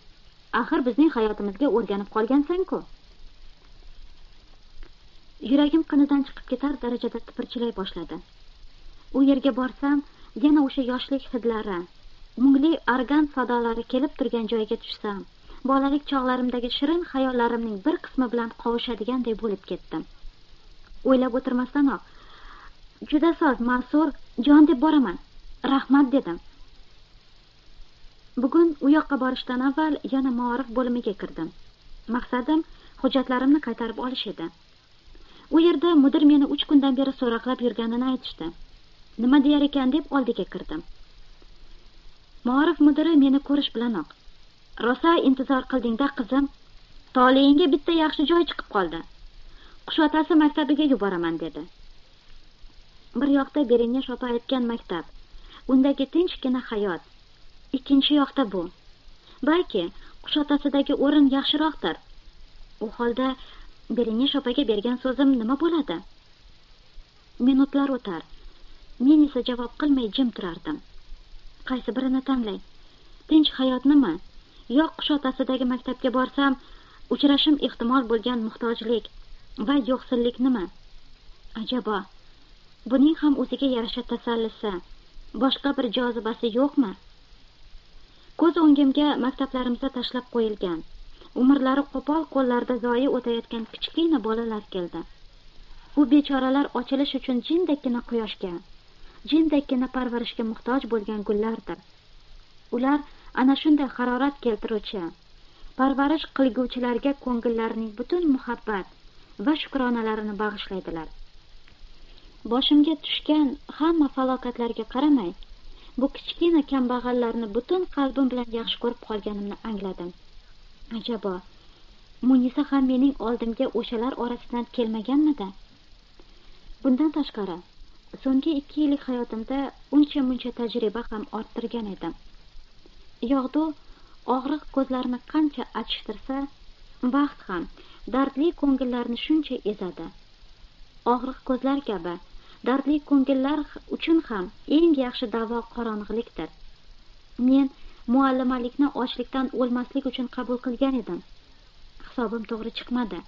B: Axir bizning hayotimizga o'rganib qolgansan-ku. Yuragim qinidan chiqib ketar darajada tipirchilay boshladi. U yerga borsam yana o'sha yoshlik hidlari mungli organ sadolari kelib turgan joyga tushsam bolalik chog'larimdagi shirin xayollarimning bir qismi bilan qovushadiganday bo'lib ketdim. O'ylab o'tirmasdanoq juda soz mansur jon deb boraman rahmat dedim. Bugun u yoqqa borishdan avval yana maorif bo'limiga kirdim. Maqsadim hujjatlarimni qaytarib olish edi. U yerda mudir meni uch kundan beri so'roqlab yurganini aytishdi. Nima deyar ekan deb oldiga kirdim. Maorif mudiri meni ko'rish bilanoq rosa intizor qildingda qizim. Toleyingga bitta yaxshi joy chiqib qoldi. Qush otasi maktabiga yuboraman dedi. Bir yoqda berinyash shopa aytgan maktab. Undagi tinchgina hayot. Ikkinchi yoqda bu. Balki qush otasidagi o'rin yaxshiroqdir. U holda berinyash opaga bergan so'zim nima bo'ladi? Minutlar o'tar. Men esa javob qilmay jim turardim. Qaysi birini tanlay tinch hayotnimi yo qush otasidagi maktabga borsam uchrashim ehtimol bo'lgan muhtojlik va yo'qsilliknimi ajabo buning ham o'ziga yarasha tasallisi. Boshqa bir jozibasi yo'qmi? Ko'z o'ngimga maktablarimizda tashlab qo'yilgan. Umrlari qo'pol qo'llarda zoyi o'tayotgan kichkina bolalar keldi. U bechoralar ochilish uchun jindakkina quyoshga jindakkina parvarishga muhtoj bo'lgan gullardir. Ular ana shunday harorat keltiruvchi parvarish qilguvchilarga ko'ngillarining butun muhabbat va shukronalarini bag'ishlaydilar. Boshimga tushgan hamma falokatlarga qaramay bu kichkina kambag'allarni butun qalbim bilan yaxshi ko'rib qolganimni angladim. Ajabo munisa ham mening oldimga o'shalar orasidan kelmaganmidi? Bundan tashqari so'nggi ikki yillik hayotimda uncha muncha tajriba ham orttirgan edim. Yog'du og'riq ko'zlarni qancha achishtirsa baxt ham dardli ko'ngillarni shuncha ezadi. Og'riq ko'zlar kabi dardli ko'ngillar uchun ham eng yaxshi davo qorong'ilikdir. Men muallimalikni ochlikdan o'lmaslik uchun qabul qilgan edim. Hisobim to'g'ri chiqmadi.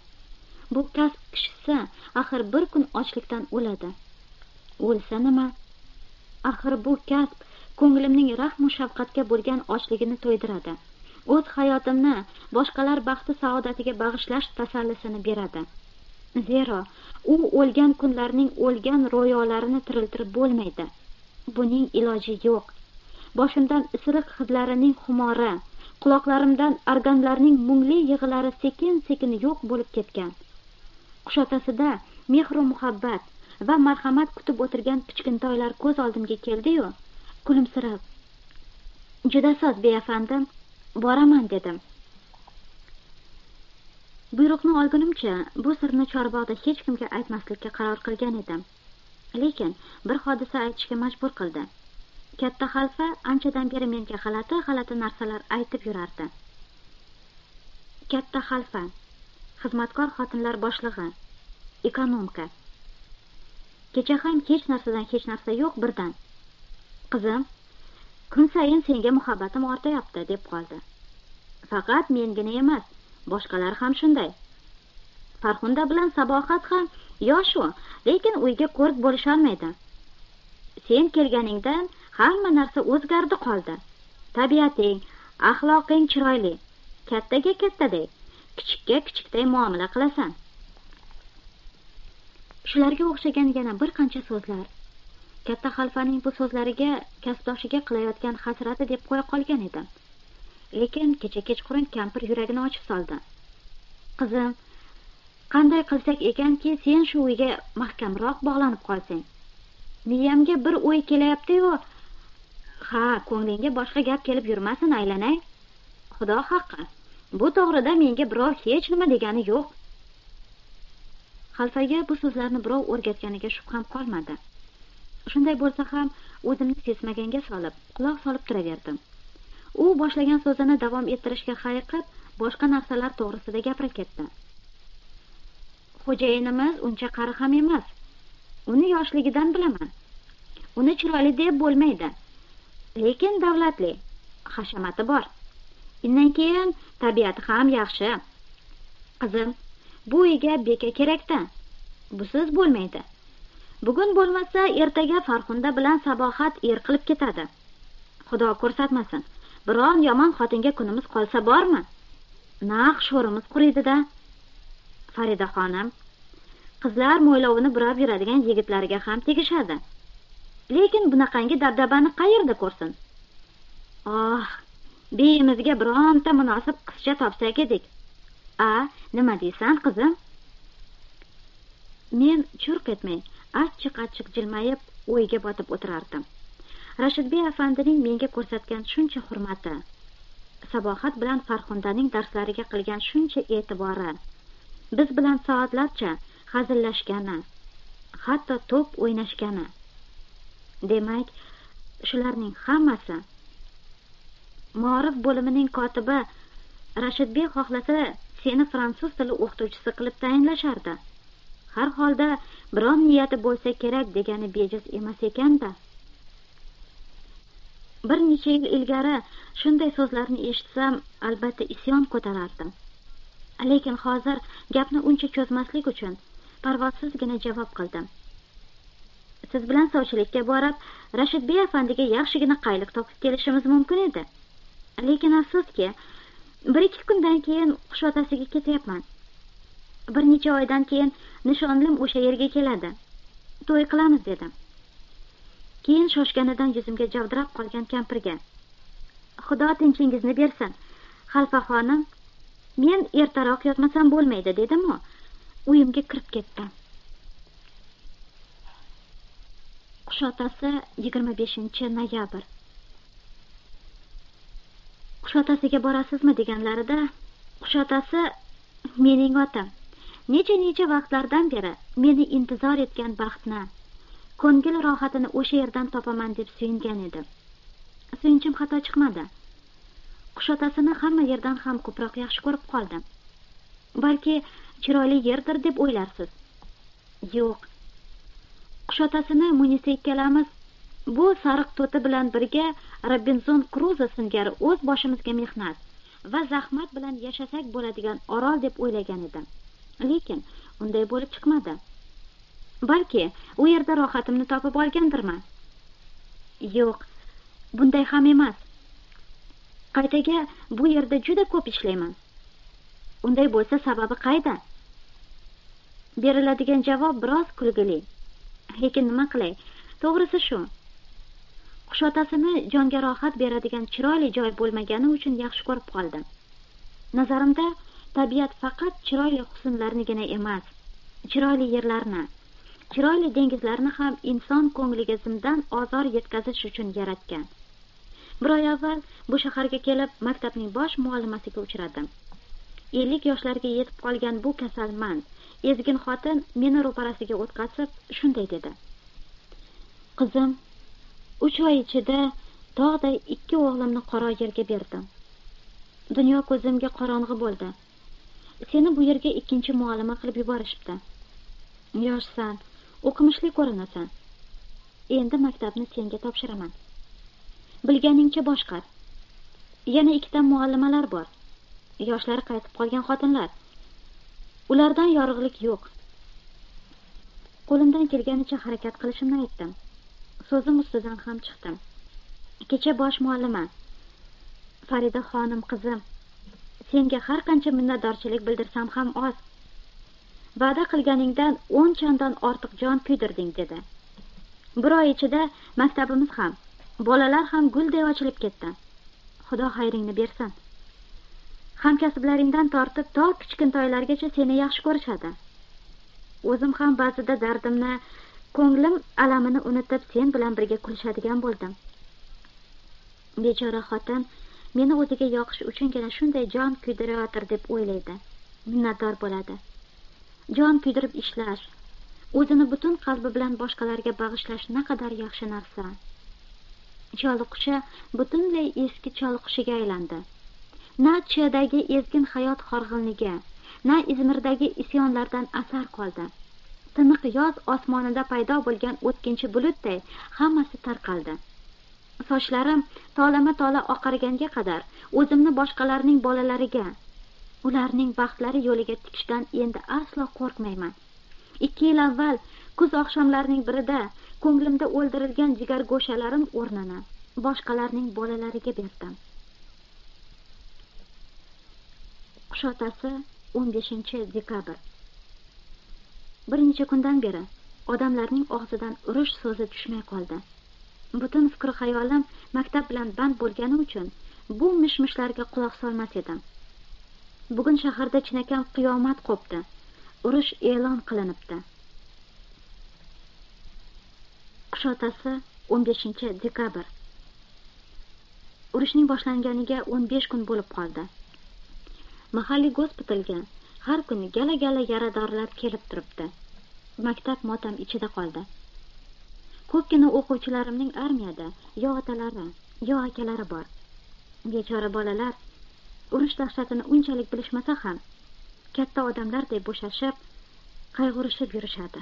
B: Bu kasb kishisi axir bir kun ochlikdan o'ladi. O'lsa nima? Axir bu kasb ko'nglimning rahmu shafqatga bo'lgan ochligini to'ydiradi. O'z hayotimni boshqalar baxti saodatiga bag'ishlash tasallisini beradi. Zero u o'lgan kunlarning o'lgan ro'yolarini tiriltirib bo'lmaydi. Buning iloji yo'q. Boshimdan isiriq hidlarining xumori quloqlarimdan organlarning mungli yig'ilari sekin sekin yo'q bo'lib ketgan. Qushotasida mehru muhabbat va marhamat kutib o'tirgan kichkintoylar ko'z oldimga keldiyu kulimsirab juda soz beafandim boraman dedim. Buyruqni olgunimcha bu sirni chorbog'da hech kimga aytmaslikka qaror qilgan edim. Lekin bir hodisa aytishga majbur qildi. Katta xalfa anchadan beri menga g'alati g'alati narsalar aytib yurardi. Katta xalfa xizmatkor xotinlar boshlig'i ekonomka. Kecha ham hech narsadan hech narsa yo'q birdan. Qizim kun sayin senga muhabbatim ortayapti deb qoldi. Faqat mengina emas boshqalar ham shunday. Farhunda bilan sabohat ham yosh u lekin uyga ko'rk bo'lisholmaydi. Sen kelganingdan hamma narsa o'zgardi qoldi. Tabiating axloqing chiroyli. Kattaga kattadek kichikka kichikday muomala qilasan. Shularga o'xshagan yana bir qancha so'zlar. Katta xalfaning bu so'zlariga kasbdoshiga qilayotgan hasrati deb qo'ya qolgan edim. Lekin kecha kechqurun kampir yuragini ochib soldi. Qizim qanday qilsak ekanki sen shu uyga mahkamroq bog'lanib qolsang. Miyamga bir o'y kelyapti-yu ha ko'nglingga boshqa gap kelib yurmasin aylanay. Xudo haqqi. Bu to'g'rida menga birov hech nima degani yo'q. Xalfaga bu so'zlarni birov o'rgatganiga shubham qolmadi. Shunday bo'lsa ham o'zimni sezmaganga solib quloq solib turaverdim. U boshlagan so'zini davom ettirishga hayiqib boshqa narsalar to'g'risida gapira ketdi. Xo'jayinimiz uncha qari ham emas. Uni yoshligidan bilaman. Uni chiroyli deb bo'lmaydi. Lekin davlatli hashamati bor. Undan keyin tabiati ham yaxshi. Qizim bu uyga beka kerakda. Busiz bo'lmaydi. Bugun bo'lmasa ertaga farxunda bilan sabohat er qilib ketadi. Xudo ko'rsatmasin biron yomon xotinga kunimiz qolsa bormi? Naq sho'rimiz quriydida. Farida xonim qizlar mo'ylovini burab yuradigan yigitlariga ham tegishadi. Lekin bunaqangi dabdabani qayerda ko'rsin? Ah, oh beyimizga bironta munosib qizcha topsak edik. A nima deysan qizim? Men churq etmay achchiq achchiq jilmayib o'yga botib o'tirardim. Rashidbey afandining menga ko'rsatgan shuncha hurmati sabohat bilan farxundaning darslariga qilgan shuncha e'tibori biz bilan soatlarcha hazillashgani hatto to'p o'ynashgani demak shularning hammasi morif bo'limining kotibi rashidbek xohlasa seni fransuz tili o'qituvchisi qilib tayinlashardi. Har holda biron niyati bo'lsa kerak degani bejiz emas ekanda bir necha yil ilgari shunday so'zlarni eshitsam albatta isyon ko'tarardim. Lekin hozir gapni uncha cho'zmaslik uchun parvozsizgina javob qildim. Siz bilan sovchilikka borib rashidbey afandiga yaxshigina qayliq topib kelishimiz mumkin edi. Lekin afsuski bir ikki kundan keyin qushotasiga ketyapman. Bir necha oydan keyin nishonlim o'sha yerga keladi. To'y qilamiz dedim. Keyin shoshganidan yuzimga javdirab qolgan kampirga xudo tinchingizni bersin. Xalfa xonim men ertaroq yotmasam bo'lmaydi dedimu uyimga kirib ketdim. Qushotasi yigirma beshinchi noyabr. Qushotasiga borasizmi deganlarida qushotasi mening otam. Necha necha vaqtlardan beri meni intizor etgan baxtni ko'ngil rohatini o'sha yerdan topaman deb suyungan edim. Suyunchim xato chiqmadi. Qushotasini hamma yerdan ham ko'proq yaxshi ko'rib qoldim. Balki chiroyli yerdir deb o'ylarsiz. Yo'q qushotasini munisa ikkalamiz. Bu sariq to'ti bilan birga robinzon kruzo singari o'z boshimizga mehnat va zahmat bilan yashasak bo'ladigan orol deb o'ylagan edim. Lekin unday bo'lib chiqmadi. Balki u yerda rohatimni topib olgandirman. Yo'q bunday ham emas. Qaytaga bu yerda juda ko'p ishlayman. Unday bo'lsa sababi qayda? Beriladigan javob biroz kulgili. Lekin nima qilay? To'g'risi shu. Qushotasini jonga rohat beradigan chiroyli joy bo'lmagani uchun yaxshi ko'rib qoldim. Nazarimda tabiat faqat chiroyli husnlarnigina emas chiroyli yerlarni chiroyli dengizlarni ham inson ko'ngliga zimdan ozor yetkazish uchun yaratgan. Bir oy avval bu shaharga kelib maktabning bosh muallimasiga uchradim. Ellik yoshlarga yetib qolgan bu kasalmand ezgin xotin meni ro'parasiga o'tqazib shunday dedi. Qizim uch oy ichida tog'day ikki o'g'limni qora yerga berdim. Dunyo ko'zimga qorong'i bo'ldi. Seni bu yerga ikkinchi muallima qilib yuborishibdi. Yoshsan o'qimishli ko'rinasan. Endi maktabni senga topshiraman. Bilganingcha boshqar. Yana ikkita muallimalar bor. Yoshlari qaytib qolgan xotinlar. Ulardan yorug'lik yo'q. Qo'limdan kelganicha harakat qilishimni aytdim. So'zim ustidan ham chiqdim. Kecha bosh muallima farida xonim qizim senga har qancha minnatdorchilik bildirsam ham oz. Va'da qilganingdan o'n chandon ortiq jon kuydirding dedi. Bir oy ichida maktabimiz ham bolalar ham gulday ochilib ketdi. Xudo xayringni bersin. Hamkasblaringdan tortib to kichkintoylargacha seni yaxshi ko'rishadi. O'zim ham ba'zida dardimni ko'nglim alamini unutib sen bilan birga kulishadigan bo'ldim. Bechora xotin meni o'ziga yoqish uchungina shunday jon kuydirayotir deb o'ylaydi. Minnatdor bo'ladi. Jon kuydirib ishlash o'zini butun qalbi bilan boshqalarga bag'ishlash naqadar yaxshi narsa. Choliqushi butunlay eski choliqushiga aylandi. Na chiyadagi ezgin hayot horg'inligi na izmirdagi isyonlardan asar qoldi. Tiniq yoz osmonida paydo bo'lgan o'tkinchi bulutday hammasi tarqaldi. Sochlarim tolama tola oqarganga qadar o'zimni boshqalarning bolalariga ularning baxtlari yo'liga tikishdan endi aslo qo'rqmayman. Ikki yil avval kuz oqshomlarining birida ko'nglimda o'ldirilgan jigargo'shalarim o'rnini boshqalarning bolalariga berdim. Qushotasi 15 dekabr. Bir necha kundan beri odamlarning og'zidan urush so'zi tushmay qoldi. Butun fikr xayolim maktab bilan band bo'lgani uchun bu mish mishlarga quloq solmas edim. Bugun shaharda chinakam qiyomat qo'pdi. Urush e'lon qilinibdi. Qushotasi 15 dekabr. Urushning boshlanganiga 15 kun bo'lib qoldi. Mahalliy gospitalga har kuni gala gala yaradorlar kelib turibdi. Maktab motam ichida qoldi. Ko'pgina o'quvchilarimning armiyada yo otalari yo akalari bor. Bechora bolalar urush dahshatini unchalik bilishmasa ham katta odamlarday bo'shashib qayg'urishib yurishadi.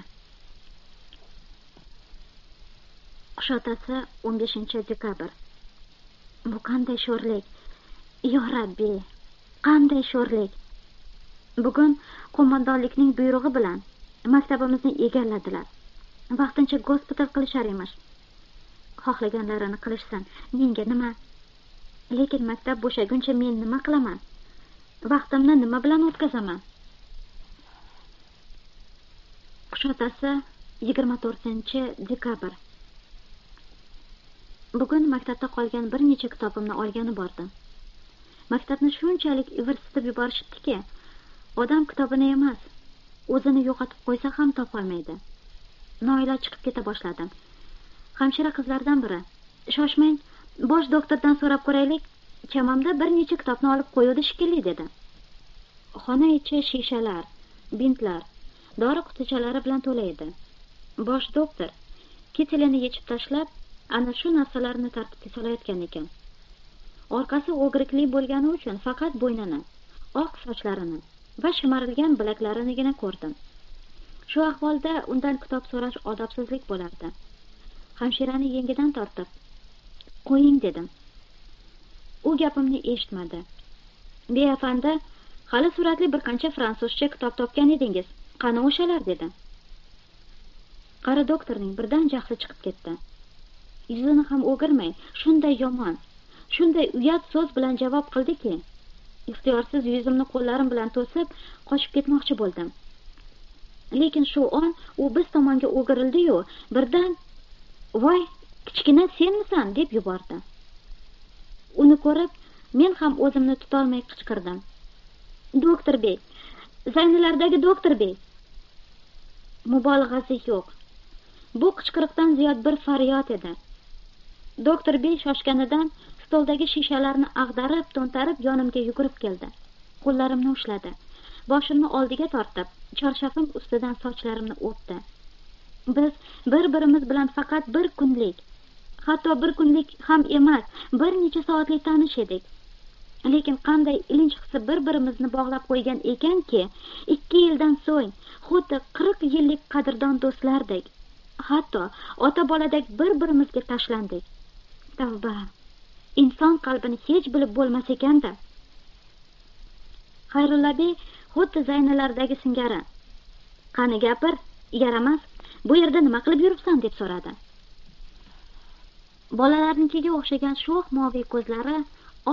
B: Qushotasi 15 dekabr. Bu qanday sho'rlik? Yo rabbiy qanday sho'rlik. Bugun qo'mondonlikning buyrug'i bilan maktabimizni egalladilar. Vaqtincha gospital qilishar emish. Xohlaganlarini qilishsin. Menga nima? Lekin maktab bo'shaguncha men nima qilaman? Vaqtimni nima bilan o'tkazaman? Qushotasi yigirma to'rtinchi dekabr. Bugun maktabda qolgan bir necha kitobimni olgani bordim. Maktabni shunchalik ivirsitib yuborishibdiki odam kitobini emas o'zini yo'qotib qo'ysa ham topolmaydi. Noiloj chiqib keta boshladim. Hamshira qizlardan biri shoshmang bosh doktordan so'rab ko'raylik chamamda bir necha kitobni olib qo'yuvdi shekilli dedi. Xona ichi shishalar bintlar dori qutichalari bilan to'la edi bosh doktor kitelini yechib tashlab ana shu narsalarni tartibga solayotgan ekan. Orqasi o'girikli bo'lgani uchun faqat bo'ynini oq sochlarini va shimarilgan bilaklarinigina ko'rdim. Shu ahvolda undan kitob so'rash odobsizlik bo'lardi. Hamshirani yengidan tortib qo'ying dedim. U gapimni eshitmadi. Beafandi hali suratli bir qancha fransuzcha kitob topgan edingiz. Qani o'shalar? dedi. Qari doktorning birdan jahli chiqib ketdi. Yuzini ham o'girmay shunday yomon. Shunday uyat so'z bilan javob qildiki ixtiyorsiz yuzimni qo'llarim bilan to'sib qochib ketmoqchi bo'ldim. Lekin shu on u biz tomonga o'girildiyu birdan voy kichkina senmisan? deb yubordi. Uni ko'rib men ham o'zimni tutolmay qichqirdim. Doktor bek zaynilardagi doktor bek mubolag'asi yo'q. Bu qichqiriqdan ziyod bir faryod edi. Doktor bek shoshganidan stoldagi shishalarni ag'darib to'ntarib yonimga yugurib keldi. Qo'llarimni ushladi. Boshimni oldiga tortib charshafim ustidan sochlarimni o'pdi. Biz bir birimiz bilan faqat bir kunlik hatto bir kunlik ham emas bir necha soatlik tanish edik. Lekin qanday ilinj hisi bir birimizni bog'lab qo'ygan ekanki ikki yildan so'ng xuddi qirq yillik qadrdon do'stlardek hatto ota boladek bir birimizga tashlandik. Tavba. Inson qalbini hech bilib bo'lmas ekanda. Xayrulla bey xuddi zaynilardagi singari. Qani gapir yaramas bu yerda nima qilib yuribsan deb so'radi. Bolalarnikiga o'xshagan sho'x moviy ko'zlari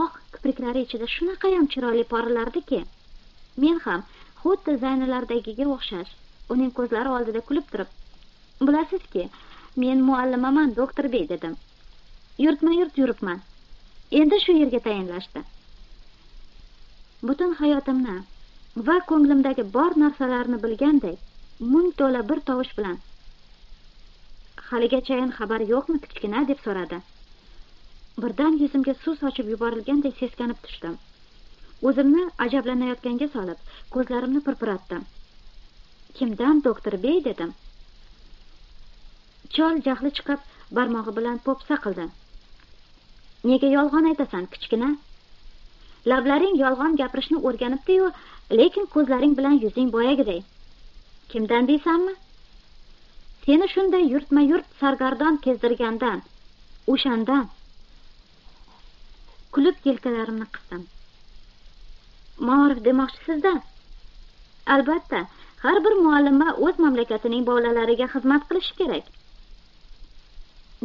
B: oq kipriklari ichida shunaqayam chiroyli porlardiki men ham xuddi zaynalardagiga o'xshash uning ko'zlari oldida kulib turib bilasizki men muallimaman doktor bey dedim. Yurtma yurt yuribman. Endi shu yerga tayinlashdi. Butun hayotimni va ko'nglimdagi bor narsalarni bilganday mung to'la bir tovush bilan haligachayin xabar yo'qmi kichkina? deb so'radi. Birdan yuzimga suv sochib yuborilganday seskanib tushdim. O'zimni ajablanayotganga solib ko'zlarimni pirpiratdim. Kimdan doktor bey? dedim. Chol jahli chiqib barmog'i bilan po'pisa qildi. Nega yolg'on aytasan kichkina? Lablaring yolg'on gapirishni o'rganibdiyu lekin ko'zlaring bilan yuzing boyagiday kimdan deysanmi seni shunday yurtma yurt sargardon kezdirgandan o'shandan kulib yelkalarimni qisdim. Maorif demoqchisizda? Albatta har bir muallima o'z mamlakatining bolalariga xizmat qilishi kerak.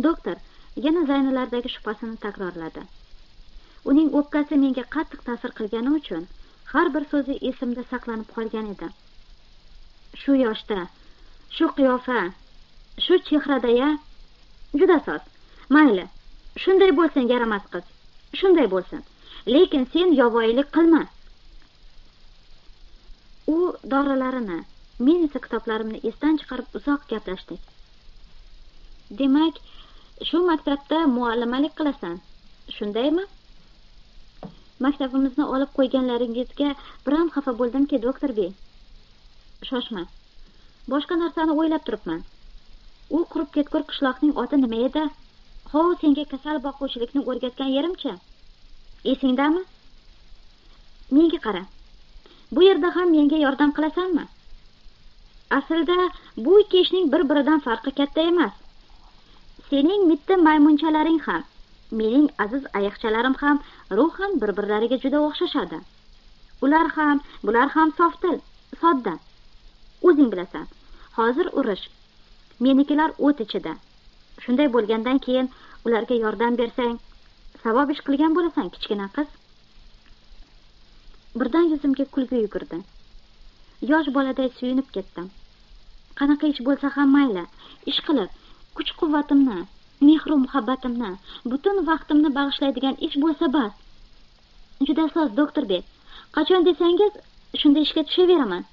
B: Doktor yana zaynilardagi shubhasini takrorladi. Uning o'pkasi menga qattiq ta'sir qilgani uchun har bir so'zi esimda saqlanib qolgan edi. Shu yoshda shu qiyofa shu chehradaya juda soz. Mayli shunday bo'lsin yaramas qiz. Shunday bo'lsin. Lekin sen yovvoyilik qilma. U dorilarini men esa kitoblarimni esdan chiqarib uzoq gaplashdik. Demak shu maktabda muallimalik qilasan. Shundaymi? Maktabimizni olib qo'yganlaringizga biram xafa bo'ldimki doktor bey. Shoshma. Boshqa narsani o'ylab turibman. U qurib ketgur qishloqning oti nima edi? Hov senga kasal boquvchilikni o'rgatgan yerimchi. Esingdami? Menga qara. Bu yerda ham menga yordam qilasanmi? Aslida bu ikki ishning bir biridan farqi katta emas. Sening mitti maymunchalaring ham mening aziz ayiqchalarim ham ruhan bir birlariga juda o'xshashadi. Ular ham bular ham softil sodda. O'zing bilasan hozir urush menikilar o't ichida. Shunday bo'lgandan keyin ularga yordam bersang savob ish qilgan bo'lasan kichkina qiz. Birdan yuzimga kulgi yugurdi. Yosh boladay suyunib ketdim. Qanaqa ish bo'lsa ham mayli ish qilib kuch quvvatimni mehru muhabbatimni butun vaqtimni bag'ishlaydigan ish bo'lsa bas juda soz doktor bek qachon desangiz shunda ishga tushaveraman.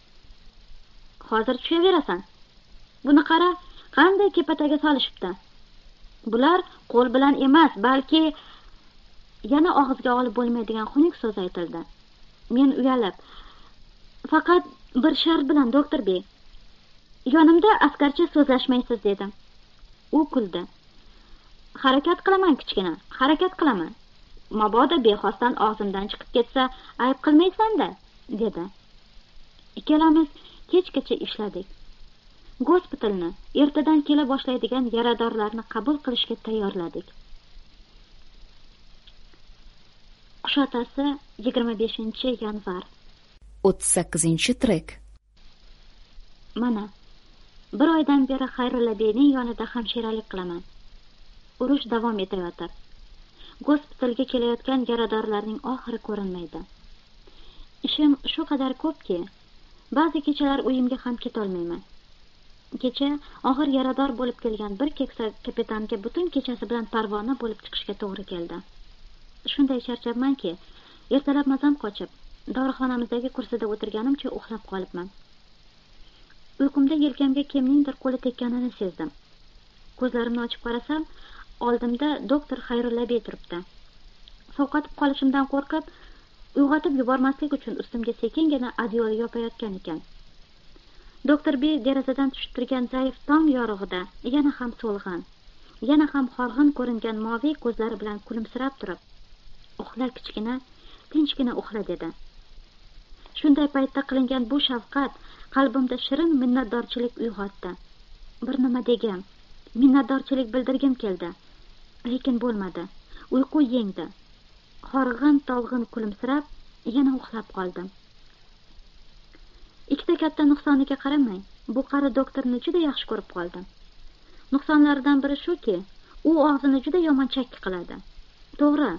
B: Hozir tushaverasan. Buni qara qanday kepataga solishibdi? Bular qo'l bilan emas balki yana og'izga olib bo'lmaydigan xunuk so'z aytildi. Men uyalib faqat bir shart bilan doktor bek yonimda askarcha so'zlashmaysiz dedim. U kuldi. Harakat qilaman kichkina. Harakat qilaman. Mabodo bexosdan og'zimdan chiqib ketsa ayb qilmaysanda dedi. Ikkalamiz kechgacha ishladik. Gospitalni ertadan kela boshlaydigan yaradorlarni qabul qilishga tayyorladik. Qushotasi yigirma beshinchi yanvar.
A: O'ttiz sakkizinchi trek.
B: Mana bir oydan beri xayrulla beyning yonida hamshiralik qilaman. Urush davom etayotir. Gospitalga kelayotgan yaradorlarning oxiri ko'rinmaydi. Ishim shu qadar ko'pki ba'zi kechalar uyimga ham ketolmayman. Kecha og'ir yarador bo'lib kelgan bir keksa kapitanga butun kechasi bilan parvona bo'lib chiqishga to'g'ri keldi. Shunday charchabmanki ertalab mazam qochib dorixonamizdagi kursida o'tirganimcha uxlab qolibman. Uyqumda yelkamga kimningdir qo'li tekkanini sezdim. Ko'zlarimni ochib qarasam oldimda doktor xayrulla bey turibdi sovqotib qolishimdan qo'rqib uyg'otib yubormaslik uchun ustimga sekingina adyol yopayotgan ekan. Doktor bey derazadan tushib turgan zaif tong yorug'ida yana ham so'lg'in yana ham horg'in ko'ringan moviy ko'zlari bilan kulimsirab turib uxla kichkina tinchgina uxla dedi. Shunday paytda qilingan bu shafqat qalbimda shirin minnatdorchilik uyg'otdi. Bir nima degim minnatdorchilik bildirgim keldi. Lekin bo'lmadi. Uyqu yengdi. Horg'in tolg'in kulimsirab yana uxlab qoldim. Ikkita katta nuqsoniga qaramay bu qari doktorni juda yaxshi ko'rib qoldim. Nuqsonlaridan biri shuki u og'zini juda yomon chakki qiladi. To'g'ri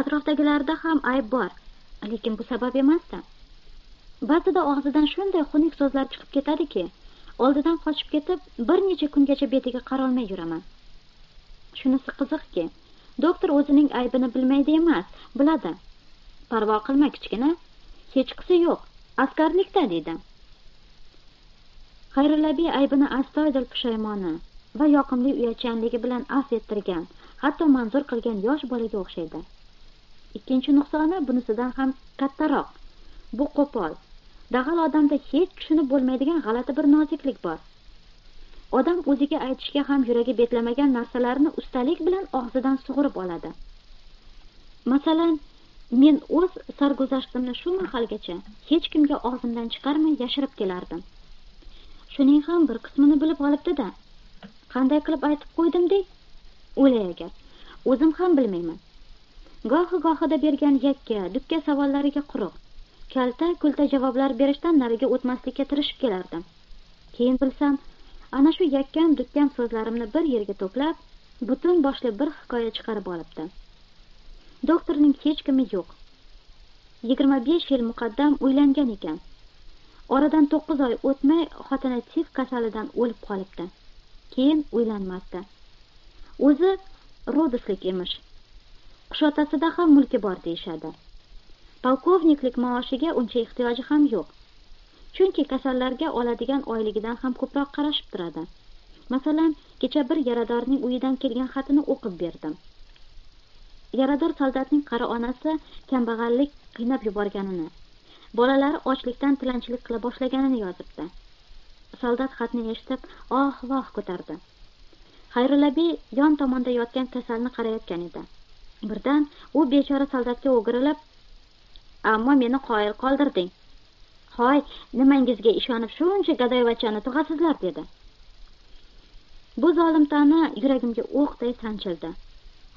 B: atrofdagilarda ham ayb bor lekin bu sabab emasdi ba'zida og'zidan shunday xunuk so'zlar chiqib ketadiki oldidan qochib ketib bir necha kungacha betiga qarolmay yuraman. Shunisi qiziqki doktor o'zining aybini bilmaydi emas biladi. Parvo qilma kichkina. Hechqisi yo'q askarlikda dedi xayrullabiy aybini astoydil pushaymoni va yoqimli uyachanligi bilan afv ettirgan hatto manzur qilgan yosh bolaga o'xshaydi. Ikkinchi nuqsoni bunisidan ham kattaroq. Bu qo'pol. Dag'al odamda hech tushunib bo'lmaydigan g'alati bir noziklik bor. Odam o'ziga aytishga ham yuragi betlamagan narsalarni ustalik bilan og'zidan sug'urib oladi. Masalan men o'z sarguzashtimni shu mahalgacha hech kimga og'zimdan chiqarmay yashirib kelardim. Shuning ham bir qismini bilib olibdida qanday qilib aytib qo'ydim dey o'lay o'zim ham bilmayman. Gohi gohida bergan yakka dukka savollariga quruq kalta kulta javoblar berishdan nariga o'tmaslikka tirishib kelardim. Keyin bilsam ana shu yakkam dukkam so'zlarimni bir yerga to'plab butun boshli bir hikoya chiqarib olibdi. Doktorning hech kimi yo'q. Yigirma besh yil muqaddam uylangan ekan. Oradan to'qqiz oy o'tmay xotini tif kasalidan o'lib qolibdi. Keyin uylanmasdi. O'zi rodoslik emish. Qushotasida ham mulki bor deyishadi. Polkovniklik maoshiga uncha ehtiyoji ham yo'q. Chunki kasallarga oladigan oyligidan ham ko'proq qarashib turadi. Masalan kecha bir yaradorning uyidan kelgan xatini o'qib berdim. Yarador soldatning qari onasi kambag'allik qiynab yuborganini bolalari ochlikdan tilanchilik qila boshlaganini yozibdi. Soldat xatni eshitib oh voh ko'tardi. Xayrulabiy yon tomonda yotgan kasalni qarayotgan edi. Birdan u bechora soldatga o'girilib ammo meni qoyil qoldirding. Hoy nimangizga ishonib shuncha gadoyvachchani tug'asizlar dedi. Bu zolimtani yuragimga o'qday sanchildi.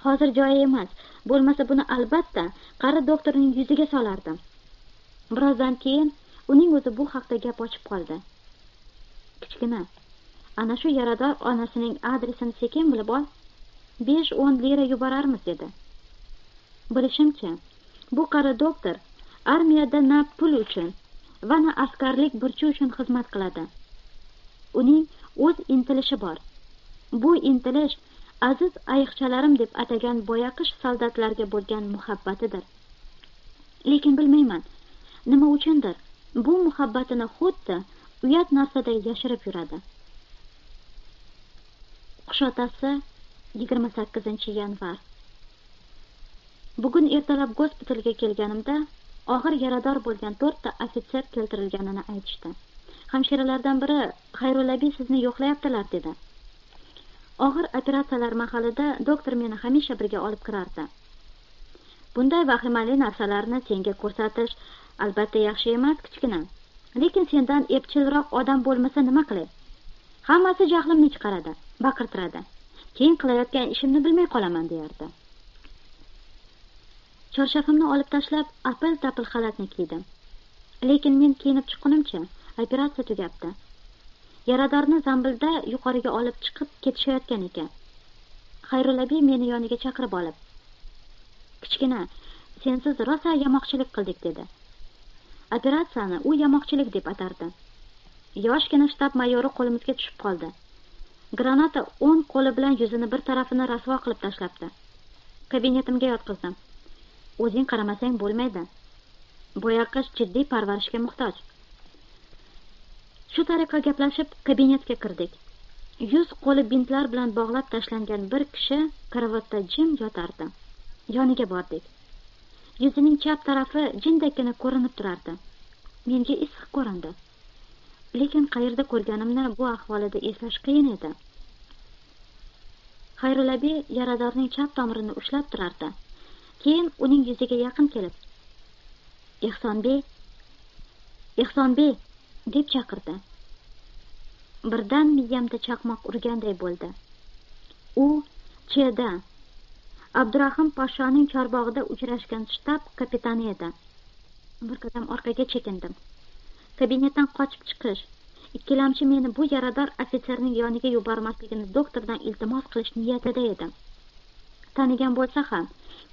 B: Hozir joyi emas bo'lmasa buni albatta qari doktorning yuziga solardim. Birozdan keyin uning o'zi bu haqda gap ochib qoldi. Kichkina ana shu yarador onasining adresini sekin bilib ol besh o'n lira yuborarmiz dedi. Bilishimcha bu qari doktor armiyada na pul uchun va na askarlik burchi uchun xizmat qiladi. Uning o'z intilishi bor. Bu intilish aziz ayiqchalarim deb atagan boyaqish soldatlarga bo'lgan muhabbatidir. Lekin bilmayman nima uchundir bu muhabbatini xuddi uyat narsaday yashirib yuradi. Qushotasi yigirma sakkizinchi yanvar. Bugun ertalab gospitalga kelganimda og'ir yarador bo'lgan to'rtta ofitser keltirilganini aytishdi. Hamshiralardan biri xayrulabiy sizni yo'qlayaptilar dedi. Og'ir operatsiyalar mahalida doktor meni hamisha birga olib kirardi. Bunday vahimali narsalarni senga ko'rsatish albatta yaxshi emas kichkina. Lekin sendan epchilroq odam bo'lmasa nima qilay? Hammasi jahlimni chiqaradi baqirtiradi. Keyin qilayotgan ishimni bilmay qolaman deyardi. Charshafimni olib tashlab apil tapil xalatni kiydim. Lekin men kiyinib chiqqunimcha operatsiya tugabdi. Yaradorni zambilda yuqoriga olib chiqib ketishayotgan ekan. Xayrulabiy meni yoniga chaqirib olib. Kichkina sensiz rosa yamoqchilik qildik dedi. Operatsiyani u yamoqchilik deb atardi. Yoshgina shtab mayori qo'limizga tushib qoldi. Granata o'ng qo'li bilan yuzini bir tarafini rasvo qilib tashlabdi. Kabinetimga yotqizdim. O'zing qaramasang bo'lmaydi. Boyaqish jiddiy parvarishga muhtoj. Shu tariqa gaplashib kabinetga kirdik. Yuz qo'li bintlar bilan bog'lab tashlangan bir kishi karavotda jim yotardi. Yoniga bordik. Yuzining chap tarafi jindakkina ko'rinib turardi. Menga issiq ko'rindi. Lekin qayerda ko'rganimni bu ahvolida eslash qiyin edi. Xayrullabi yaradorning chap tomirini ushlab turardi. Keyin uning yuziga yaqin kelib ehsonbey ehsonbey deb chaqirdi. Birdan miyamda chaqmoq urganday bo'ldi. U cheda abdurahim poshshoning chorbog'ida uchrashgan shtab kapitani edi. Bir qadam orqaga chekindim. Kabinetdan qochib chiqish. Ikkilamchi meni bu yarador ofitserning yoniga yubormasligini doktordan iltimos qilish niyatida edim. Tanigan bo'lsa ham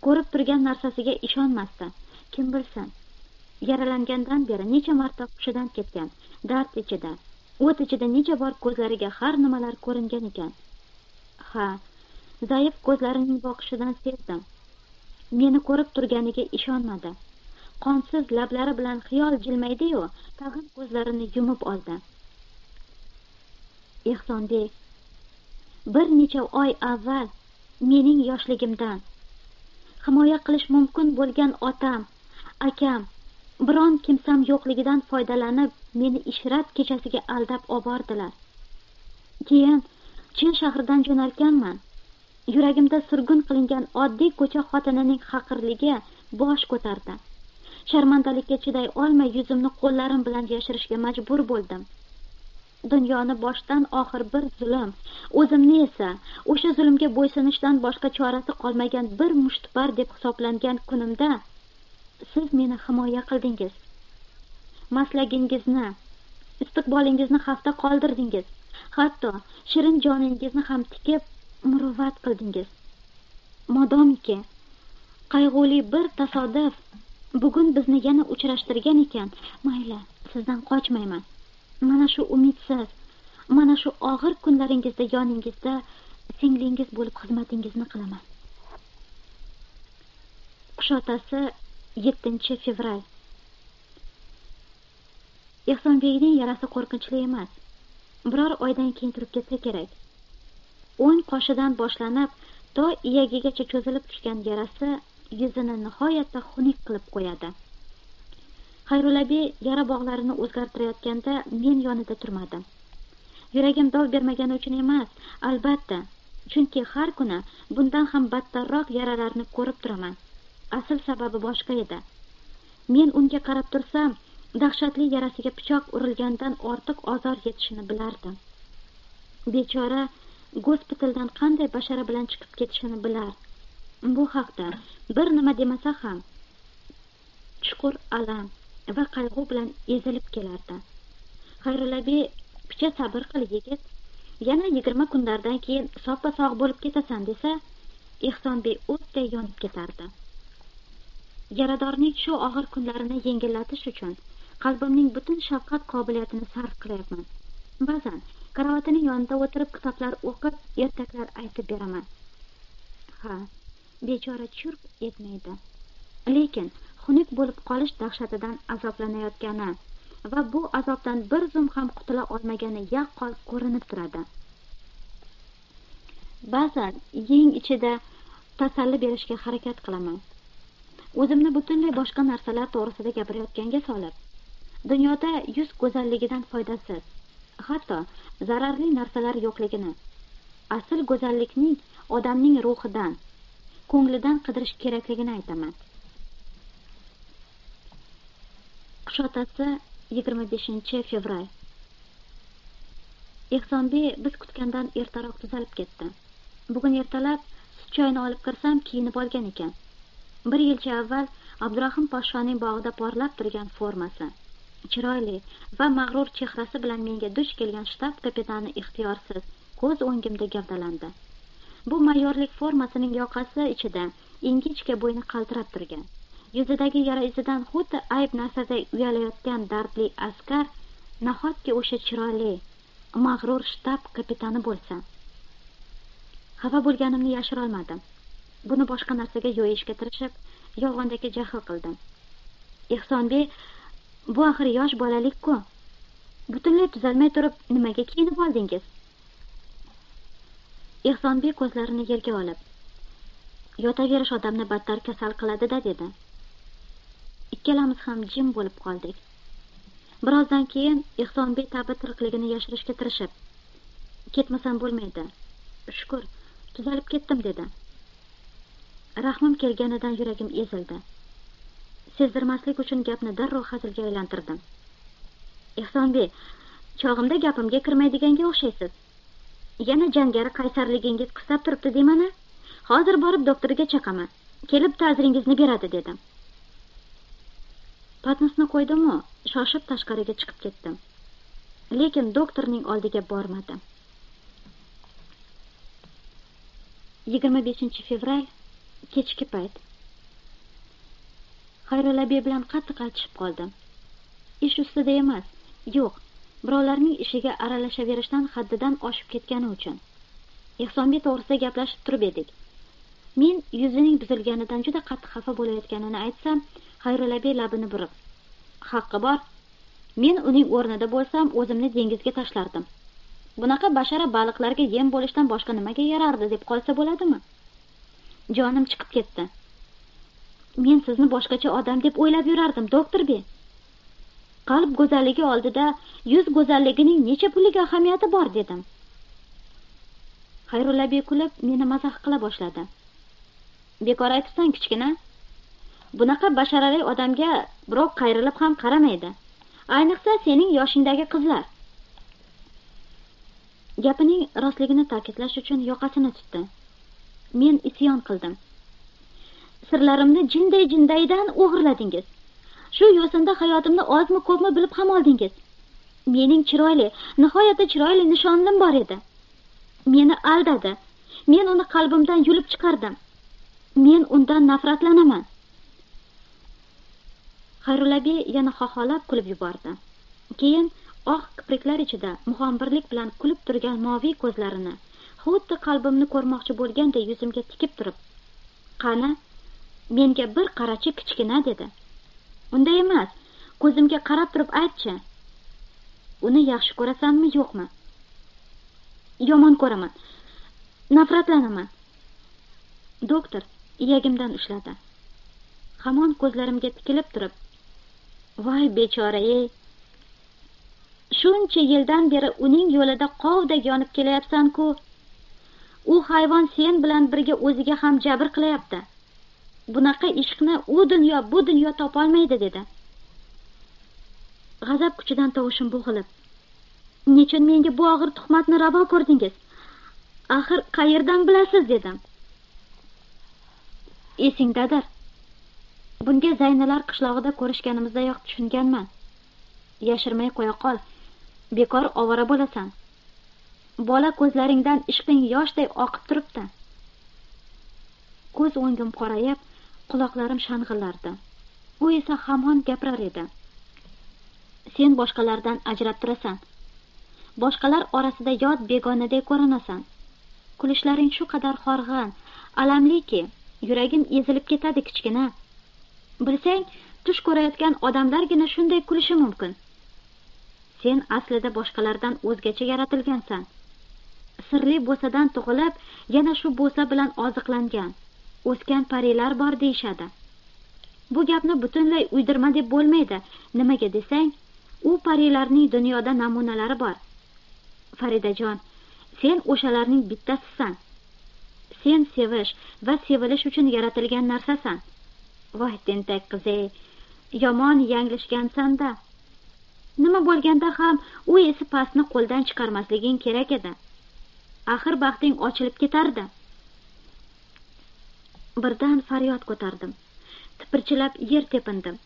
B: ko'rib turgan narsasiga ishonmasdi. Kim bilsin yaralangandan beri necha marta hushidan ketgan dard ichida o't ichida necha bor ko'zlariga har nimalar ko'ringan ekan. Ha zaif ko'zlarining boqishidan sezdim meni ko'rib turganiga ishonmadi. Qonsiz lablari bilan xiyol jilmaydiyu tag'in ko'zlarini yumib oldi. Ehsonbek bir necha oy avval mening yoshligimdan himoya qilish mumkin bo'lgan otam akam biron kimsam yo'qligidan foydalanib meni ishrat kechasiga aldab obordilar. Keyin chin shahridan jo'narkanman yuragimda surgun qilingan oddiy ko'cha xotinining haqirligi bosh ko'tardi. Sharmandalikka chiday olmay yuzimni qo'llarim bilan yashirishga majbur bo'ldim. Dunyoni boshdan oxir bir zulm o'zimni esa o'sha zulmga bo'ysunishdan boshqa chorasi qolmagan bir mushtipar deb hisoblangan kunimda siz meni himoya qildingiz. Maslagingizni istiqbolingizni xavfda qoldirdingiz. Hatto shirin joningizni ham tikib muruvvat qildingiz. Modomiki qayg'uli bir tasodif bugun bizni yana uchrashtirgan ekan. Mayli sizdan qochmayman. Mana shu umidsiz mana shu og'ir kunlaringizda yoningizda singlingiz bo'lib xizmatingizni qilaman. Qush otasi yettinchi fevral. Ehsonbekning yarasi qo'rqinchli emas. Biror oydan keyin turib ketsa kerak. O'ng qoshidan boshlanib to iyagigacha cho'zilib tushgan yarasi yuzini nihoyatda xunuk qilib qo'yadi. Xayrulabi yara bog'larini o'zgartirayotganda men yonida turmadim. Yuragim dov bermagani uchun emas albatta. Chunki har kuni bundan ham battarroq yaralarni ko'rib turaman. Asl sababi boshqa edi. Men unga qarab tursam dahshatli yarasiga pichoq urilgandan ortiq ozor yetishini bilardim. Bechora gospitaldan qanday bashara bilan chiqib ketishini bilar. Bu haqda bir nima demasa ham chuqur alam. Va qayg'u bilan ezilib kelardi. Xayrulabi picha sabr qil yigit. Yana yigirma kunlardan keyin soppa sog' bo'lib ketasan desa ehsonbek o'tday yonib ketardi. Yaradorning shu og'ir kunlarini yengillatish uchun qalbimning butun shafqat qobiliyatini sarf qilyapman. Ba'zan karavotini yonida o'tirib kitoblar o'qib ertaklar aytib beraman. Ha bechora churq etmaydi lekin xunuk bo'lib qolish dahshatidan azoblanayotgani va bu azobdan bir zum ham qutula olmagani yaqqol ko'rinib turadi. Ba'zan yeng ichida tasalli berishga harakat qilaman. O'zimni butunlay boshqa narsalar to'g'risida gapirayotganga solib dunyoda yuz go'zalligidan foydasiz hatto zararli narsalar yo'qligini asl go'zallikning odamning ruhidan ko'nglidan qidirish kerakligini aytaman. Qush otasi yigirma beshinchi fevral. Ehsonbek biz kutgandan ertaroq tuzalib ketdi. Bugun ertalab sut choyini olib kirsam kiyinib olgan ekan. Bir yilcha avval abdurahim podshoning bog'ida porlab turgan formasi chiroyli va mag'rur chehrasi bilan menga duch kelgan shtab kapitani ixtiyorsiz ko'z o'ngimda gavdalandi. Bu mayorlik formasining yoqasi ichida ingichka bo'yni qaltirab turgan. Yuzidagi yara izidan xuddi ayb narsada uyalayotgan dardli askar nahotki o'sha chiroyli mag'rur shtab kapitani bo'lsa xafa bo'lganimni yashirolmadim. Buni boshqa narsaga yo'yishga tirishib yolg'ondagi jahl qildim. Ehsonbek bu axir yosh bolalik ku? Butunlay tuzalmay turib nimaga kiyinib oldingiz? Ehsonbek ko'zlarini yerga olib yotaverish odamni battar kasal qiladi da dedi. Ikkalamiz ham jim bo'lib qoldik. Birozdan keyin ehsonbek tabi tirikligini yashirishga tirishib ketmasam bo'lmaydi. Shukur tuzalib ketdim dedi. Rahmim kelganidan yuragim ezildi. Sezdirmaslik uchun gapni darrov hazilga aylantirdim. Ehsonbek chog'imda gapimga kirmaydiganga o'xshaysiz. Yana jangari qaysarligingiz qistab turibdi deymana hozir borib doktoriga chaqaman. Kelib ta'ziringizni beradi dedim. Patnisni qo'ydimu shoshib tashqariga chiqib ketdim. Lekin doktorning oldiga bormadim. Yigirma beshinchi fevral kechki payt. Xayrulabi bilan qattiq aytishib qoldim. Ish ustida emas yo'q. Birovlarning ishiga aralashaverishdan haddidan oshib ketgani uchun. Ehsonbek to'g'risida gaplashib turib edik. Men yuzining buzilganidan juda qattiq xafa bo'layotganini aytsam xayrulabi labini burib. Haqqi bor. Men uning o'rnida bo'lsam o'zimni dengizga tashlardim. Bunaqa bashara baliqlarga yem bo'lishdan boshqa nimaga yarardi deb qolsa bo'ladimi? Jonim chiqib ketdi. Men sizni boshqacha odam deb o'ylab yurardim doktor be qalb go'zalligi oldida yuz go'zalligining necha pullik ahamiyati bor dedim. Xayrullabi kulib meni mazax qila boshladi. Bekor aytibsan kichkina bunaqa basharali odamga birov qayrilib ham qaramaydi. Ayniqsa sening yoshingdagi qizlar. Gapining rostligini ta'kidlash uchun yoqasini tutdi. Men isyon qildim. Sirlarimni jinday jindaydan o'g'irladingiz. Shu yo'sinda hayotimni ozmi ko'pmi bilib ham oldingiz. Mening chiroyli nihoyatda chiroyli nishonlim bor edi. Meni aldadi. Men uni qalbimdan yulib chiqardim. Men undan nafratlanaman. Xayrullabi yana xoxolab kulib yubordi. Keyin oq kipriklar ichida muxombirlik bilan kulib turgan moviy ko'zlarini xuddi qalbimni ko'rmoqchi bo'lganday yuzimga tikib turib qani menga bir qarachi kichkina dedi. Unday emas ko'zimga qarab turib aytchi uni yaxshi ko'rasanmi yo'qmi? Yomon ko'raman nafratlanaman doktor iyagimdan ushladi. Hamon ko'zlarimga tikilib turib voy bechora ey shuncha yildan beri uning yo'lida qovdek yonib kelayapsan ku u hayvon sen bilan birga o'ziga ham jabr qilyapti bunaqa ishqni u dunyo bu dunyo topolmaydi dedi. G'azab kuchidan tovushim bo'g'ilib. Nechun menga bu og'ir tuhmatni ravo ko'rdingiz? Axir qayerdan bilasiz dedim. Esingdadir. Bunga zaynalar qishlog'ida ko'rishganimizdayoq tushunganman. Yashirmay qo'ya qol. Bekor ovora bo'lasan. Bola ko'zlaringdan ishqing yoshday oqib turibdi. Ko'z o'ngim qorayib quloqlarim shang'illardi. U esa hamon gapirar edi. Sen boshqalardan ajrab turasan. Boshqalar orasida yot begonaday ko'rinasan. Kulishlaring shu qadar horg'in alamliki yuragim ezilib ketadi kichkina. Bilsang tush ko'rayotgan odamlargina shunday kulishi mumkin. Sen aslida boshqalardan o'zgacha yaratilgansan. Sirli bo'sadan tug'ilib yana shu bo'sa bilan oziqlangan o'sgan parilar bor deyishadi. Bu gapni butunlay uydirma deb bo'lmaydi. Nimaga desang u parilarning dunyoda namunalari bor. Faridajon sen o'shalarning bittasisan. Sen sevish va sevilish uchun yaratilgan narsasan. Voy tentak qiz ey yomon yanglishgansanda. Nima bo'lganda ham u esi pastni qo'ldan chiqarmasliging kerak edi. Axir baxting ochilib ketardi. Birdan faryod ko'tardim. Tipirchilab yer tepindim.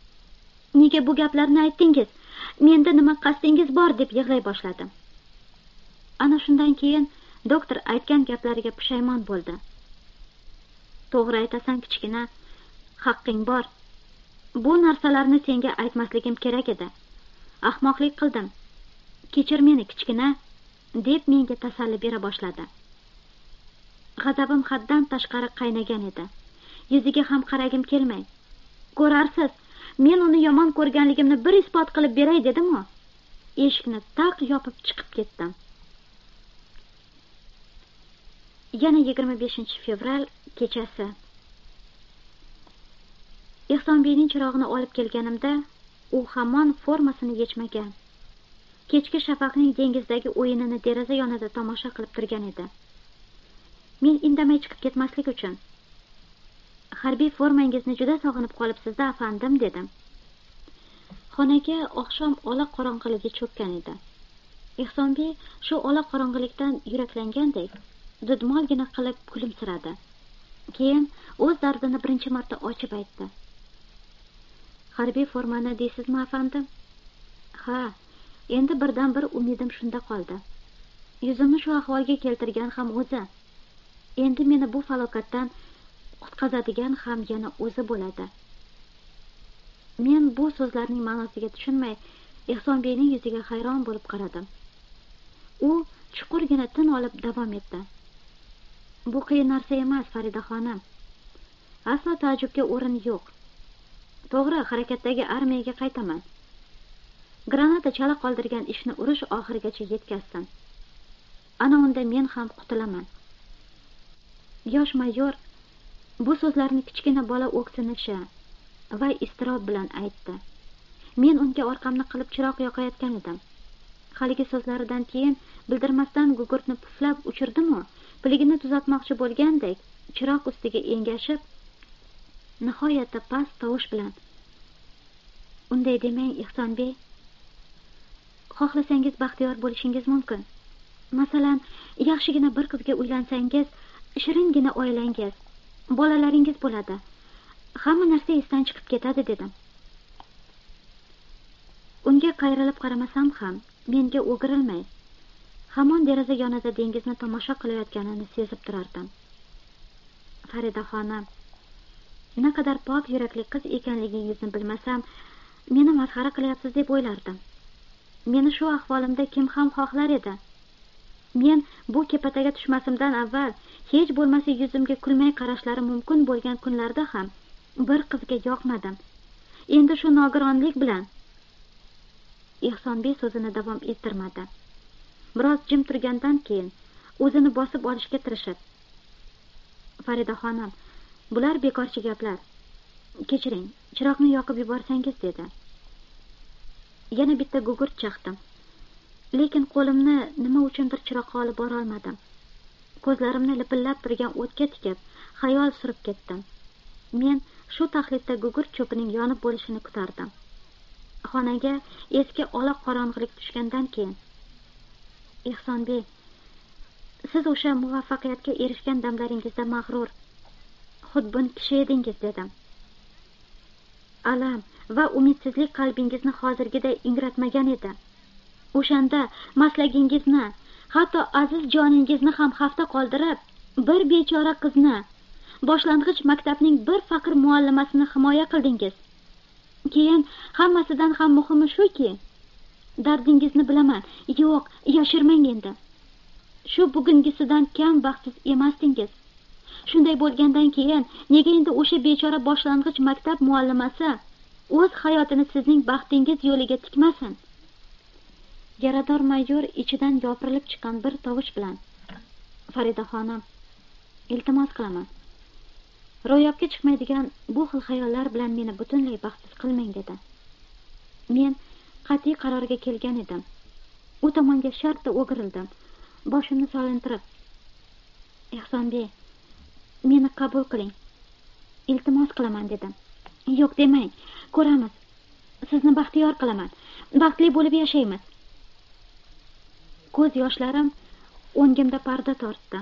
B: Nega bu gaplarni aytdingiz? Menda nima qasdingiz bor deb yig'lay boshladim. Ana shundan keyin doktor aytgan gaplariga pushaymon bo'ldi. To'g'ri aytasan kichkina haqqing bor. Bu narsalarni senga aytmasligim kerak edi. Ahmoqlik qildim. Kechir meni kichkina deb menga tasalli bera boshladi. G'azabim haddan tashqari qaynagan edi. Yuziga ham qaragim kelmay. Ko'rarsiz men uni yomon ko'rganligimni bir isbot qilib beray dedimu eshikni taq yopib chiqib ketdim. Yana yigirma beshinchi fevral kechasi. Ehsonbeyning chirog'ini olib kelganimda u hamon formasini yechmagan. Kechki shafaqning dengizdagi o'yinini deraza yonida tomosha qilib turgan edi. Men indamay chiqib ketmaslik uchun harbiy formangizni juda sog'inib qolibsiz-da afandim dedim. Xonaga oqshom ola qorong'iligi cho'kkan edi. Ehsonbey shu ola qorong'ilikdan yuraklangandek dudmolgina qilib kulimsiradi. Keyin o'z dardini birinchi marta ochib aytdi. Harbiy formani deysizmi afandim ha endi birdan bir umidim shunda qoldi. Yuzimni shu ahvolga keltirgan ham o'zi. Endi meni bu falokatdan qutqazadigan ham yana o'zi bo'ladi. Men bu so'zlarning ma'nosiga tushunmay ehsonbeyning yuziga hayron bo'lib qaradim. U chuqurgina tin olib davom etdi. Bu qiyin narsa emas farida xonim. Aslo taajjubga o'rin yo'q. To'g'ri harakatdagi armiyaga qaytaman. Granata chala qoldirgan ishni urush oxirigacha yetkazsin ana unda men ham qutulaman yosh mayor bu so'zlarni kichkina bola o'ksinishi va iztirob bilan aytdi. Men unga orqamni qilib chiroq yoqayotgan edim. Haligi so'zlaridan keyin bildirmasdan gugurtni puflab uchirdimu? Piligini tuzatmoqchi bo'lgandek chiroq ustiga engashib nihoyatda past tovush bilan. Unday demang ehsonbey xohlasangiz baxtiyor bo'lishingiz mumkin. Masalan yaxshigina bir qizga uylansangiz shiringina oilangiz bolalaringiz bo'ladi. Hamma narsa esdan chiqib ketadi dedim. Unga qayrilib qaramasam ham menga o'girilmay hamon deraza yonida dengizni tomosha qilayotganini sezib turardim. Farida xonim naqadar pok yurakli qiz ekanligingizni bilmasam meni masxara qilyapsiz deb o'ylardim. Meni shu ahvolimda kim ham xohlar edi? Men bu kepataga tushmasimdan avval hech bo'lmasa yuzimga kulmay qarashlari mumkin bo'lgan kunlarda ham bir qizga yoqmadim. Endi shu nogironlik bilan. Ehsonbek so'zini davom ettirmadi. Biroz jim turgandan keyin o'zini bosib olishga tirishib faridaxonim bular bekorchi gaplar. Kechiring chiroqni yoqib yuborsangiz dedi. Yana bitta gugurt chaqdim. Lekin qo'limni nima uchundir chiroqqa olib borolmadim ko'zlarimni lipillab turgan o'tga tikib xayol surib ketdim. Men shu taxlitda gugurt cho'pining yonib bo'lishini kutardim. Xonaga eski ola qorong'ilik tushgandan keyin ehsonbek siz o'sha muvaffaqiyatga erishgan damlaringizda mag'rur. Xudbin kishi edingiz dedim. Alam va umidsizlik qalbingizni hozirgiday ingratmagan edi. O'shanda maslagingizni hatto aziz joningizni ham xavfda qoldirib bir bechora qizni boshlang'ich maktabning bir faqir muallimasini himoya qildingiz. Keyin hammasidan ham muhimi shuki dardingizni bilaman yo'q yashirmang endi. Shu bugungisidan kam baxtsiz emasdingiz shunday bo'lgandan keyin nega endi o'sha bechora boshlang'ich maktab muallimasi o'z hayotini sizning baxtingiz yo'liga tikmasin? Yarador mayor ichidan yopirilib chiqqan bir tovush bilan faridaxonim iltimos qilaman. Ro'yobga chiqmaydigan bu xil xayollar bilan meni butunlay baxtsiz qilmang dedi. Men qat'iy qarorga kelgan edim. U tomonga shartta o'girildim. Boshimni solintirib ehsonbek meni qabul qiling. Iltimos qilaman dedim. Yo'q demang. Ko'ramiz. Sizni baxtiyor qilaman. Baxtli bo'lib yashaymiz. Ko'z yoshlarim o'ngimda parda tortdi.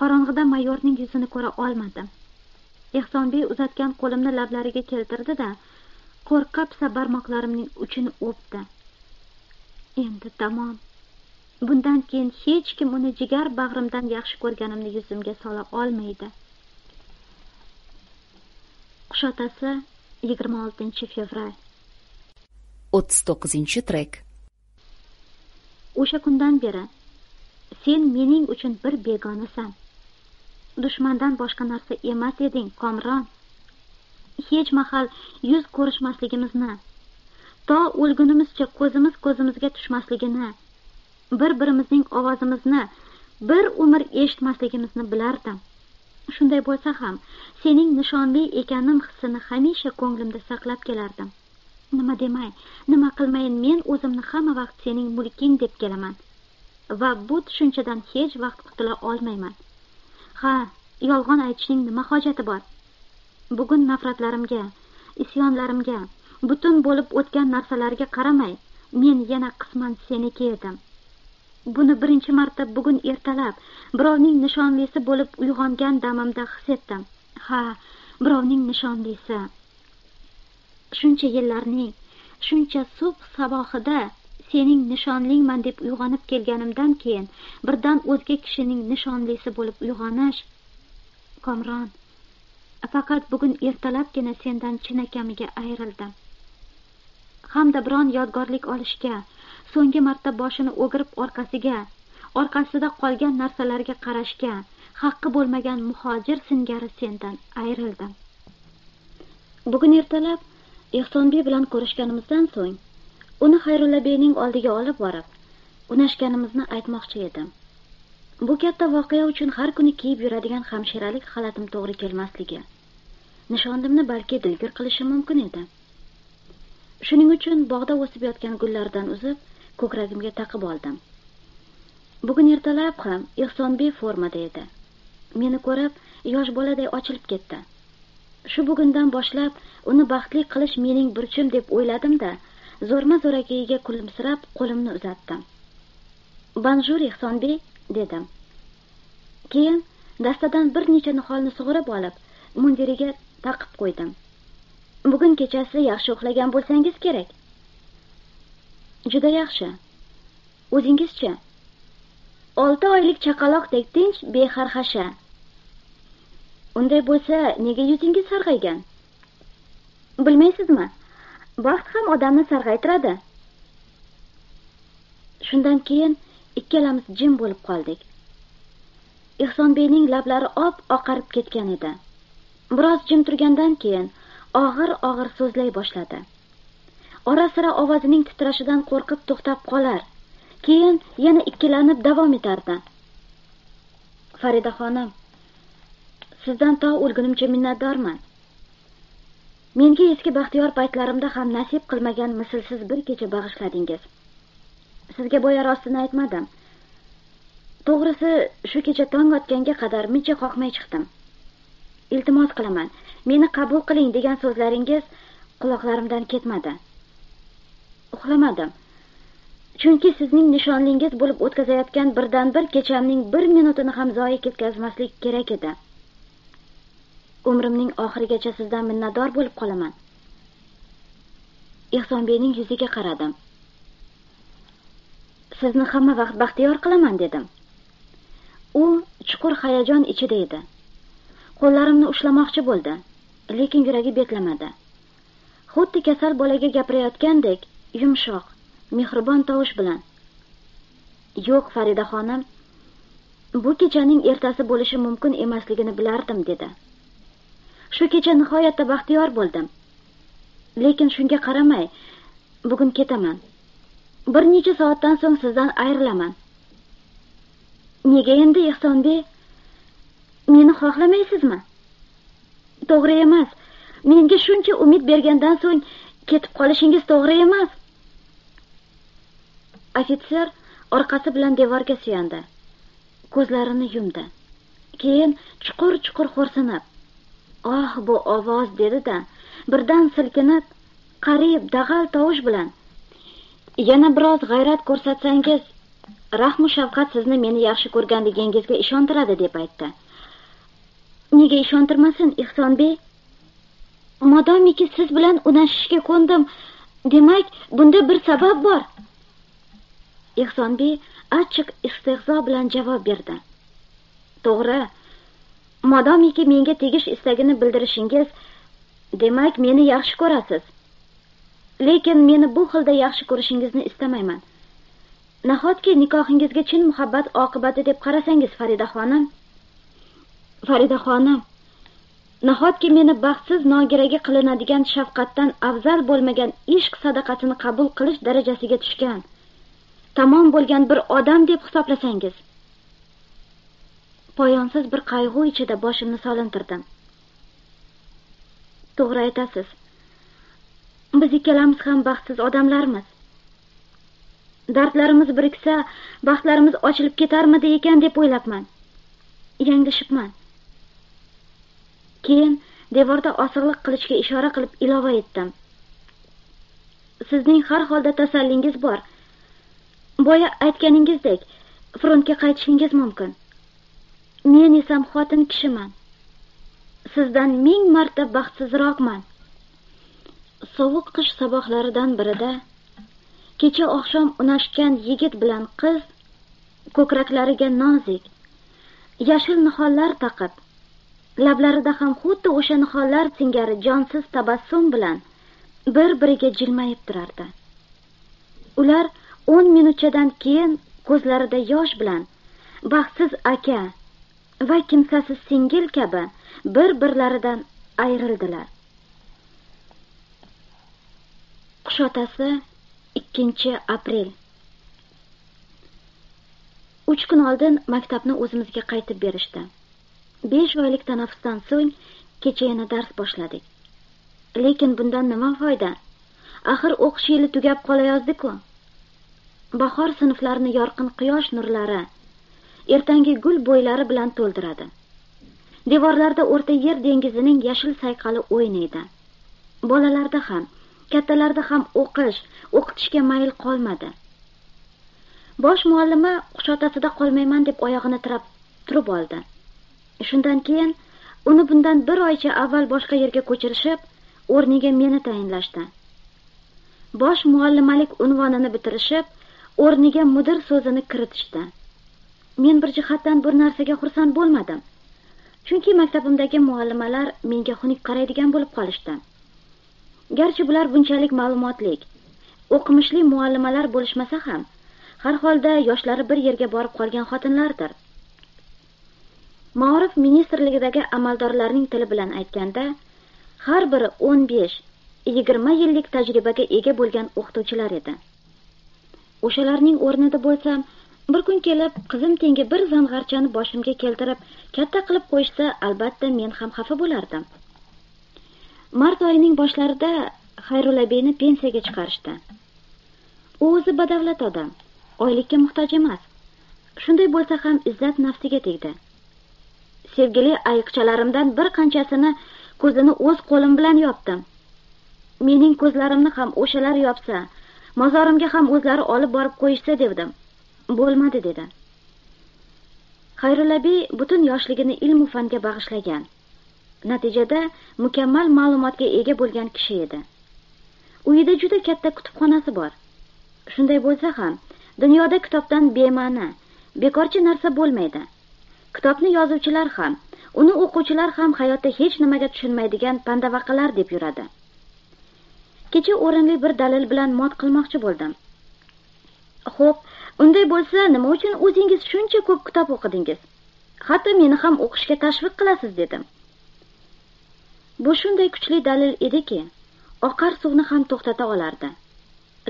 B: Qorong'ida mayorning yuzini ko'ra olmadim. Ehsonbek uzatgan qo'limni lablariga keltirdi da qo'rqa pisa barmoqlarimning uchini o'pdi. Endi tamom. Bundan keyin hech kim uni jigar bag'rimdan yaxshi ko'rganimni yuzimga sola olmaydi. Qushotasi yigirma oltinchi fevral.
A: O'ttiz to'qqizinchi trek.
B: O'sha kundan beri sen mening uchun bir begonasan. Dushmandan boshqa narsa emas eding komron hech mahal yuz ko'rishmasligimizni to o'lgunimizcha ko'zimiz ko'zimizga tushmasligini bir birimizning ovozimizni bir umr eshitmasligimizni bilardim. Shunday bo'lsa ham sening nishonli ekanim hissini hamisha ko'nglimda saqlab kelardim. Nima demay nima qilmayin men o'zimni hamma vaqt sening mulking deb kelaman. Va bu tushunchadan hech vaqt qutula olmayman. Ha yolg'on aytishning nima hojati bor? Bugun nafratlarimga isyonlarimga butun bo'lib o'tgan narsalarga qaramay men yana qisman seniki edim. Buni birinchi marta bugun ertalab birovning nishonlisi bo'lib uyg'ongan damimda his etdim. Ha birovning nishonlisi shuncha yillarning shuncha subh sabohida sening nishonlingman deb uyg'onib kelganimdan keyin birdan o'zga kishining nishonlisi bo'lib uyg'onish komron faqat bugun ertalabgina sendan chinakamiga ayrildim. Hamda biron yodgorlik olishga so'nggi marta boshini o'girib orqasiga orqasida qolgan narsalarga qarashga haqqi bo'lmagan muhojir singari sendan ayrildim. Bugun ertalab ehsonbek bilan ko'rishganimizdan so'ng uni xayrulla beyning oldiga olib borib unashganimizni aytmoqchi edim. Bu katta voqea uchun har kuni kiyib yuradigan hamshiralik xalatim to'g'ri kelmasligi nishonimni balki dilgir qilishi mumkin edi. Shuning uchun bog'da o'sib yotgan gullardan uzib ko'kragimga taqib oldim. Bugun ertalab ham ehsonbek formada edi. Meni ko'rib yosh boladay ochilib ketdi. Shu bugundan boshlab uni baxtli qilish mening burchim deb o'yladim da zo'rma zo'ragiga kulimsirab qo'limni uzatdim. Banjur ehsonbek dedim. Keyin dastadan bir necha niholni sug'urib olib mundiriga taqib qo'ydim. Bugun kechasi yaxshi uxlagan bo'lsangiz kerak. Juda yaxshi. O'zingizchi. Olti oylik chaqaloqdek tinch bexarxasha unday bo'lsa nega yuzingiz sarg'aygan? Bilmaysizmi? Baxt ham odamni sarg'aytiradi. Shundan keyin ikkalamiz jim bo'lib qoldik. Ehsonbeyning lablari op oqarib ketgan edi. Biroz jim turgandan keyin og'ir og'ir so'zlay boshladi. Ora sira ovozining titrashidan qo'rqib to'xtab qolar. Keyin yana ikkilanib davom etardi. Faridaxonim sizdan to o'lgunimcha minnatdorman. Menga eski baxtiyor paytlarimda ham nasib qilmagan mislsiz bir kecha bag'ishladingiz. Sizga boya rostini aytmadim. To'g'risi shu kecha tong otganga qadar muncha qoqmay chiqdim. Iltimos qilaman meni qabul qiling degan so'zlaringiz quloqlarimdan ketmadi. Uxlamadim. Chunki sizning nishonlingiz bo'lib o'tkazayotgan birdan bir kechamning bir minutini ham zoye ketkazmaslik kerak edi. Umrimning oxirigacha sizdan minnatdor bo'lib qolaman. Ehsonbeyning yuziga qaradim. Sizni hamma vaqt baxtiyor qilaman dedim. U chuqur hayajon ichida edi. Qo'llarimni ushlamoqchi bo'ldi lekin yuragi betlamadi xuddi kasal bolaga gapirayotgandek yumshoq mehribon tovush bilan. Yo'q farida xonim bu kechaning ertasi bo'lishi mumkin emasligini bilardim dedi. Shu kecha nihoyatda baxtiyor bo'ldim. Lekin shunga qaramay bugun ketaman. Bir necha soatdan so'ng sizdan ayrilaman nega endi ehsonbek meni xohlamaysizmi? To'g'ri emas. Menga shuncha umid bergandan so'ng ketib qolishingiz to'g'ri emas. Ofitser orqasi bilan devorga suyandi ko'zlarini yumdi keyin chuqur chuqur xo'rsinib oh bu ovoz dedi-da, birdan silkinib, qariyb dag'al tovush bilan yana biroz g'ayrat ko'rsatsangiz, rahmu shafqat sizni meni yaxshi ko'rganligingizga ishontiradi deb aytdi. Nega ishontirmasin, ehsonbek Modomiki siz bilan unashishga ko'ndim, demak, bunda bir sabab bor. Ihsonbek achchiq istehzo bilan javob berdi. To'g'ri, modomiki menga tegish istagini bildirishingiz demak meni yaxshi ko'rasiz. Lekin meni bu xilda yaxshi ko'rishingizni istamayman. Nahotki nikohingizga chin muhabbat oqibati deb qarasangiz farida xonim? Farida xonim nahotki meni baxtsiz nogiraga qilinadigan shafqatdan afzal bo'lmagan ishq sadaqasini qabul qilish darajasiga tushgan? Tamom bo'lgan bir odam deb hisoblasangiz. Poyonsiz bir qayg'u ichida boshimni solintirdim. To'g'ri aytasiz biz ikkalamiz ham baxtsiz odamlarmiz. Dardlarimiz biriksa baxtlarimiz ochilib ketarmidi ekan deb o'ylabman. Yanglishibman keyin devorda osig'liq qilishga ishora qilib ilova etdim. Sizning har holda tasallingiz bor. Boya aytganingizdek frontga qaytishingiz mumkin. Men esam xotin kishiman. Sizdan ming marta baxtsizroqman. Sovuq qish saboqlaridan birida kecha oqshom unashgan yigit bilan qiz ko'kraklariga nozik yashil nihollar taqib lablarida ham xuddi o'sha nihollar singari jonsiz tabassum bilan bir biriga jilmayib turardi. Ular o'n minutchadan keyin ko'zlarida yosh bilan baxtsiz aka va kimsasiz singil kabi bir birlaridan ayrildilar. Qushotasi ikkinchi aprel. Uch kun oldin maktabni o'zimizga qaytib berishdi. Besh oylik tanaffusdan so'ng kecha yana dars boshladik. Lekin bundan nima foyda? Axir o'qish yili tugab qolayozdi-ku bahor sinflarini yorqin quyosh nurlari ertangi gul bo'ylari bilan to'ldiradi. Devorlarda o'rta yer dengizining yashil sayqali o'ynaydi. Bolalarda ham kattalarda ham o'qish o'qitishga mayl qolmadi. Bosh muallima quchotasida qolmayman deb oyog'ini tirab turib oldi. Shundan keyin uni bundan bir oycha avval boshqa yerga ko'chirishib o'rniga meni tayinlashdi. Bosh muallimalik unvonini bitirishib o'rniga mudir so'zini kiritishdi. Men bir jihatdan bir narsaga xursand bo'lmadim. Chunki maktabimdagi muallimalar menga xunuk qaraydigan bo'lib qolishdi. Garchi bular bunchalik ma'lumotli o'qimishli muallimalar bo'lishmasa ham har holda yoshlari bir yerga borib qolgan xotinlardir. Maorif ministrligidagi amaldorlarning tili bilan aytganda har biri o'n besh yigirma yillik tajribaga ega bo'lgan o'qituvchilar edi. O'shalarning o'rnida bo'lsam bir kun kelib qizim tengi bir zang'archani boshimga keltirib katta qilib qo'yishsa albatta men ham xafa bo'lardim. Mart oyining boshlarida xayrulabeyni pensiyaga chiqarishdi. U o'zi badavlat odam oylikka muhtoj emas. Shunday bo'lsa ham izzat nafsiga tegdi. Sevgili ayiqchalarimdan bir qanchasini ko'zini o'z qo'lim bilan yopdim. Mening ko'zlarimni ham o'shalar yopsa mozorimga ham o'zlari olib borib qo'yishsa devdim. Bo'lmadi dedi. Xayrulabiy butun yoshligini ilmu fanga bag'ishlagan. Natijada mukammal ma'lumotga ega bo'lgan kishi edi. Uyida juda katta kutubxonasi bor. Shunday bo'lsa ham dunyoda kitobdan bema'ni bekorchi narsa bo'lmaydi. Kitobni yozuvchilar ham uni o'quvchilar ham hayotda hech nimaga tushunmaydigan pandavaqalar deb yuradi. Kecha o'rinli bir dalil bilan mot qilmoqchi bo'ldim. Xo'p unday bo'lsa nima uchun o'zingiz shuncha ko'p kitob o'qidingiz? Hatto meni ham o'qishga tashviq qilasiz dedim. Bu shunday kuchli dalil ediki oqar suvni ham to'xtata olardi.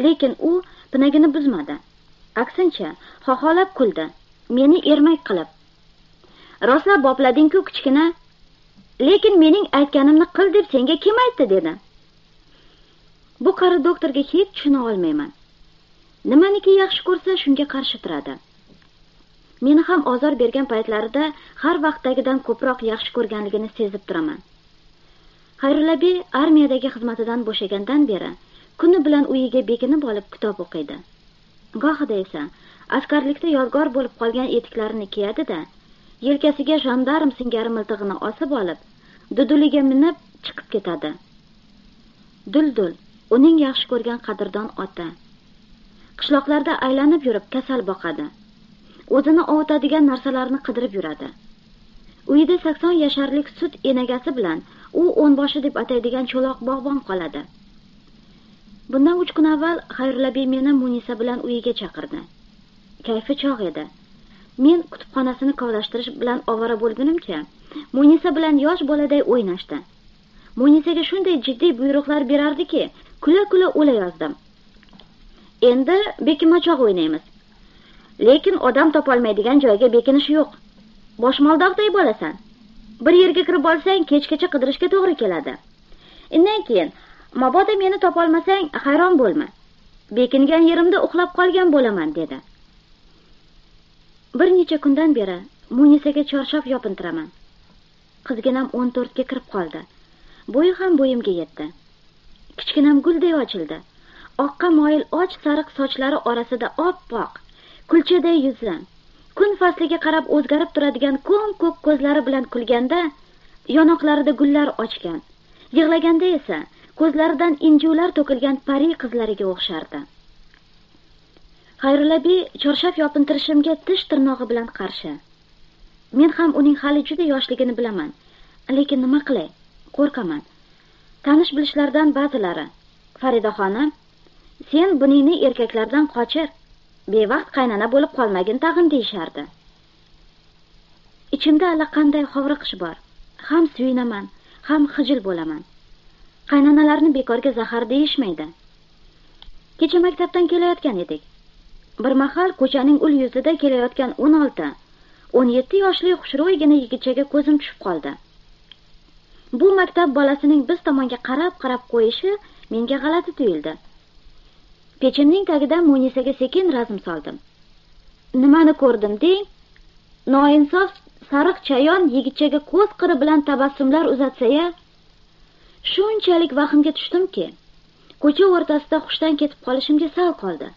B: Lekin u pinagini buzmadi. Aksincha xoxolab kuldi. Meni ermak qilib. Rostlab bopladingku kichkina. Lekin mening aytganimni qil deb senga kim aytdi dedi. Bu qari doktorga hech tushuna olmayman. Nimaniki yaxshi ko'rsa shunga qarshi turadi. Meni ham ozor bergan paytlarida har vaqtdagidan ko'proq yaxshi ko'rganligini sezib turaman. Xayrulabi armiyadagi xizmatidan bo'shagandan beri kuni bilan uyiga bekinib olib kitob o'qiydi. Gohida esa askarlikda yodgor bo'lib qolgan etiklarini kiyadi da yelkasiga jandarm singari miltig'ini osib olib duduliga minib chiqib ketadi. Duldul. Uning yaxshi ko'rgan qadrdon ota. Qishloqlarda aylanib yurib kasal boqadi. O'zini ovutadigan narsalarni qidirib yuradi. Uyida sakson yasharlik sut enagasi bilan u o'nboshi deb ataydigan cho'loq bog'bon qoladi. Bundan uch kun avval xayrullabiy meni munisa bilan uyiga chaqirdi. Kayfi chog' edi. Men kutubxonasini kovlashtirish bilan ovora bo'lgunimcha munisa bilan yosh boladay o'ynashdi. Munisaga shunday jiddiy buyruqlar berardiki kula kula o'la yozdim endi bekinmachoq o'ynaymiz. Lekin odam topolmaydigan joyga bekinish yo'q. Boshmaldoqday bo'lasan. Bir yerga kirib olsang kechgacha qidirishga to'g'ri keladi. Undan keyin mabodo meni topolmasang hayron bo'lma. Bekingan yerimda uxlab qolgan bo'laman dedi. Bir necha kundan beri munisaga chorshob yopintiraman. Qizginam o'n to'rtga kirib qoldi. Bo'yi ham bo'yimga yetdi. Kichkinam gulday ochildi. Oqqa moyil och sariq sochlari orasida oppoq kulchaday yuzi kun fasliga qarab o'zgarib turadigan ko'm ko'k ko'zlari bilan kulganda yonoqlarida gullar ochgan. Yig'laganda esa ko'zlaridan injuvlar to'kilgan pari qizlariga o'xshardi. Xayrulabi chorshob yopintirishimga tish tirnog'i bilan qarshi. Men ham uning hali juda yoshligini bilaman lekin nima qilay? Qo'rqaman. Tanish bilishlardan ba'zilari. Faridaxonim sen buningni erkaklardan qochir bevaqt qaynona bo'lib qolmagin tag'in deyishardi. Ichimda allaqanday hovriqish bor ham suyunaman ham xijil bo'laman. Qaynonalarni bekorga zahar deyishmaydi. Kecha maktabdan kelayotgan edik. Bir mahal ko'chaning ul yuzida kelayotgan o'n olti o'n yetti yoshli xushro'ygina yigitchaga ko'zim tushib qoldi. Bu maktab bolasining biz tomonga qarab qarab qo'yishi menga g'alati tuyuldi. Pechimning tagidan munisaga sekin razm soldim. Nimani ko'rdim deng? Noinsof sariq chayon yigitchaga ko'z qiri bilan tabassumlar uzatsa ya shunchalik vahmga tushdimki ko'cha o'rtasida hushdan ketib qolishimga sal qoldi.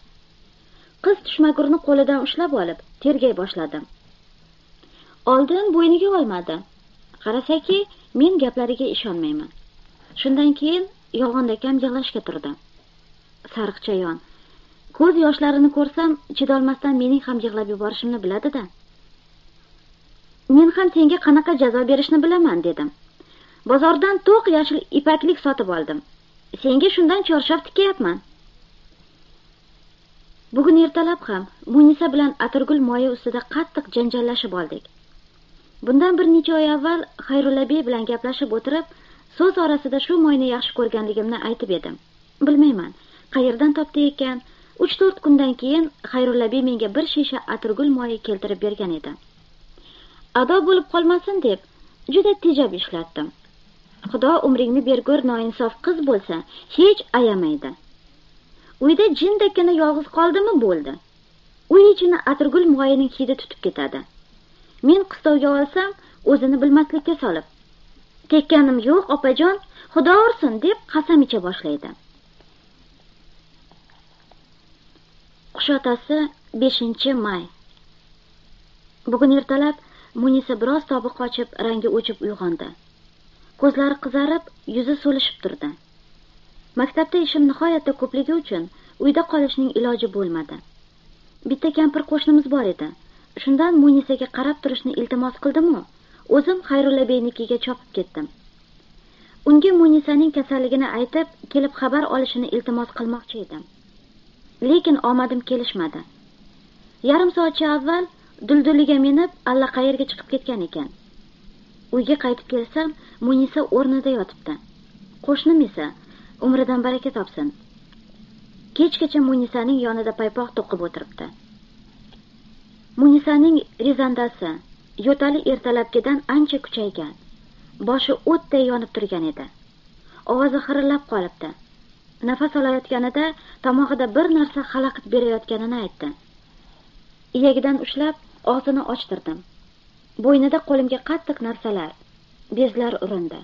B: Qiz tushmagurni qo'lidan ushlab olib tergay boshladim. Oldin bo'yniga olmadi. Qarasaki men gaplariga ishonmayman. Shundan keyin yolg'ondakam yig'lashga turdi. Sariqchayon ko'z yoshlarini ko'rsam chidolmasdan mening ham yig'lab yuborishimni biladi da men ham senga qanaqa jazo berishni bilaman dedim. Bozordan to'q yashil ipaklik sotib oldim. Senga shundan chorshob tikyapman. Bugun ertalab ham munisa bilan atirgul moyi ustida qattiq janjallashib oldik. Bundan bir necha oy avval xayrulla bey bilan gaplashib o'tirib so'z orasida shu moyni yaxshi ko'rganligimni aytib edim. Bilmayman qayerdan topdi ekan. Uch to'rt kundan keyin xayrulla bey menga bir shisha atirgul moyi keltirib bergan edi. Ado bo'lib qolmasin deb juda tejab ishlatdim. Xudo umringni bergur noinsof qiz bo'lsa hech ayamaydi. Uyda jindakkina yolg'iz qoldimi bo'ldi. Uy ichini atirgul moyining hidi tutib ketadi. Men qistovga olsam o'zini bilmaslikka solib. Tekkanim yo'q opajon xudo ursin deb qasam icha boshlaydi. Qush otasi beshinchi may. Bugun ertalab munisa biroz tobi qochib rangi o'chib uyg'ondi. Ko'zlari qizarib yuzi so'lishib turdi. Maktabda ishim nihoyatda ko'pligi uchun uyda qolishning iloji bo'lmadi. Bitta kampir qo'shnimiz bor edi. Shundan munisaga qarab turishni iltimos qildimu o'zim xayrulla beynikiga chopib ketdim. Unga munisaning kasalligini aytib kelib xabar olishini iltimos qilmoqchi edim. Lekin omadim kelishmadi. Yarim soatcha avval dulduliga minib allaqayerga chiqib ketgan ekan. Uyga qaytib kelsam munisa o'rnida yotibdi. Qo'shnim esa umridan baraka topsin. Kechgacha munisaning yonida paypoq to'qib o'tiribdi. Munisaning rezandasi yo'tali ertalabgidan ancha kuchaygan. Boshi o'tday yonib turgan edi. Ovozi xirillab qolibdi. Nafas olayotganida tomog'ida bir narsa xalaqit berayotganini aytdi. Iyagidan ushlab og'zini ochtirdim. Bo'ynida qo'limga qattiq narsalar bezlar urindi.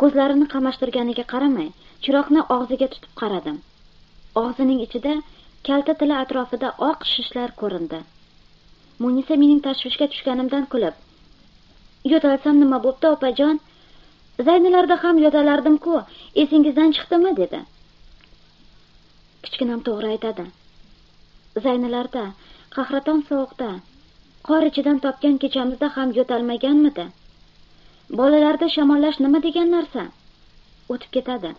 B: Ko'zlarini qamashtirganiga qaramay chiroqni og'ziga tutib qaradim. Og'zining ichida kalta tili atrofida oq shishlar ko'rindi. Munisa mening tashvishga tushganimdan kulib yo'talsam nima bo'pti opajon? Zaynilarda ham yo'talardimku esingizdan chiqdimi? dedi. Kichkinam to'g'ri aytadi. Zaynilarda qahraton sovuqda qor ichidan topgan kechamizda ham yo'talmaganmidi? Bolalarda shamollash nima degan narsa? O'tib ketadi.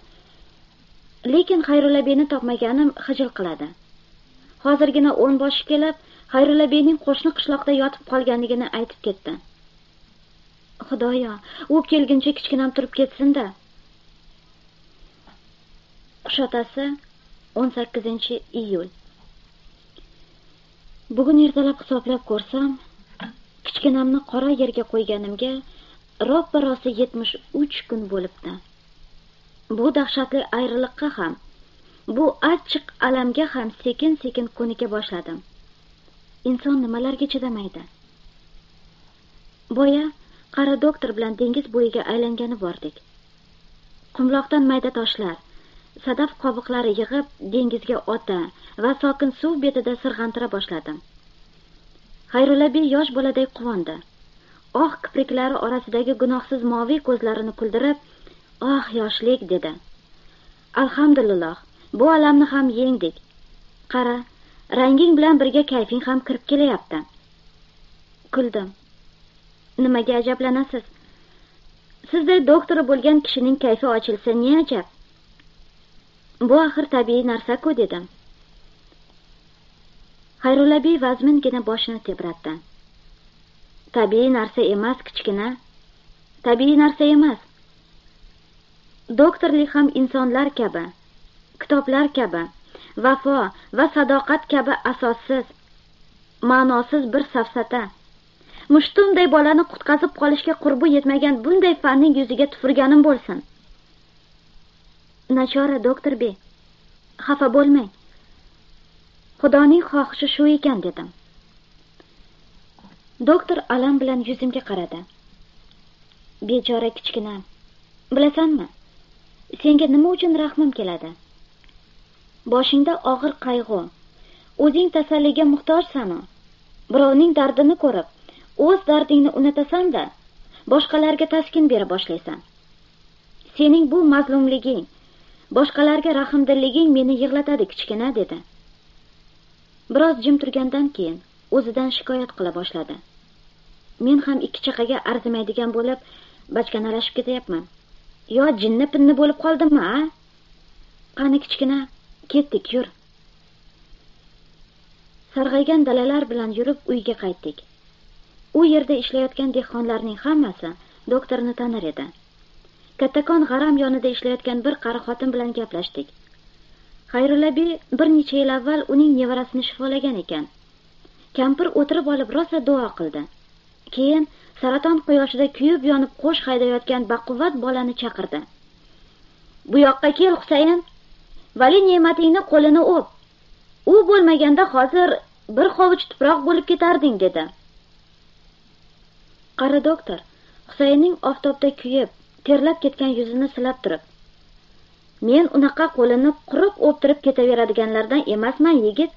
B: Lekin xayrulla topmaganim xijil qiladi. Hozirgina o'n boshi kelib xayrulla beyning qo'shni qishloqda yotib qolganligini aytib ketdi. Xudoyo u kelguncha kichkinam turib ketsinda. Qush otasi o'n sakkizinchi iyul. Bugun ertalab hisoblab ko'rsam kichkinamni qora yerga qo'yganimga roppa rosa yetmish uch kun bo'libdi. Bu dahshatli ayriliqqa ham bu achchiq alamga ham sekin sekin ko'nika boshladim. Inson nimalarga chidamaydi? Boya qari doktor bilan dengiz bo'yiga aylangani bordik qumloqdan mayda toshlar sadaf qobiqlari yig'ib dengizga ota va sokin suv betida sirg'antira boshladim. Xayrullabiy yosh boladay quvondi. Oq kipriklari orasidagi gunohsiz moviy ko'zlarini kuldirib oh yoshlik dedi. Alhamdulillah bu alamni ham yengdik qara ranging bilan birga kayfing ham kirib kelayapti. Kuldim. Nimaga ajablanasiz? Sizday doktori bo'lgan kishining kayfi ochilsa ne ajab? Bu axir tabiiy narsa-ku dedim. Xayrullabiy vazmingina boshini tebratdi. Tabiiy narsa emas kichkina. Tabiiy narsa emas. Doktorlik ham insonlar kabi kitoblar kabi. Vafo va sadoqat kabi asossiz ma'nosiz bir safsata. Mushtumday bolani qutqazib qolishga qurbi yetmagan bunday fanning yuziga tupurganim bo'lsin. Nachora doktor be xafa bo'lmang. Xudoning xohishi shu ekan dedim. Doktor alam bilan yuzimga qaradi. Bechora kichkinam bilasanmi senga nima uchun rahmim keladi? Boshingda og'ir qayg'u. O'zing tasalliga muhtojsanu. Birovning dardini ko'rib o'z dardingni unutasan da boshqalarga taskin bera boshlaysan. Sening bu mazlumliging boshqalarga rahmdilliging meni yig'latadi kichkina dedi. Biroz jim turgandan keyin o'zidan shikoyat qila boshladi. Men ham ikki chaqaga arzimaydigan bo'lib bachkanalashib ketyapman. Yo jinni pinni bo'lib qoldimmi a? Qani kichkina ketdik yur sarg'aygan dalalar bilan yurib uyga qaytdik. U yerda ishlayotgan dehqonlarning hammasi doktorni tanir edi. Kattakon g'aram yonida ishlayotgan bir qari xotin bilan gaplashdik. Xayrullabi bir necha yil avval uning nevarasini shifolagan ekan. Kampir o'tirib olib rosa duo qildi. Keyin saraton quyoshida kuyib yonib qo'sh haydayotgan baquvvat bolani chaqirdi. Bu yoqqa kel husayn! Vali ne'matingni qo'lini o'p. U bo'lmaganda hozir bir hovuch tuproq bo'lib ketarding dedi. Qari doktor husaynning oftobda kuyib terlab ketgan yuzini silab turib men unaqa qo'lini quruq o'ptirib ketaveradiganlardan emasman yigit.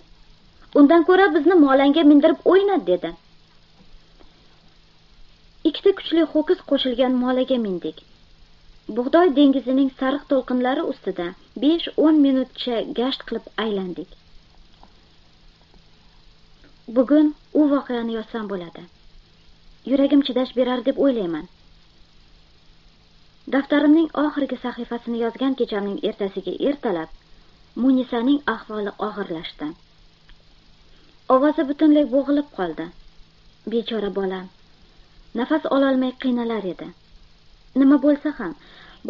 B: Undan ko'ra bizni molangga mindirib o'yna dedi. Ikkita kuchli ho'kiz qo'shilgan molaga mindik. Bug'doy dengizining sariq to'lqinlari ustida besh o'n minutcha gasht qilib aylandik. Bugun u voqeani yozsam bo'ladi. Yuragim chidash berar deb o'ylayman. Daftarimning oxirgi sahifasini yozgan kechamning ertasiga ertalab munisaning ahvoli og'irlashdi. Ovozi butunlay bo'g'ilib qoldi. Bechora bolam nafas ololmay qiynalar edi. Nima bo'lsa ham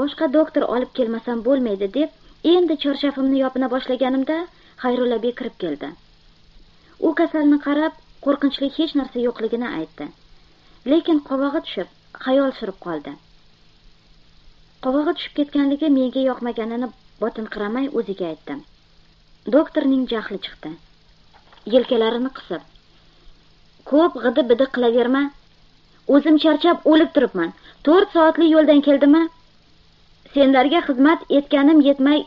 B: boshqa doktor olib kelmasam bo'lmaydi deb endi chorshabimni yopina boshlaganimda xayrullabiy kirib keldi. U kasalni qarab qo'rqinchli hech narsa yo'qligini aytdi. Lekin qovog'i tushib xayol surib qoldi. Qovog'i tushib ketganligi menga yoqmaganini botinqiramay o'ziga aytdim doktorning jahli chiqdi. Yelkalarini qisib ko'p g'idi bidi qilaverma o'zim charchab o'lib turibman. To'rt soatli yo'ldan keldimmi senlarga xizmat etganim yetmay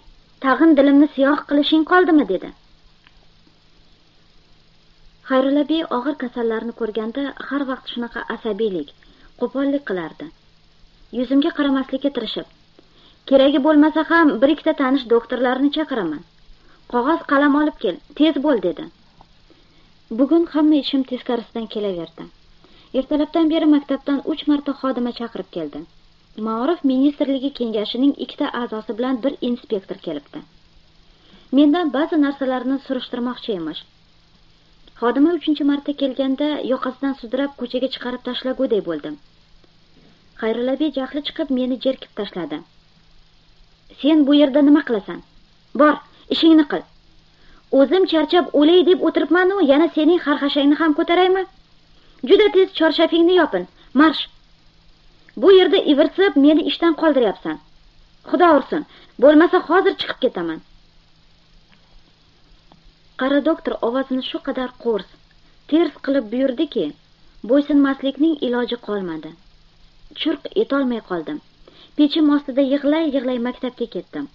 B: tag'in dilimni siyoh qilishing qoldimi? dedi. Xayrullabi og'ir kasallarni ko'rganda har vaqt shunaqa asabiylik qo'pollik qilardi. Yuzimga qaramaslikka tirishib keragi bo'lmasa ham bir ikkita tanish doktorlarni chaqiraman. Qog'oz qalam olib kel tez bo'l dedi. Bugun hamma ishim teskarisidan kelaverdi. Ertalabdan beri maktabdan uch marta xodima chaqirib keldi. Maorif ministrligi kengashining ikkita a'zosi bilan bir inspektor kelibdi. Mendan ba'zi narsalarni surishtirmoqchi emish. Xodima uchinchi marta kelganda yoqasidan sudrab ko'chaga chiqarib tashlaguday bo'ldim. Xayrullabiy jahli chiqib meni jerkib tashladi. Sen bu yerda nima qilasan? Bor ishingni qil. O'zim charchab o'lay deb o'tiribmanu yana sening xarxashangni ham ko'taraymi? Juda tez chorshabingni yopin marsh! Bu yerda ivirsib meni ishdan qoldiryapsan. Xudo ursin bo'lmasa hozir chiqib ketaman. Qari doktor ovozini shu qadar qo'rs ters qilib buyurdiki bo'ysunmaslikning iloji qolmadi. Churq etolmay qoldim. Pechim ostida yig'lay yig'lay maktabga ketdim.